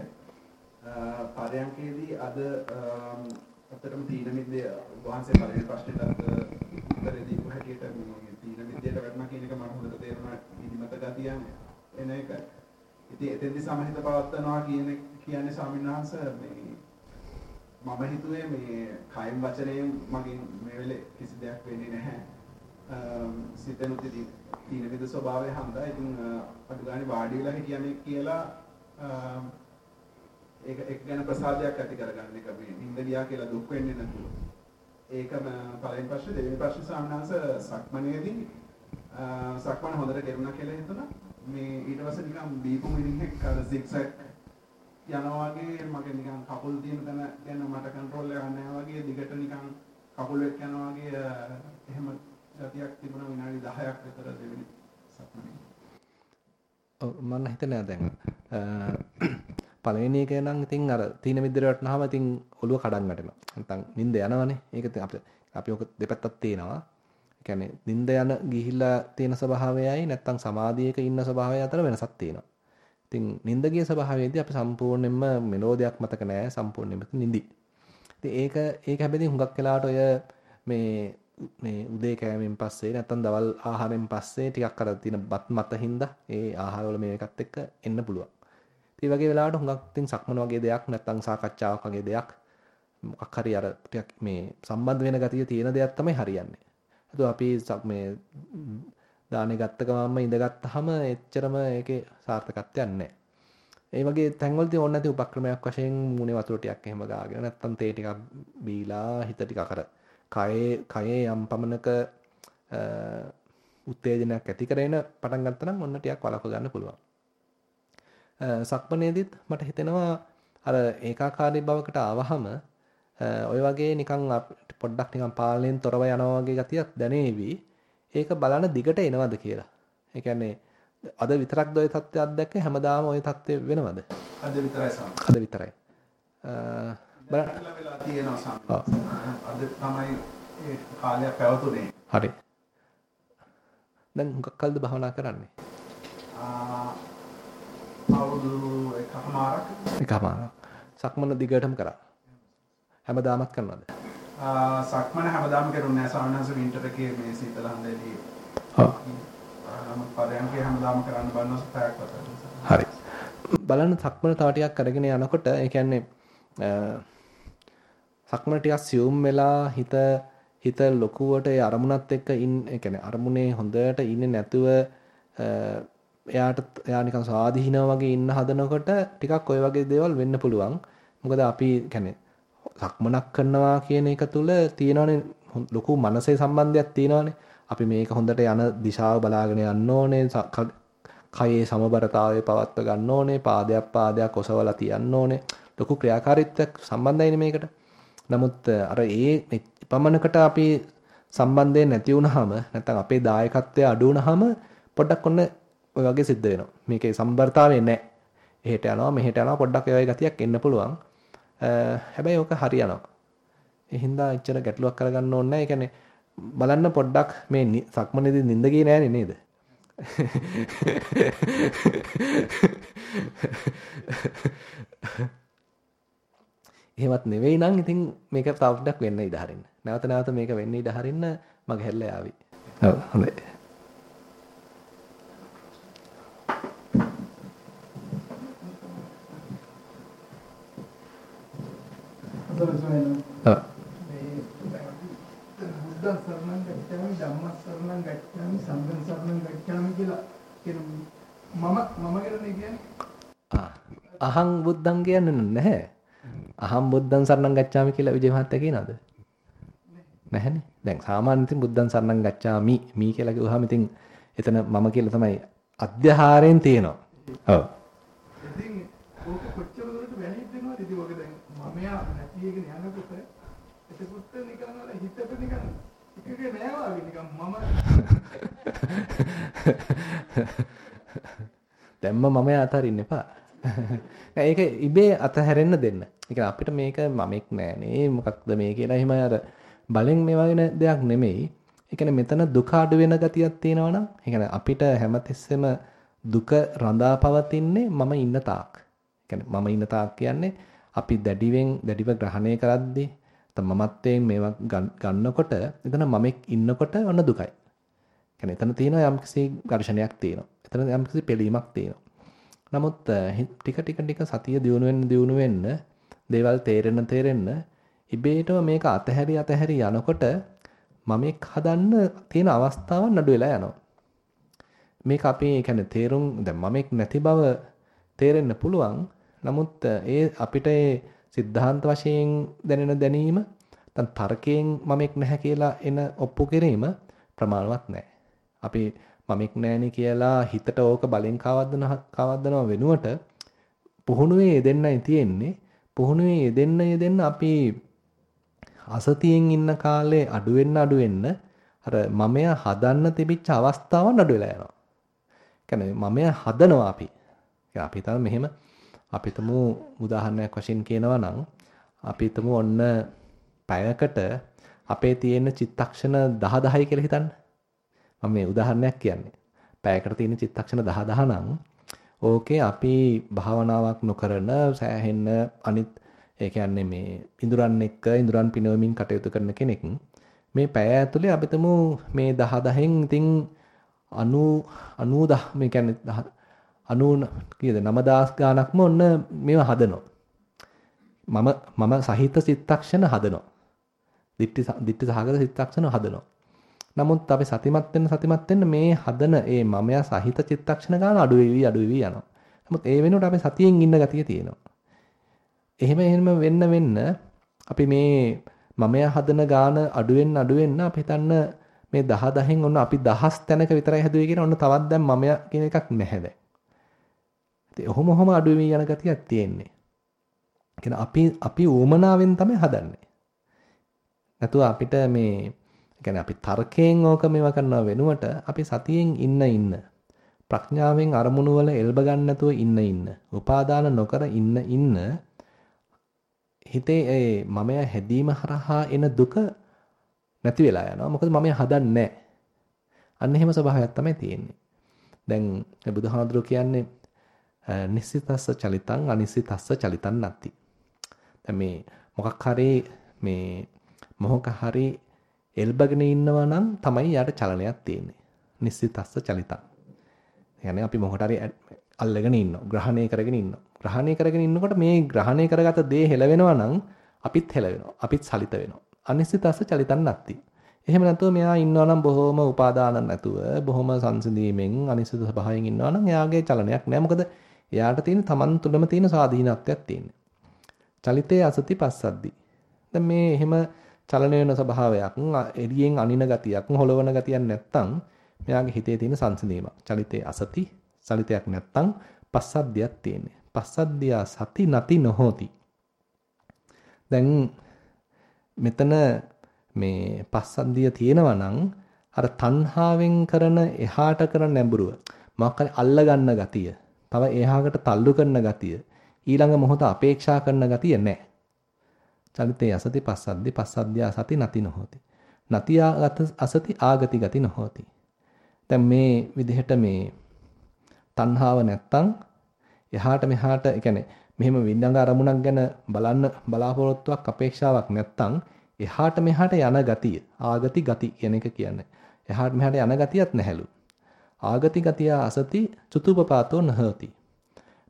පරයන්කේදී අද අතරම තීන මිද්දේ වහන්සේ පළවෙනි ප්‍රශ්නෙට උත්තරේ දීපු හැටියට මේ තීන මිද්දේට වැටුණා කියන එක මම හොඳට තේරුණා ඉදිමත ගතිය එන එක. ඉතින් එතෙන්දි සමහිත පවත්වනවා කියන කියන්නේ ස්වාමීන් වහන්සේ මේ මම හිතුවේ මේ කයින් වචනයෙන් මගෙන් මේ වෙලේ කිසි දෙයක් වෙන්නේ නැහැ. සිතෙනුත් තීන විද ස්වභාවය හන්දා. ඉතින් අඩු ගානේ වාඩි වෙලා හිටියනේ කියලා ඒක එක් ගැන ප්‍රසාදයක් ඇති කරගන්න එක මේ නිින්ද ගියා කියලා දුක් වෙන්නේ නැතුව. ඒකම පළවෙනි ප්‍රශ්නේ දෙවෙනි ප්‍රශ්නේ සාමනාංශ සක්මනේදී සක්මන හොඳට කෙරුණා කියලා හිතුණා. මේ ඊට පස්සේ නිකන් දීපු මිනිහෙක් අර සික්සැක් යනවා වගේ මගේ නිකන් කකුල් තියෙන තැන ගැන මට කන්ට්‍රෝල් එකක් නැහැ වගේ දිගට නිකන් කකුල් එක්ක යනවා වගේ එහෙම ගතියක් තිබුණා විනාඩි 10ක් විතර දෙවෙනි සක්මනේ. ඔව් මම හිතන්නේ දැන් පළවෙනි එක නම් ඉතින් අර තීන මිද්දට වටනහම ඉතින් ඔළුව කඩන් වැටෙනවා. නැත්නම් නිින්ද යනවනේ. ඒක අපි අපි ඔක දෙපැත්තක් තියෙනවා. ඒ කියන්නේ නිින්ද යන ගිහිල්ලා තියෙන ස්වභාවයයි නැත්නම් සමාධියක ඉන්න ස්වභාවය අතර වෙනසක් තියෙනවා. ඉතින් නිින්ද ගිය ස්වභාවයේදී අපි සම්පූර්ණයෙන්ම මෙලෝඩියක් මතක නැහැ සම්පූර්ණයෙන්ම නිින්දි. ඉතින් ඒක ඒක හැබැයි හුඟක් වෙලාවට ඔය මේ මේ උදේ කෑමෙන් පස්සේ නැත්නම් දවල් ආහාරයෙන් පස්සේ ටිකක් අර තියෙන බත් මත හින්දා ඒ ආහාරවල මේකත් එක්ක එන්න පුළුවන්. ඉතින් වගේ වෙලාවට හුඟක් තින් සක්මන වගේ දෙයක් නැත්නම් සාකච්ඡාවක් වගේ දෙයක් මොකක් හරි අර ටිකක් මේ සම්බන්ධ වෙන ගතිය තියෙන දෙයක් තමයි හරියන්නේ. ඒක අපි මේ දානේ ගත්ත ගමන්ම ඉඳගත්තාම එච්චරම ඒකේ සාර්ථකත්වයක් නැහැ. ඒ වගේ තැන්වලදී ඕන නැති උපක්‍රමයක් වශයෙන් මූණේ වතුර ටිකක් එහෙම ගාගෙන නැත්තම් තේ ටිකක් බීලා හිත ටිකක් අර කයේ කයේ යම් පමණක උත්තේජනයක් ඇති කරගෙන පටන් ගත්තා නම් ඔන්න ටිකක් වළක්ව ගන්න පුළුවන්. සක්මනේදීත් මට හිතෙනවා අර ඒකාකාරී බවකට ආවහම ඔය වගේ නිකන් පොඩ්ඩක් නිකන් පාලනයෙන් තොරව යනවා වගේ ගතියක් දැනේවි. ඒක බලන දිගට එනවද කියලා. ඒ කියන්නේ අද විතරක්ද ওই தත්ත්වය අත්දැක හැමදාම ওই தත්ත්වය වෙනවද? අද විතරයි සම. අද විතරයි. අද තමයි ඒ කාලය පැවතුනේ. හරි. දැන් හුඟක් කල්ද භවනා කරන්නේ? අවුරුදු එකමාරක්. එකමාරක්. සක්මන දිගටම කරා. හැමදාමත් කරනවද? සක්මන හැමදාම කරුන්නේ නැහැ. සාමාන්‍යස වින්ටර් එකේ මේ සීතල හන්දේදී. ඔව්. නමුත් පරයන්කේ හැමදාම කරන්න බලනවා පැයක් වතර. හරි. බලන්න සක්මන තව ටිකක් කරගෙන යනකොට ඒ කියන්නේ සක්මන ටිකක් සියුම් වෙලා හිත හිත ලොකුවට ඒ අරමුණත් එක්ක ඉන්න ඒ කියන්නේ අරමුණේ හොඳට ඉන්නේ නැතුව එයාට එයා නිකන් සාදීනව වගේ ඉන්න හදනකොට ටිකක් ওই වගේ දේවල් වෙන්න පුළුවන්. මොකද අපි කියන්නේ සක්මනක් කරනවා කියන එක තුල තියෙනවනේ ලොකු මනසේ සම්බන්ධයක් තියෙනවනේ. අපි මේක හොඳට යන දිශාව බලාගෙන යන්න ඕනේ. කයේ සමබරතාවය පවත්ව ගන්න ඕනේ. පාදයක් පාදයක් ඔසවලා තියන්න ඕනේ. ලොකු ක්‍රියාකාරීත්වයක් සම්බන්ධයිනේ මේකට. නමුත් අර ඒ පමණකට අපි සම්බන්ධයෙන් නැති වුනහම නැත්නම් අපේ දායකත්වය අඩු වුනහම පොඩ්ඩක් ඔන්න ඔය වගේ සිද්ධ වෙනවා. මේකේ සම්බරතාවය නැහැ. එහෙට යනවා මෙහෙට යනවා පොඩ්ඩක් ඒ වගේ ගතියක් එන්න පුළුවන්. හැබැයි ඕක හරියනවා. ඒ හින්දා එච්චර ගැටලුවක් කරගන්න ඕනේ නැහැ. ඒ කියන්නේ බලන්න පොඩ්ඩක් මේ සක්මනේදී නිින්ද ගියේ නෑනේ නේද? එහෙමත් නෙවෙයි නම් ඉතින් මේක තව ටිකක් වෙන්න ඉඩ හරින්න. නැවත නැවත මේක වෙන්න ඉඩ හරින්න මගේ හැල්ල යාවි. ඔව් හොඳයි. ඔව්. බුද්ධ සරණං ගච්ඡාමි ධම්ම සරණං ගච්ඡාමි සංඝං සරණං ගච්ඡාමි කියලා කියන මම මම කියන්නේ අහං බුද්ධං කියන්නේ නැහැ. අහම් බුද්ධං සරණං ගච්ඡාමි කියලා විජය මහත්තයා කියනවද? නැහැනේ. දැන් සාමාන්‍යයෙන් ඉතින් බුද්ධං සරණං ගච්ඡාමි මී කියලා කිව්වහම ඉතින් එතන මම කියලා තමයි අධ්‍යහාරයෙන් තියෙනවා. ඔව්. ඉතින් ඕක කොච්චර දුරට වැලිඩ් වෙනවද? ඉතින් ඕක දැන් මමයා නැති එකනේ යනකොට එතකොට නිකන් අර හිතට නිකන් එකගේ නෑ වගේ නිකන් මම දැම්ම මම අතරින්න එපා. ඒක ඉබේ අතහැරෙන්න දෙන්න. ඒ අපිට මේක මමෙක් නෑනේ මොකක්ද මේ කියලා එහෙම අර බලෙන් මේ වගේ දෙයක් නෙමෙයි. ඒ කියන්නේ මෙතන දුක අඩු වෙන ගතියක් තියෙනවා නම් ඒ කියන්නේ අපිට හැමතිස්සෙම දුක රඳා පවතින්නේ මම ඉන්න තාක්. ඒ කියන්නේ මම ඉන්න තාක් කියන්නේ අපි දැඩිවෙන් දැඩිව ග්‍රහණය කරද්දී මමත්වයෙන් මේවා ගන්නකොට එතන මමෙක් ඉන්නකොට ඔන්න දුකයි. කියන්නේ එතන තියෙන යම්කිසි ඝර්ෂණයක් තියෙනවා. එතන යම්කිසි පිළීමක් තියෙනවා. නමුත් ටික ටික ටික සතිය දියුණු වෙන්න දියුණු වෙන්න දේවල් තේරෙන්න තේරෙන්න ඉබේටම මේක අතහැරි අතහැරි යනකොට මම එක් හදන්න තියෙන අවස්ථාවන් අඩු වෙලා යනවා. මේක අපි කියන්නේ තේරුම් දැන් මමෙක් නැති බව තේරෙන්න පුළුවන්. නමුත් ඒ අපිට සිද්ධාන්ත වශයෙන් දැනෙන දැනීම නැත්නම් තර්කයෙන් මමෙක් නැහැ කියලා එන ඔප්පු කිරීම ප්‍රමාණවත් නැහැ. අපි මමෙක් නැහෙනි කියලා හිතට ඕක බලෙන් කවද්දන කවද්දනව වෙනුවට පුහුණුවේ යෙදෙන්නයි තියෙන්නේ. පුහුණුවේ යෙදෙන්න යෙදෙන්න අපි අසතියෙන් ඉන්න කාලේ අඩු වෙන්න අඩු වෙන්න අර මමයා හදන්න තිබිච්ච අවස්ථාවන් අඩු වෙලා යනවා. කියන්නේ මමයා හදනවා අපි. අපි හිතන මෙහෙම අපි හිතමු උදාහරණයක් වශයෙන් කියනවා නම් අපි හිතමු ඔන්න පැයකට අපේ තියෙන චිත්තක්ෂණ 10 10යි කියලා හිතන්න. මම මේ උදාහරණයක් කියන්නේ. පැයකට තියෙන චිත්තක්ෂණ 10 10 නම් ඕකේ අපි භාවනාවක් නොකරන සෑහෙන්න අනිත් ඒ කියන්නේ මේ ඉඳුරන් එක්ක ඉඳුරන් පිනවමින් කටයුතු කරන කෙනෙක් මේ පැය ඇතුලේ අපිටම මේ 10 10න් ඉතින් 90 90 මේ කියන්නේ 90 කීයද 9000 ගාණක්ම ඔන්න මේව හදනවා. මම මම සහිත චිත්තක්ෂණ හදනවා. දිට්ටි දිට්ටි සහගත චිත්තක්ෂණ හදනවා. නමුත් අපි සතිමත් වෙන්න සතිමත් වෙන්න මේ හදන ඒ මමයා සහිත චිත්තක්ෂණ ගාන අඩු වෙවි අඩු වෙවි යනවා. නමුත් ඒ වෙනුවට අපි සතියෙන් ඉන්න ගතිය තියෙනවා. එහෙම එහෙම වෙන්න වෙන්න අපි මේ මමයා හදන ගාන අඩු වෙන්න අඩු වෙන්න අපි හිතන්න මේ 10 10න් ඔන්න අපි දහස් තැනක විතරයි හැදුවේ කියන ඔන්න තවත් දැන් මමයා කියන එකක් නැහැ දැන්. ඉතින් ඔහොම ඔහොම අඩු වෙමි යන ගතියක් තියෙන්නේ. කියන අපි අපි ඌමනාවෙන් තමයි හදන්නේ. නැතුව අපිට මේ කියන්නේ අපි තර්කයෙන් ඕක මේවා කරනව වෙනුවට අපි සතියෙන් ඉන්න ඉන්න ප්‍රඥාවෙන් අරමුණු වල එල්බ ගන්න නැතුව ඉන්න ඉන්න උපාදාන නොකර ඉන්න ඉන්න හිතේ ඒ මමයා හැදීම හරහා එන දුක නැති වෙලා යනවා. මොකද මමයා හදන්නේ අන්න එහෙම ස්වභාවයක් තමයි තියෙන්නේ. දැන් බුදුහාමුදුරුවෝ කියන්නේ නිසිතස්ස චලිතං අනිසිතස්ස චලිතං නැති. දැන් මේ මොකක් හරි මේ මොහොක හරි එල්බගෙන ඉන්නවා නම් තමයි යාට චලනයක් තියෙන්නේ. නිසිතස්ස චලිතං. يعني අපි මොකට හරි අල්ලගෙන ඉන්නවා. ග්‍රහණය කරගෙන ඉන්නවා. ග්‍රහණය කරගෙන ඉන්නකොට මේ ග්‍රහණය කරගත දේ හෙලවෙනවා නම් අපිත් හෙලවෙනවා. අපිත් සලිත වෙනවා. අනිසිතස්ස චලිතන් නැති. එහෙම නැතුව මෙයා ඉන්නවා නම් බොහොම උපාදාන නැතුව බොහොම සංසිඳීමෙන් අනිසිත ස්වභාවයෙන් ඉන්නවා නම් එයාගේ චලනයක් නැහැ. මොකද එයාට තියෙන තමන් තුළම තියෙන ස්වාධීනත්වයක් තියෙන්නේ. චලිතේ අසති පස්සද්දි. දැන් මේ එහෙම චලන වෙන ස්වභාවයක් එළියෙන් අනින ගතියක් හොලවන ගතියක් නැත්තම් මෙයාගේ හිතේ තියෙන සංසිඳීමක්. චලිතේ අසති චලිතයක් නැත්තම් පස්සද්ධියක් තියෙන්නේ. පස්සද්ධිය සති නැති නොහොති. දැන් මෙතන මේ පස්සද්ධිය තියෙනවා නම් අර තණ්හාවෙන් කරන එහාට කරන නැඹුරුව මොකක් අල්ල ගන්න ගතිය තව එහාකට තල්ලු කරන ගතිය ඊළඟ මොහොත අපේක්ෂා කරන ගතිය නැහැ. චලිතේ අසති පස්සද්දි පස්සද්ධිය සති නැති නොහොති. නතියා අසති ආගති ගති නොහොති. දැන් මේ විදිහට මේ තණ්හාව නැත්තම් එහාට මෙහාට ඒ කියන්නේ මෙහෙම විඳඟ අරමුණක් ගැන බලන්න බලාපොරොත්තුවක් අපේක්ෂාවක් නැත්තම් එහාට මෙහාට යන ගතිය ආගති ගති කියන එක කියන්නේ. එහාට මෙහාට යන ගතියක් නැහැලු. ආගති ගතිය අසති චුතුපපාතෝ නහති.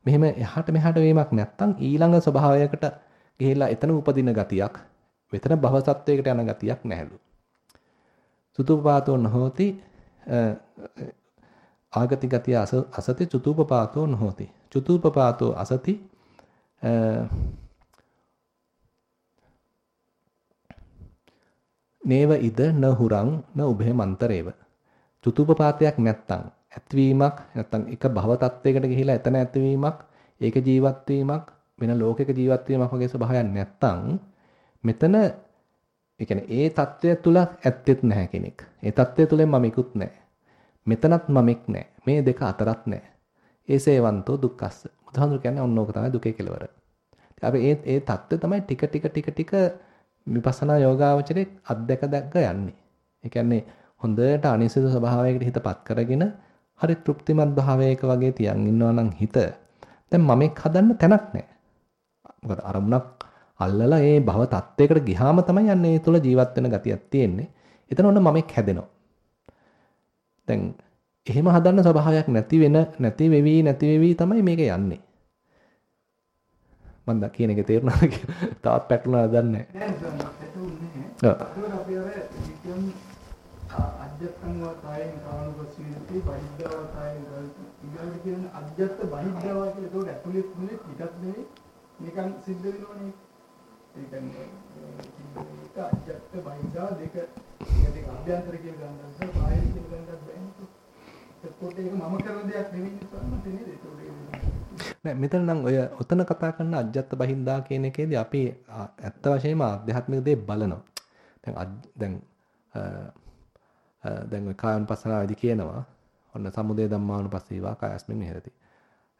මෙහෙම එහාට මෙහාට වීමක් නැත්තම් ඊළඟ ස්වභාවයකට ගිහිලා එතන උපදින ගතියක් වෙතන භව සත්වයකට යන ගතියක් නැහැලු. චුතුපපාතෝ නහෝති ආගති ගතිය අසති චුතුපපාතෝ නහෝති. චුතුපපාතෝ අසති නේව ඉද න හුරං න උභය මන්තරේව. චුතුපපාතයක් නැත්තම් ඇතිවීමක් නැත්තම් එක භව තත්වයකට ගිහිලා එතන ඇතිවීමක් ඒක ජීවත් වීමක් වෙන ලෝකයක ජීවත් වීමක් වගේ ස්වභාවයක් නැත්තම් මෙතන ඒ කියන්නේ ඒ தත්වය තුල ඇත්තෙත් නැහැ කෙනෙක්. ඒ தත්වය තුලෙන් මමිකුත් නැහැ. මෙතනත් මමෙක් නැහැ. මේ දෙක අතරත් නැහැ. ඒ සේවන්තෝ දුක්ඛස්ස. බුදුහාමුදුර කියන්නේ ඔන්න ඕක තමයි දුකේ කෙලවර. අපි ඒ ඒ தත්ත්වය තමයි ටික ටික ටික ටික විපස්සනා යෝගාවචරයේ අධ්‍යක දැක්ක යන්නේ. ඒ කියන්නේ හොඳට අනිසිත ස්වභාවයකට හිතපත් කරගෙන හරි තෘප්තිමත් භාවයක වගේ තියන් ඉන්නවා නම් හිත දැන් මමෙක් හදන්න තැනක් නැහැ. මොකද අරමුණක් අල්ලලා ඒ භව තත්වයකට ගිහාම තමයි යන්නේ ඒ තුළ ජීවත් වෙන ගතියක් තියෙන්නේ. එතන ඔන්න මමෙක් හැදෙනවා. දැන් එහෙම හදන්න ස්වභාවයක් නැති වෙන නැති වෙවි නැති වෙවි තමයි මේක යන්නේ. මම කියන එක තේරුණාද කියලා තවත් පැටලුණාද දන්නේ නැහැ. අපි අර අජ්ජත්තං වාතයෙන් කානුපස්සීති බහිද්ධා වාතයෙන් ඊගොල්ලෝ කියන අජ්ජත්ත බහිද්ධා කියලා ඒක ඇතුළේ තුනේ පිටත් නෙවෙයි නිකන් සිද්ධ වෙනවනේ. ඒ කියන්නේ ඒක අජ්ජත්ත බහිද්ධා දෙක දෙක අභ්‍යන්තර කියලා ගන්නවා බාහිර කියලා ගන්නත් බැහැ. එතකොට ඒක මම කරන දෙයක් නෙවෙයි නේද? නෑ මෙතන නම් ඔය ඔතන කතා කරන අජ්ජත් බහින්දා කියන එකේදී අපි ඇත්ත වශයෙන්ම ආධ්‍යාත්මික දේ බලනවා. දැන් දැන් දැන් ඔය කායනුපස්සනාවේදී කියනවා ඔන්න සමුදය ධම්මානුපස්සීවා කායස්මින් විහෙරති.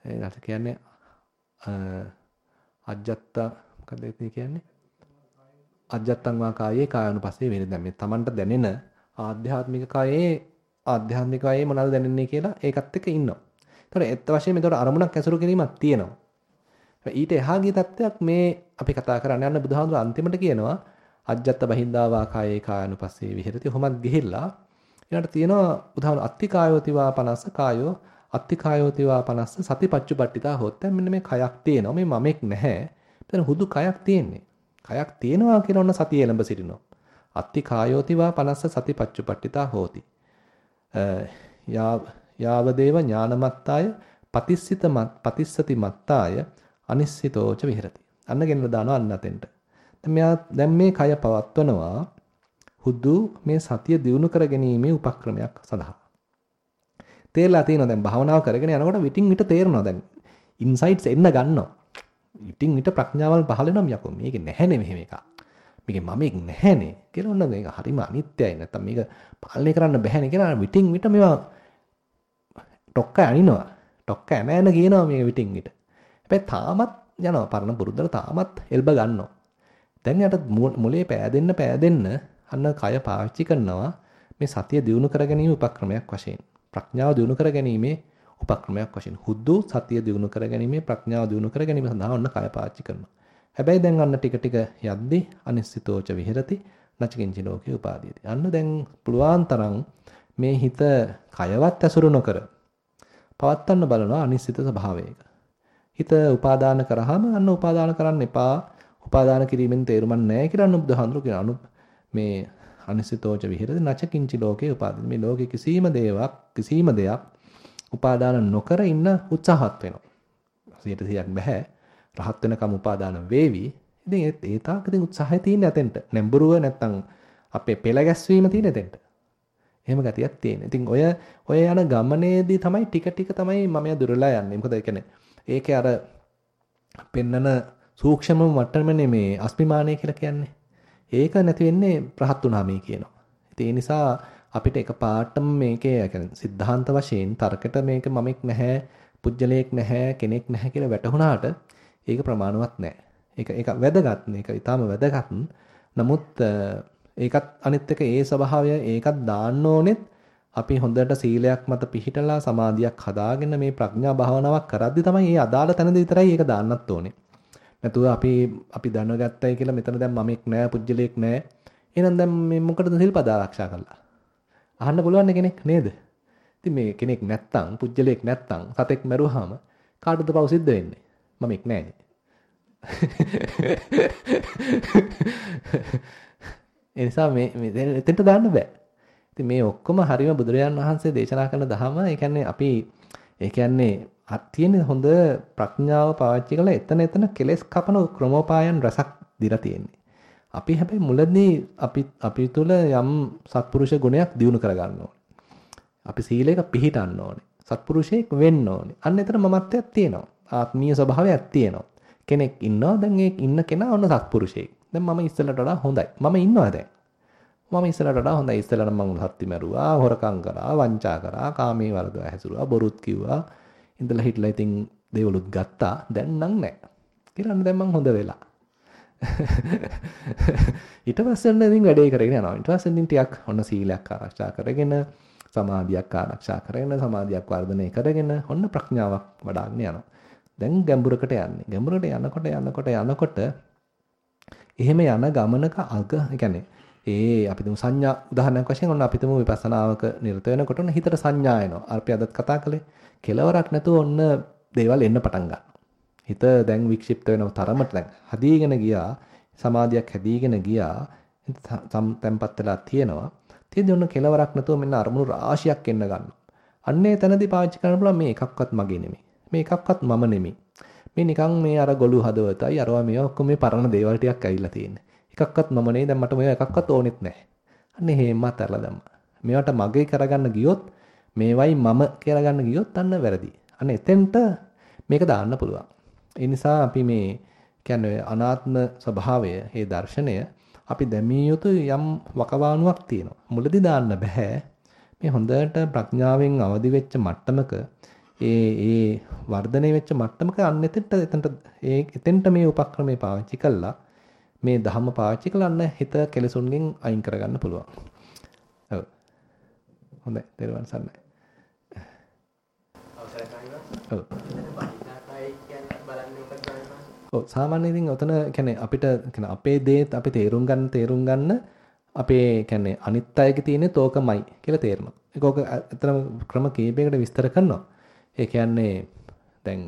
ඒකට කියන්නේ අජ්ජත්ත මොකද ඒ කියන්නේ? අජ්ජත්තං වා කායේ කායනුපස්සේ වෙන දැන් මේ Tamanට දැනෙන ආධ්‍යාත්මික කායේ ආධ්‍යාත්මික කායේ මොනවද දැනෙන්නේ කියලා ඒකත් එක්ක ඉන්නවා. ඒතකොට ඒත් වශයෙන් මේතකොට අරමුණක් ඇසුරු කිරීමක් තියෙනවා. ඊට එහා ගිය තත්ත්වයක් මේ අපි කතා කරන්න යන බුදුහාමුදුර අන්තිමට කියනවා අජ්ජත්ත බහින්දාවා කායේ කායනුපස්සේ විහෙරති. කොහොමද ගිහිල්ලා ඊළඟට තියෙනවා බුදුහාමුදුර අත්තිකායෝතිවා 50 කායෝ අත්තිකායෝතිවා 50 සතිපච්චුපට්ඨිතා හොත්. දැන් මෙන්න මේ කයක් තියෙනවා. මේ මමෙක් නැහැ. මෙතන හුදු කයක් තියෙන්නේ. කයක් තියෙනවා කියලා ඔන්න සතිය එළඹ සිටිනවා. අත්ති කායෝතිවා පනස්ස සතිපච්චුපට්ඨිතා හෝති. යාවදේව ඥානමත්තාය පතිස්සිත පතිස්සති මත්තාය අනිස්සිතෝච විහෙරති. අන්න ගෙනලා දානවා අන්න අතෙන්ට. දැන් මෙයා දැන් මේ කය පවත්වනවා හුදු මේ සතිය දියුණු කර ගැනීමේ උපක්‍රමයක් සඳහා. තේරලා තියෙනවා දැන් භාවනාව කරගෙන යනකොට විටින් විට තේරෙනවා දැන් ඉන්සයිට්ස් එන්න ගන්නවා. විටින් විට ප්‍රඥාවල් පහළ වෙනවා යකෝ මේක නැහැනේ මෙහෙම එකක්. මේකේ මමෙක් නැහැනේ කියලා ඔන්න මේක හරිම අනිත්‍යයි නැත්තම් මේක පාලනය කරන්න බැහැනේ කියලා විටින් විට මේවා ටොක්ක අනිනවා. ටොක්ක ඇනෑන කියනවා මේක විටින් විට. හැබැයි තාමත් යනවා පරණ පුරුද්දට තාමත් එල්බ ගන්නවා. දැන් යට මොලේ පෑදෙන්න පෑදෙන්න අන්න කය පාවිච්චි කරනවා මේ සතිය දියුණු කර ගැනීම උපක්‍රමයක් වශයෙන්. ප්‍රඥාව දියුණු කර ගැනීමේ උපක්‍රමයක් වශයෙන්. හුදු සතිය දියුණු කර ගැනීමේ ප්‍රඥාව දියුණු කර ගැනීම සඳහා ඔන්න කය පාවිච්චි කරනවා. හැබැයි දැන් අන්න ටික ටික යද්දී අනිශ්චිතෝච විහෙරති නචකින්චි ලෝකේ උපාදීති. අන්න දැන් පුළුවන් තරම් මේ හිත කයවත් ඇසුරු නොකර පවත්වන්න බලනවා අනිශ්චිත ස්වභාවයක. හිත උපාදාන කරාම අන්න උපාදාන කරන්න එපා. උපාදාන කිරීමෙන් තේරුමක් නැහැ කියලා අනුබ් දහඳුරු කියන අනුබ් මේ අනිසිතෝච විහෙරද නච කිංචි ලෝකේ උපාදින මේ ලෝකේ කිසිම දේවක් කිසිම දෙයක් උපාදාන නොකර ඉන්න උත්සාහත් වෙනවා 100%ක් බෑ රහත් වෙනකම් උපාදාන වේවි ඉතින් ඒ තාක් ඉතින් උත්සාහය තියෙන ඇතෙන්ට නැඹුරුව නැත්තම් අපේ පෙළ ගැස්වීම තියෙන ඇතෙන්ට එහෙම ගතියක් තියෙන. ඉතින් ඔය ඔය යන ගමනේදී තමයි ටික ටික තමයි මම දුරලා යන්නේ. මොකද ඒ කියන්නේ ඒකේ අර පෙන්නන සූක්ෂම මට්ටමනේ මේ අස්මිමානය කියලා කියන්නේ. ඒක නැති වෙන්නේ රහත් උනාමයි කියනවා. ඉතින් ඒ නිසා අපිට එකපාරටම මේකේ يعني සිද්ධාන්ත වශයෙන් තර්කයට මේක මමෙක් නැහැ, පුජ්‍යලයක් නැහැ, කෙනෙක් නැහැ කියලා වැටහුණාට ඒක ප්‍රමාණවත් නැහැ. ඒක ඒක වැදගත් මේක ඊටාම වැදගත්. නමුත් ඒකත් අනිත් එක ඒ ස්වභාවය ඒකත් දාන්න ඕනෙත් අපි හොඳට සීලයක් මත පිහිටලා සමාධියක් හදාගෙන මේ ප්‍රඥා භාවනාවක් කරද්දි තමයි මේ අදාළ තැනදී විතරයි ඒක දාන්නත් ඕනේ. නැතුව අපි අපි දැනගත්තයි කියලා මෙතන දැන් මමෙක් නෑ පුජ්‍යලයක් නෑ. එහෙනම් දැන් මේ මොකටද සිල්පද ආරක්ෂා කළා? අහන්න පුළුවන් කෙනෙක් නේද? ඉතින් මේ කෙනෙක් නැත්තම් පුජ්‍යලයක් නැත්තම් සතෙක් මැරුවාම කාටද පව් සිද්ධ වෙන්නේ? මමෙක් නෑනේ. ඒ නිසා මේ එතෙන්ට දාන්න බෑ. ඉතින් මේ ඔක්කොම හරිම බුදුරජාන් වහන්සේ දේශනා කරන දහම ඒ කියන්නේ අපි ඒ කියන්නේ තියෙන හොඳ ප්‍රඥාව පාවිච්චි කරලා එතන එතන කෙලෙස් කපන ක්‍රමෝපායන් රසක් දීලා තියෙන්නේ. අපි හැබැයි මුලදී අපි අපි තුල යම් සත්පුරුෂ ගුණයක් දිනු කරගන්න ඕනේ. අපි සීලයක පිහිටන්න ඕනේ. සත්පුරුෂයෙක් වෙන්න ඕනේ. අන්න එතන මමත්වයක් තියෙනවා. ආත්මීය ස්වභාවයක් තියෙනවා. කෙනෙක් ඉන්නවා දැන් ඒ ඉන්න කෙනා ඔන්න සත්පුරුෂයෙක්. දැන් මම ඉස්සෙල්ලට වඩා හොඳයි. මම ඉන්නවා දැන්. මම ඉස්සරහට වඩා හොඳයි ඉස්සෙල්ලට මම හත්ති මැරුවා හොරකම් කරා වංචා කරා කාමයේ වරදවා හැසිරුවා බොරුත් කිව්වා ඉඳලා හිටලා ඉතින් දේවලුත් ගත්තා. දැන් නම් නැහැ. කියලාන්න දැන් මං හොඳ වෙලා. ඊට පස්සේ නම් ඉතින් වැඩේ කරගෙන යනවා. ඊට පස්සේ ඉතින් ටිකක් ඔන්න සීලයක් ආරක්ෂා කරගෙන සමාධියක් ආරක්ෂා කරගෙන සමාධියක් වර්ධනය කරගෙන ඔන්න ප්‍රඥාවක් වඩාගෙන යනවා. දැන් ගැඹුරකට යන්නේ. ගැඹුරට යනකොට යනකොට යනකොට එහෙම යන ගමනක අග, ඒ කියන්නේ ඒ අපි තුමු සංඥා උදාහරණයක් වශයෙන් ඔන්න අපි තුමු විපස්සනාවක නිරත වෙනකොට ඔන්න හිතට සංඥා එනවා. අපි අදත් කතා කළේ කෙලවරක් නැතුව ඔන්න දේවල් එන්න පටන් ගන්නවා. හිත දැන් වික්ෂිප්ත වෙනව තරමට දැන් හදීගෙන ගියා සමාධියක් හැදීගෙන ගියා තැම්පත් වෙලා තියෙනවා. තියෙද්දි ඔන්න කෙලවරක් නැතුව මෙන්න අරමුණු රාශියක් එන්න ගන්නවා. අන්නේ තැනදී පාවිච්චි කරන්න පුළුවන් මේ එකක්වත් මගේ නෙමෙයි. මේ එකක්වත් මම නෙමෙයි. මේ නිකන් මේ අර ගොළු හදවතයි අරවා මේවා ඔක්කොම මේ පරණ දේවල් ටිකක් ඇවිල්ලා තියෙන්නේ. එකක්වත් මම නෙයි දැන් මට මේවා එකක්වත් ඕනෙත් නැහැ. අන්න එහෙම අතහැරලා දැම්මා. මේවට මගේ කරගන්න ගියොත් මේවයි මම කියලා ගන්න ගියොත් අන්න වැරදි. අන්න එතෙන්ට මේක දාන්න පුළුවන්. ඒ නිසා අපි මේ කියන්නේ අනාත්ම ස්වභාවය, මේ දර්ශනය අපි දැමිය යුතු යම් වකවානුවක් තියෙනවා. මුලදී දාන්න බෑ. මේ හොඳට ප්‍රඥාවෙන් අවදි වෙච්ච මට්ටමක ඒ ඒ වර්ධනය වෙච්ච මට්ටමක අන්න එතෙන්ට එතෙන්ට ඒ එතෙන්ට මේ උපක්‍රමේ පාවිච්චි කළා මේ ධම්ම පාවිච්චි කරන්න හිත කෙලසුන්ගෙන් අයින් කරගන්න පුළුවන්. ඔව්. හොඳයි. දරුවන් සන්නයි. ඔව්. ඔව් සාමාන්‍යයෙන් ඉතින් ඔතන කියන්නේ අපිට කියන්නේ අපේ දේත් අපි තේරුම් ගන්න තේරුම් ගන්න අපේ කියන්නේ අනිත් අයගේ තියෙන තෝකමයි කියලා තේරෙනවා. ඒක ඔක ඇත්තම ක්‍රම කීපයකට විස්තර කරනවා. ඒ කියන්නේ දැන්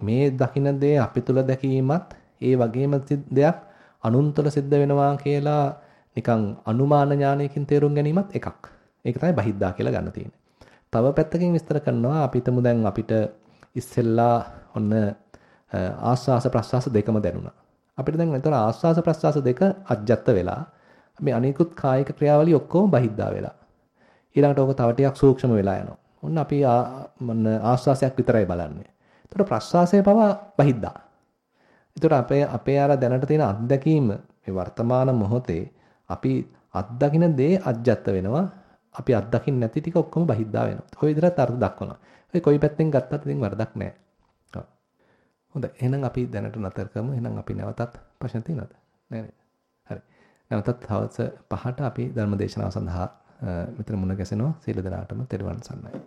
මේ දකින්න දේ අපි තුල දැකීමත් ඒ වගේම දෙයක් අනුන්තර සිද්ධ වෙනවා කියලා නිකන් අනුමාන ඥානයකින් තේරුම් ගැනීමත් එකක්. ඒක තමයි බහිද්දා කියලා ගන්න තියෙන්නේ. තව පැත්තකින් විස්තර කරනවා අපි හිතමු දැන් අපිට ඉස්සෙල්ලා ඔන්න ආස්වාස ප්‍රස්වාස දෙකම දැනුණා. අපිට දැන් එතන ආස්වාස ප්‍රස්වාස දෙක අජ්ජත් වෙලා මේ අනිකුත් කායික ක්‍රියාවලිය ඔක්කොම බහිද්දා වෙලා. ඊළඟට ඕක තව ටිකක් සූක්ෂම වෙලා යනවා. ඔන්න අපි ආස්වාසයක් විතරයි බලන්නේ. එතකොට ප්‍රස්වාසය පවා බහිද්දා. එතකොට අපේ අපේ අර දැනට තියෙන අත්දැකීම මේ වර්තමාන මොහොතේ අපි අත්දකින්න දේ අජ්ජත් වෙනවා. අපි අත්දකින්න නැති ටික ඔක්කොම බහිද්දා වෙනවා. ඔය විදිහට අර්ථ දක්වනවා. ඒ කොයි පැත්තෙන් ගත්තත් ඉතින් වරදක් නැහැ. ඔව්. හොඳයි. එහෙනම් අපි දැනට නතර කරමු. එහෙනම් අපි නැවතත් ප්‍රශ්න තියෙනවද? නෑ නේද? හරි. නැවතත් හවස 5ට අපි ධර්ම දේශනාව සඳහා මෙතන මුණ ගැසෙනවා. සීල දනාටම තෙරුවන් සරණයි.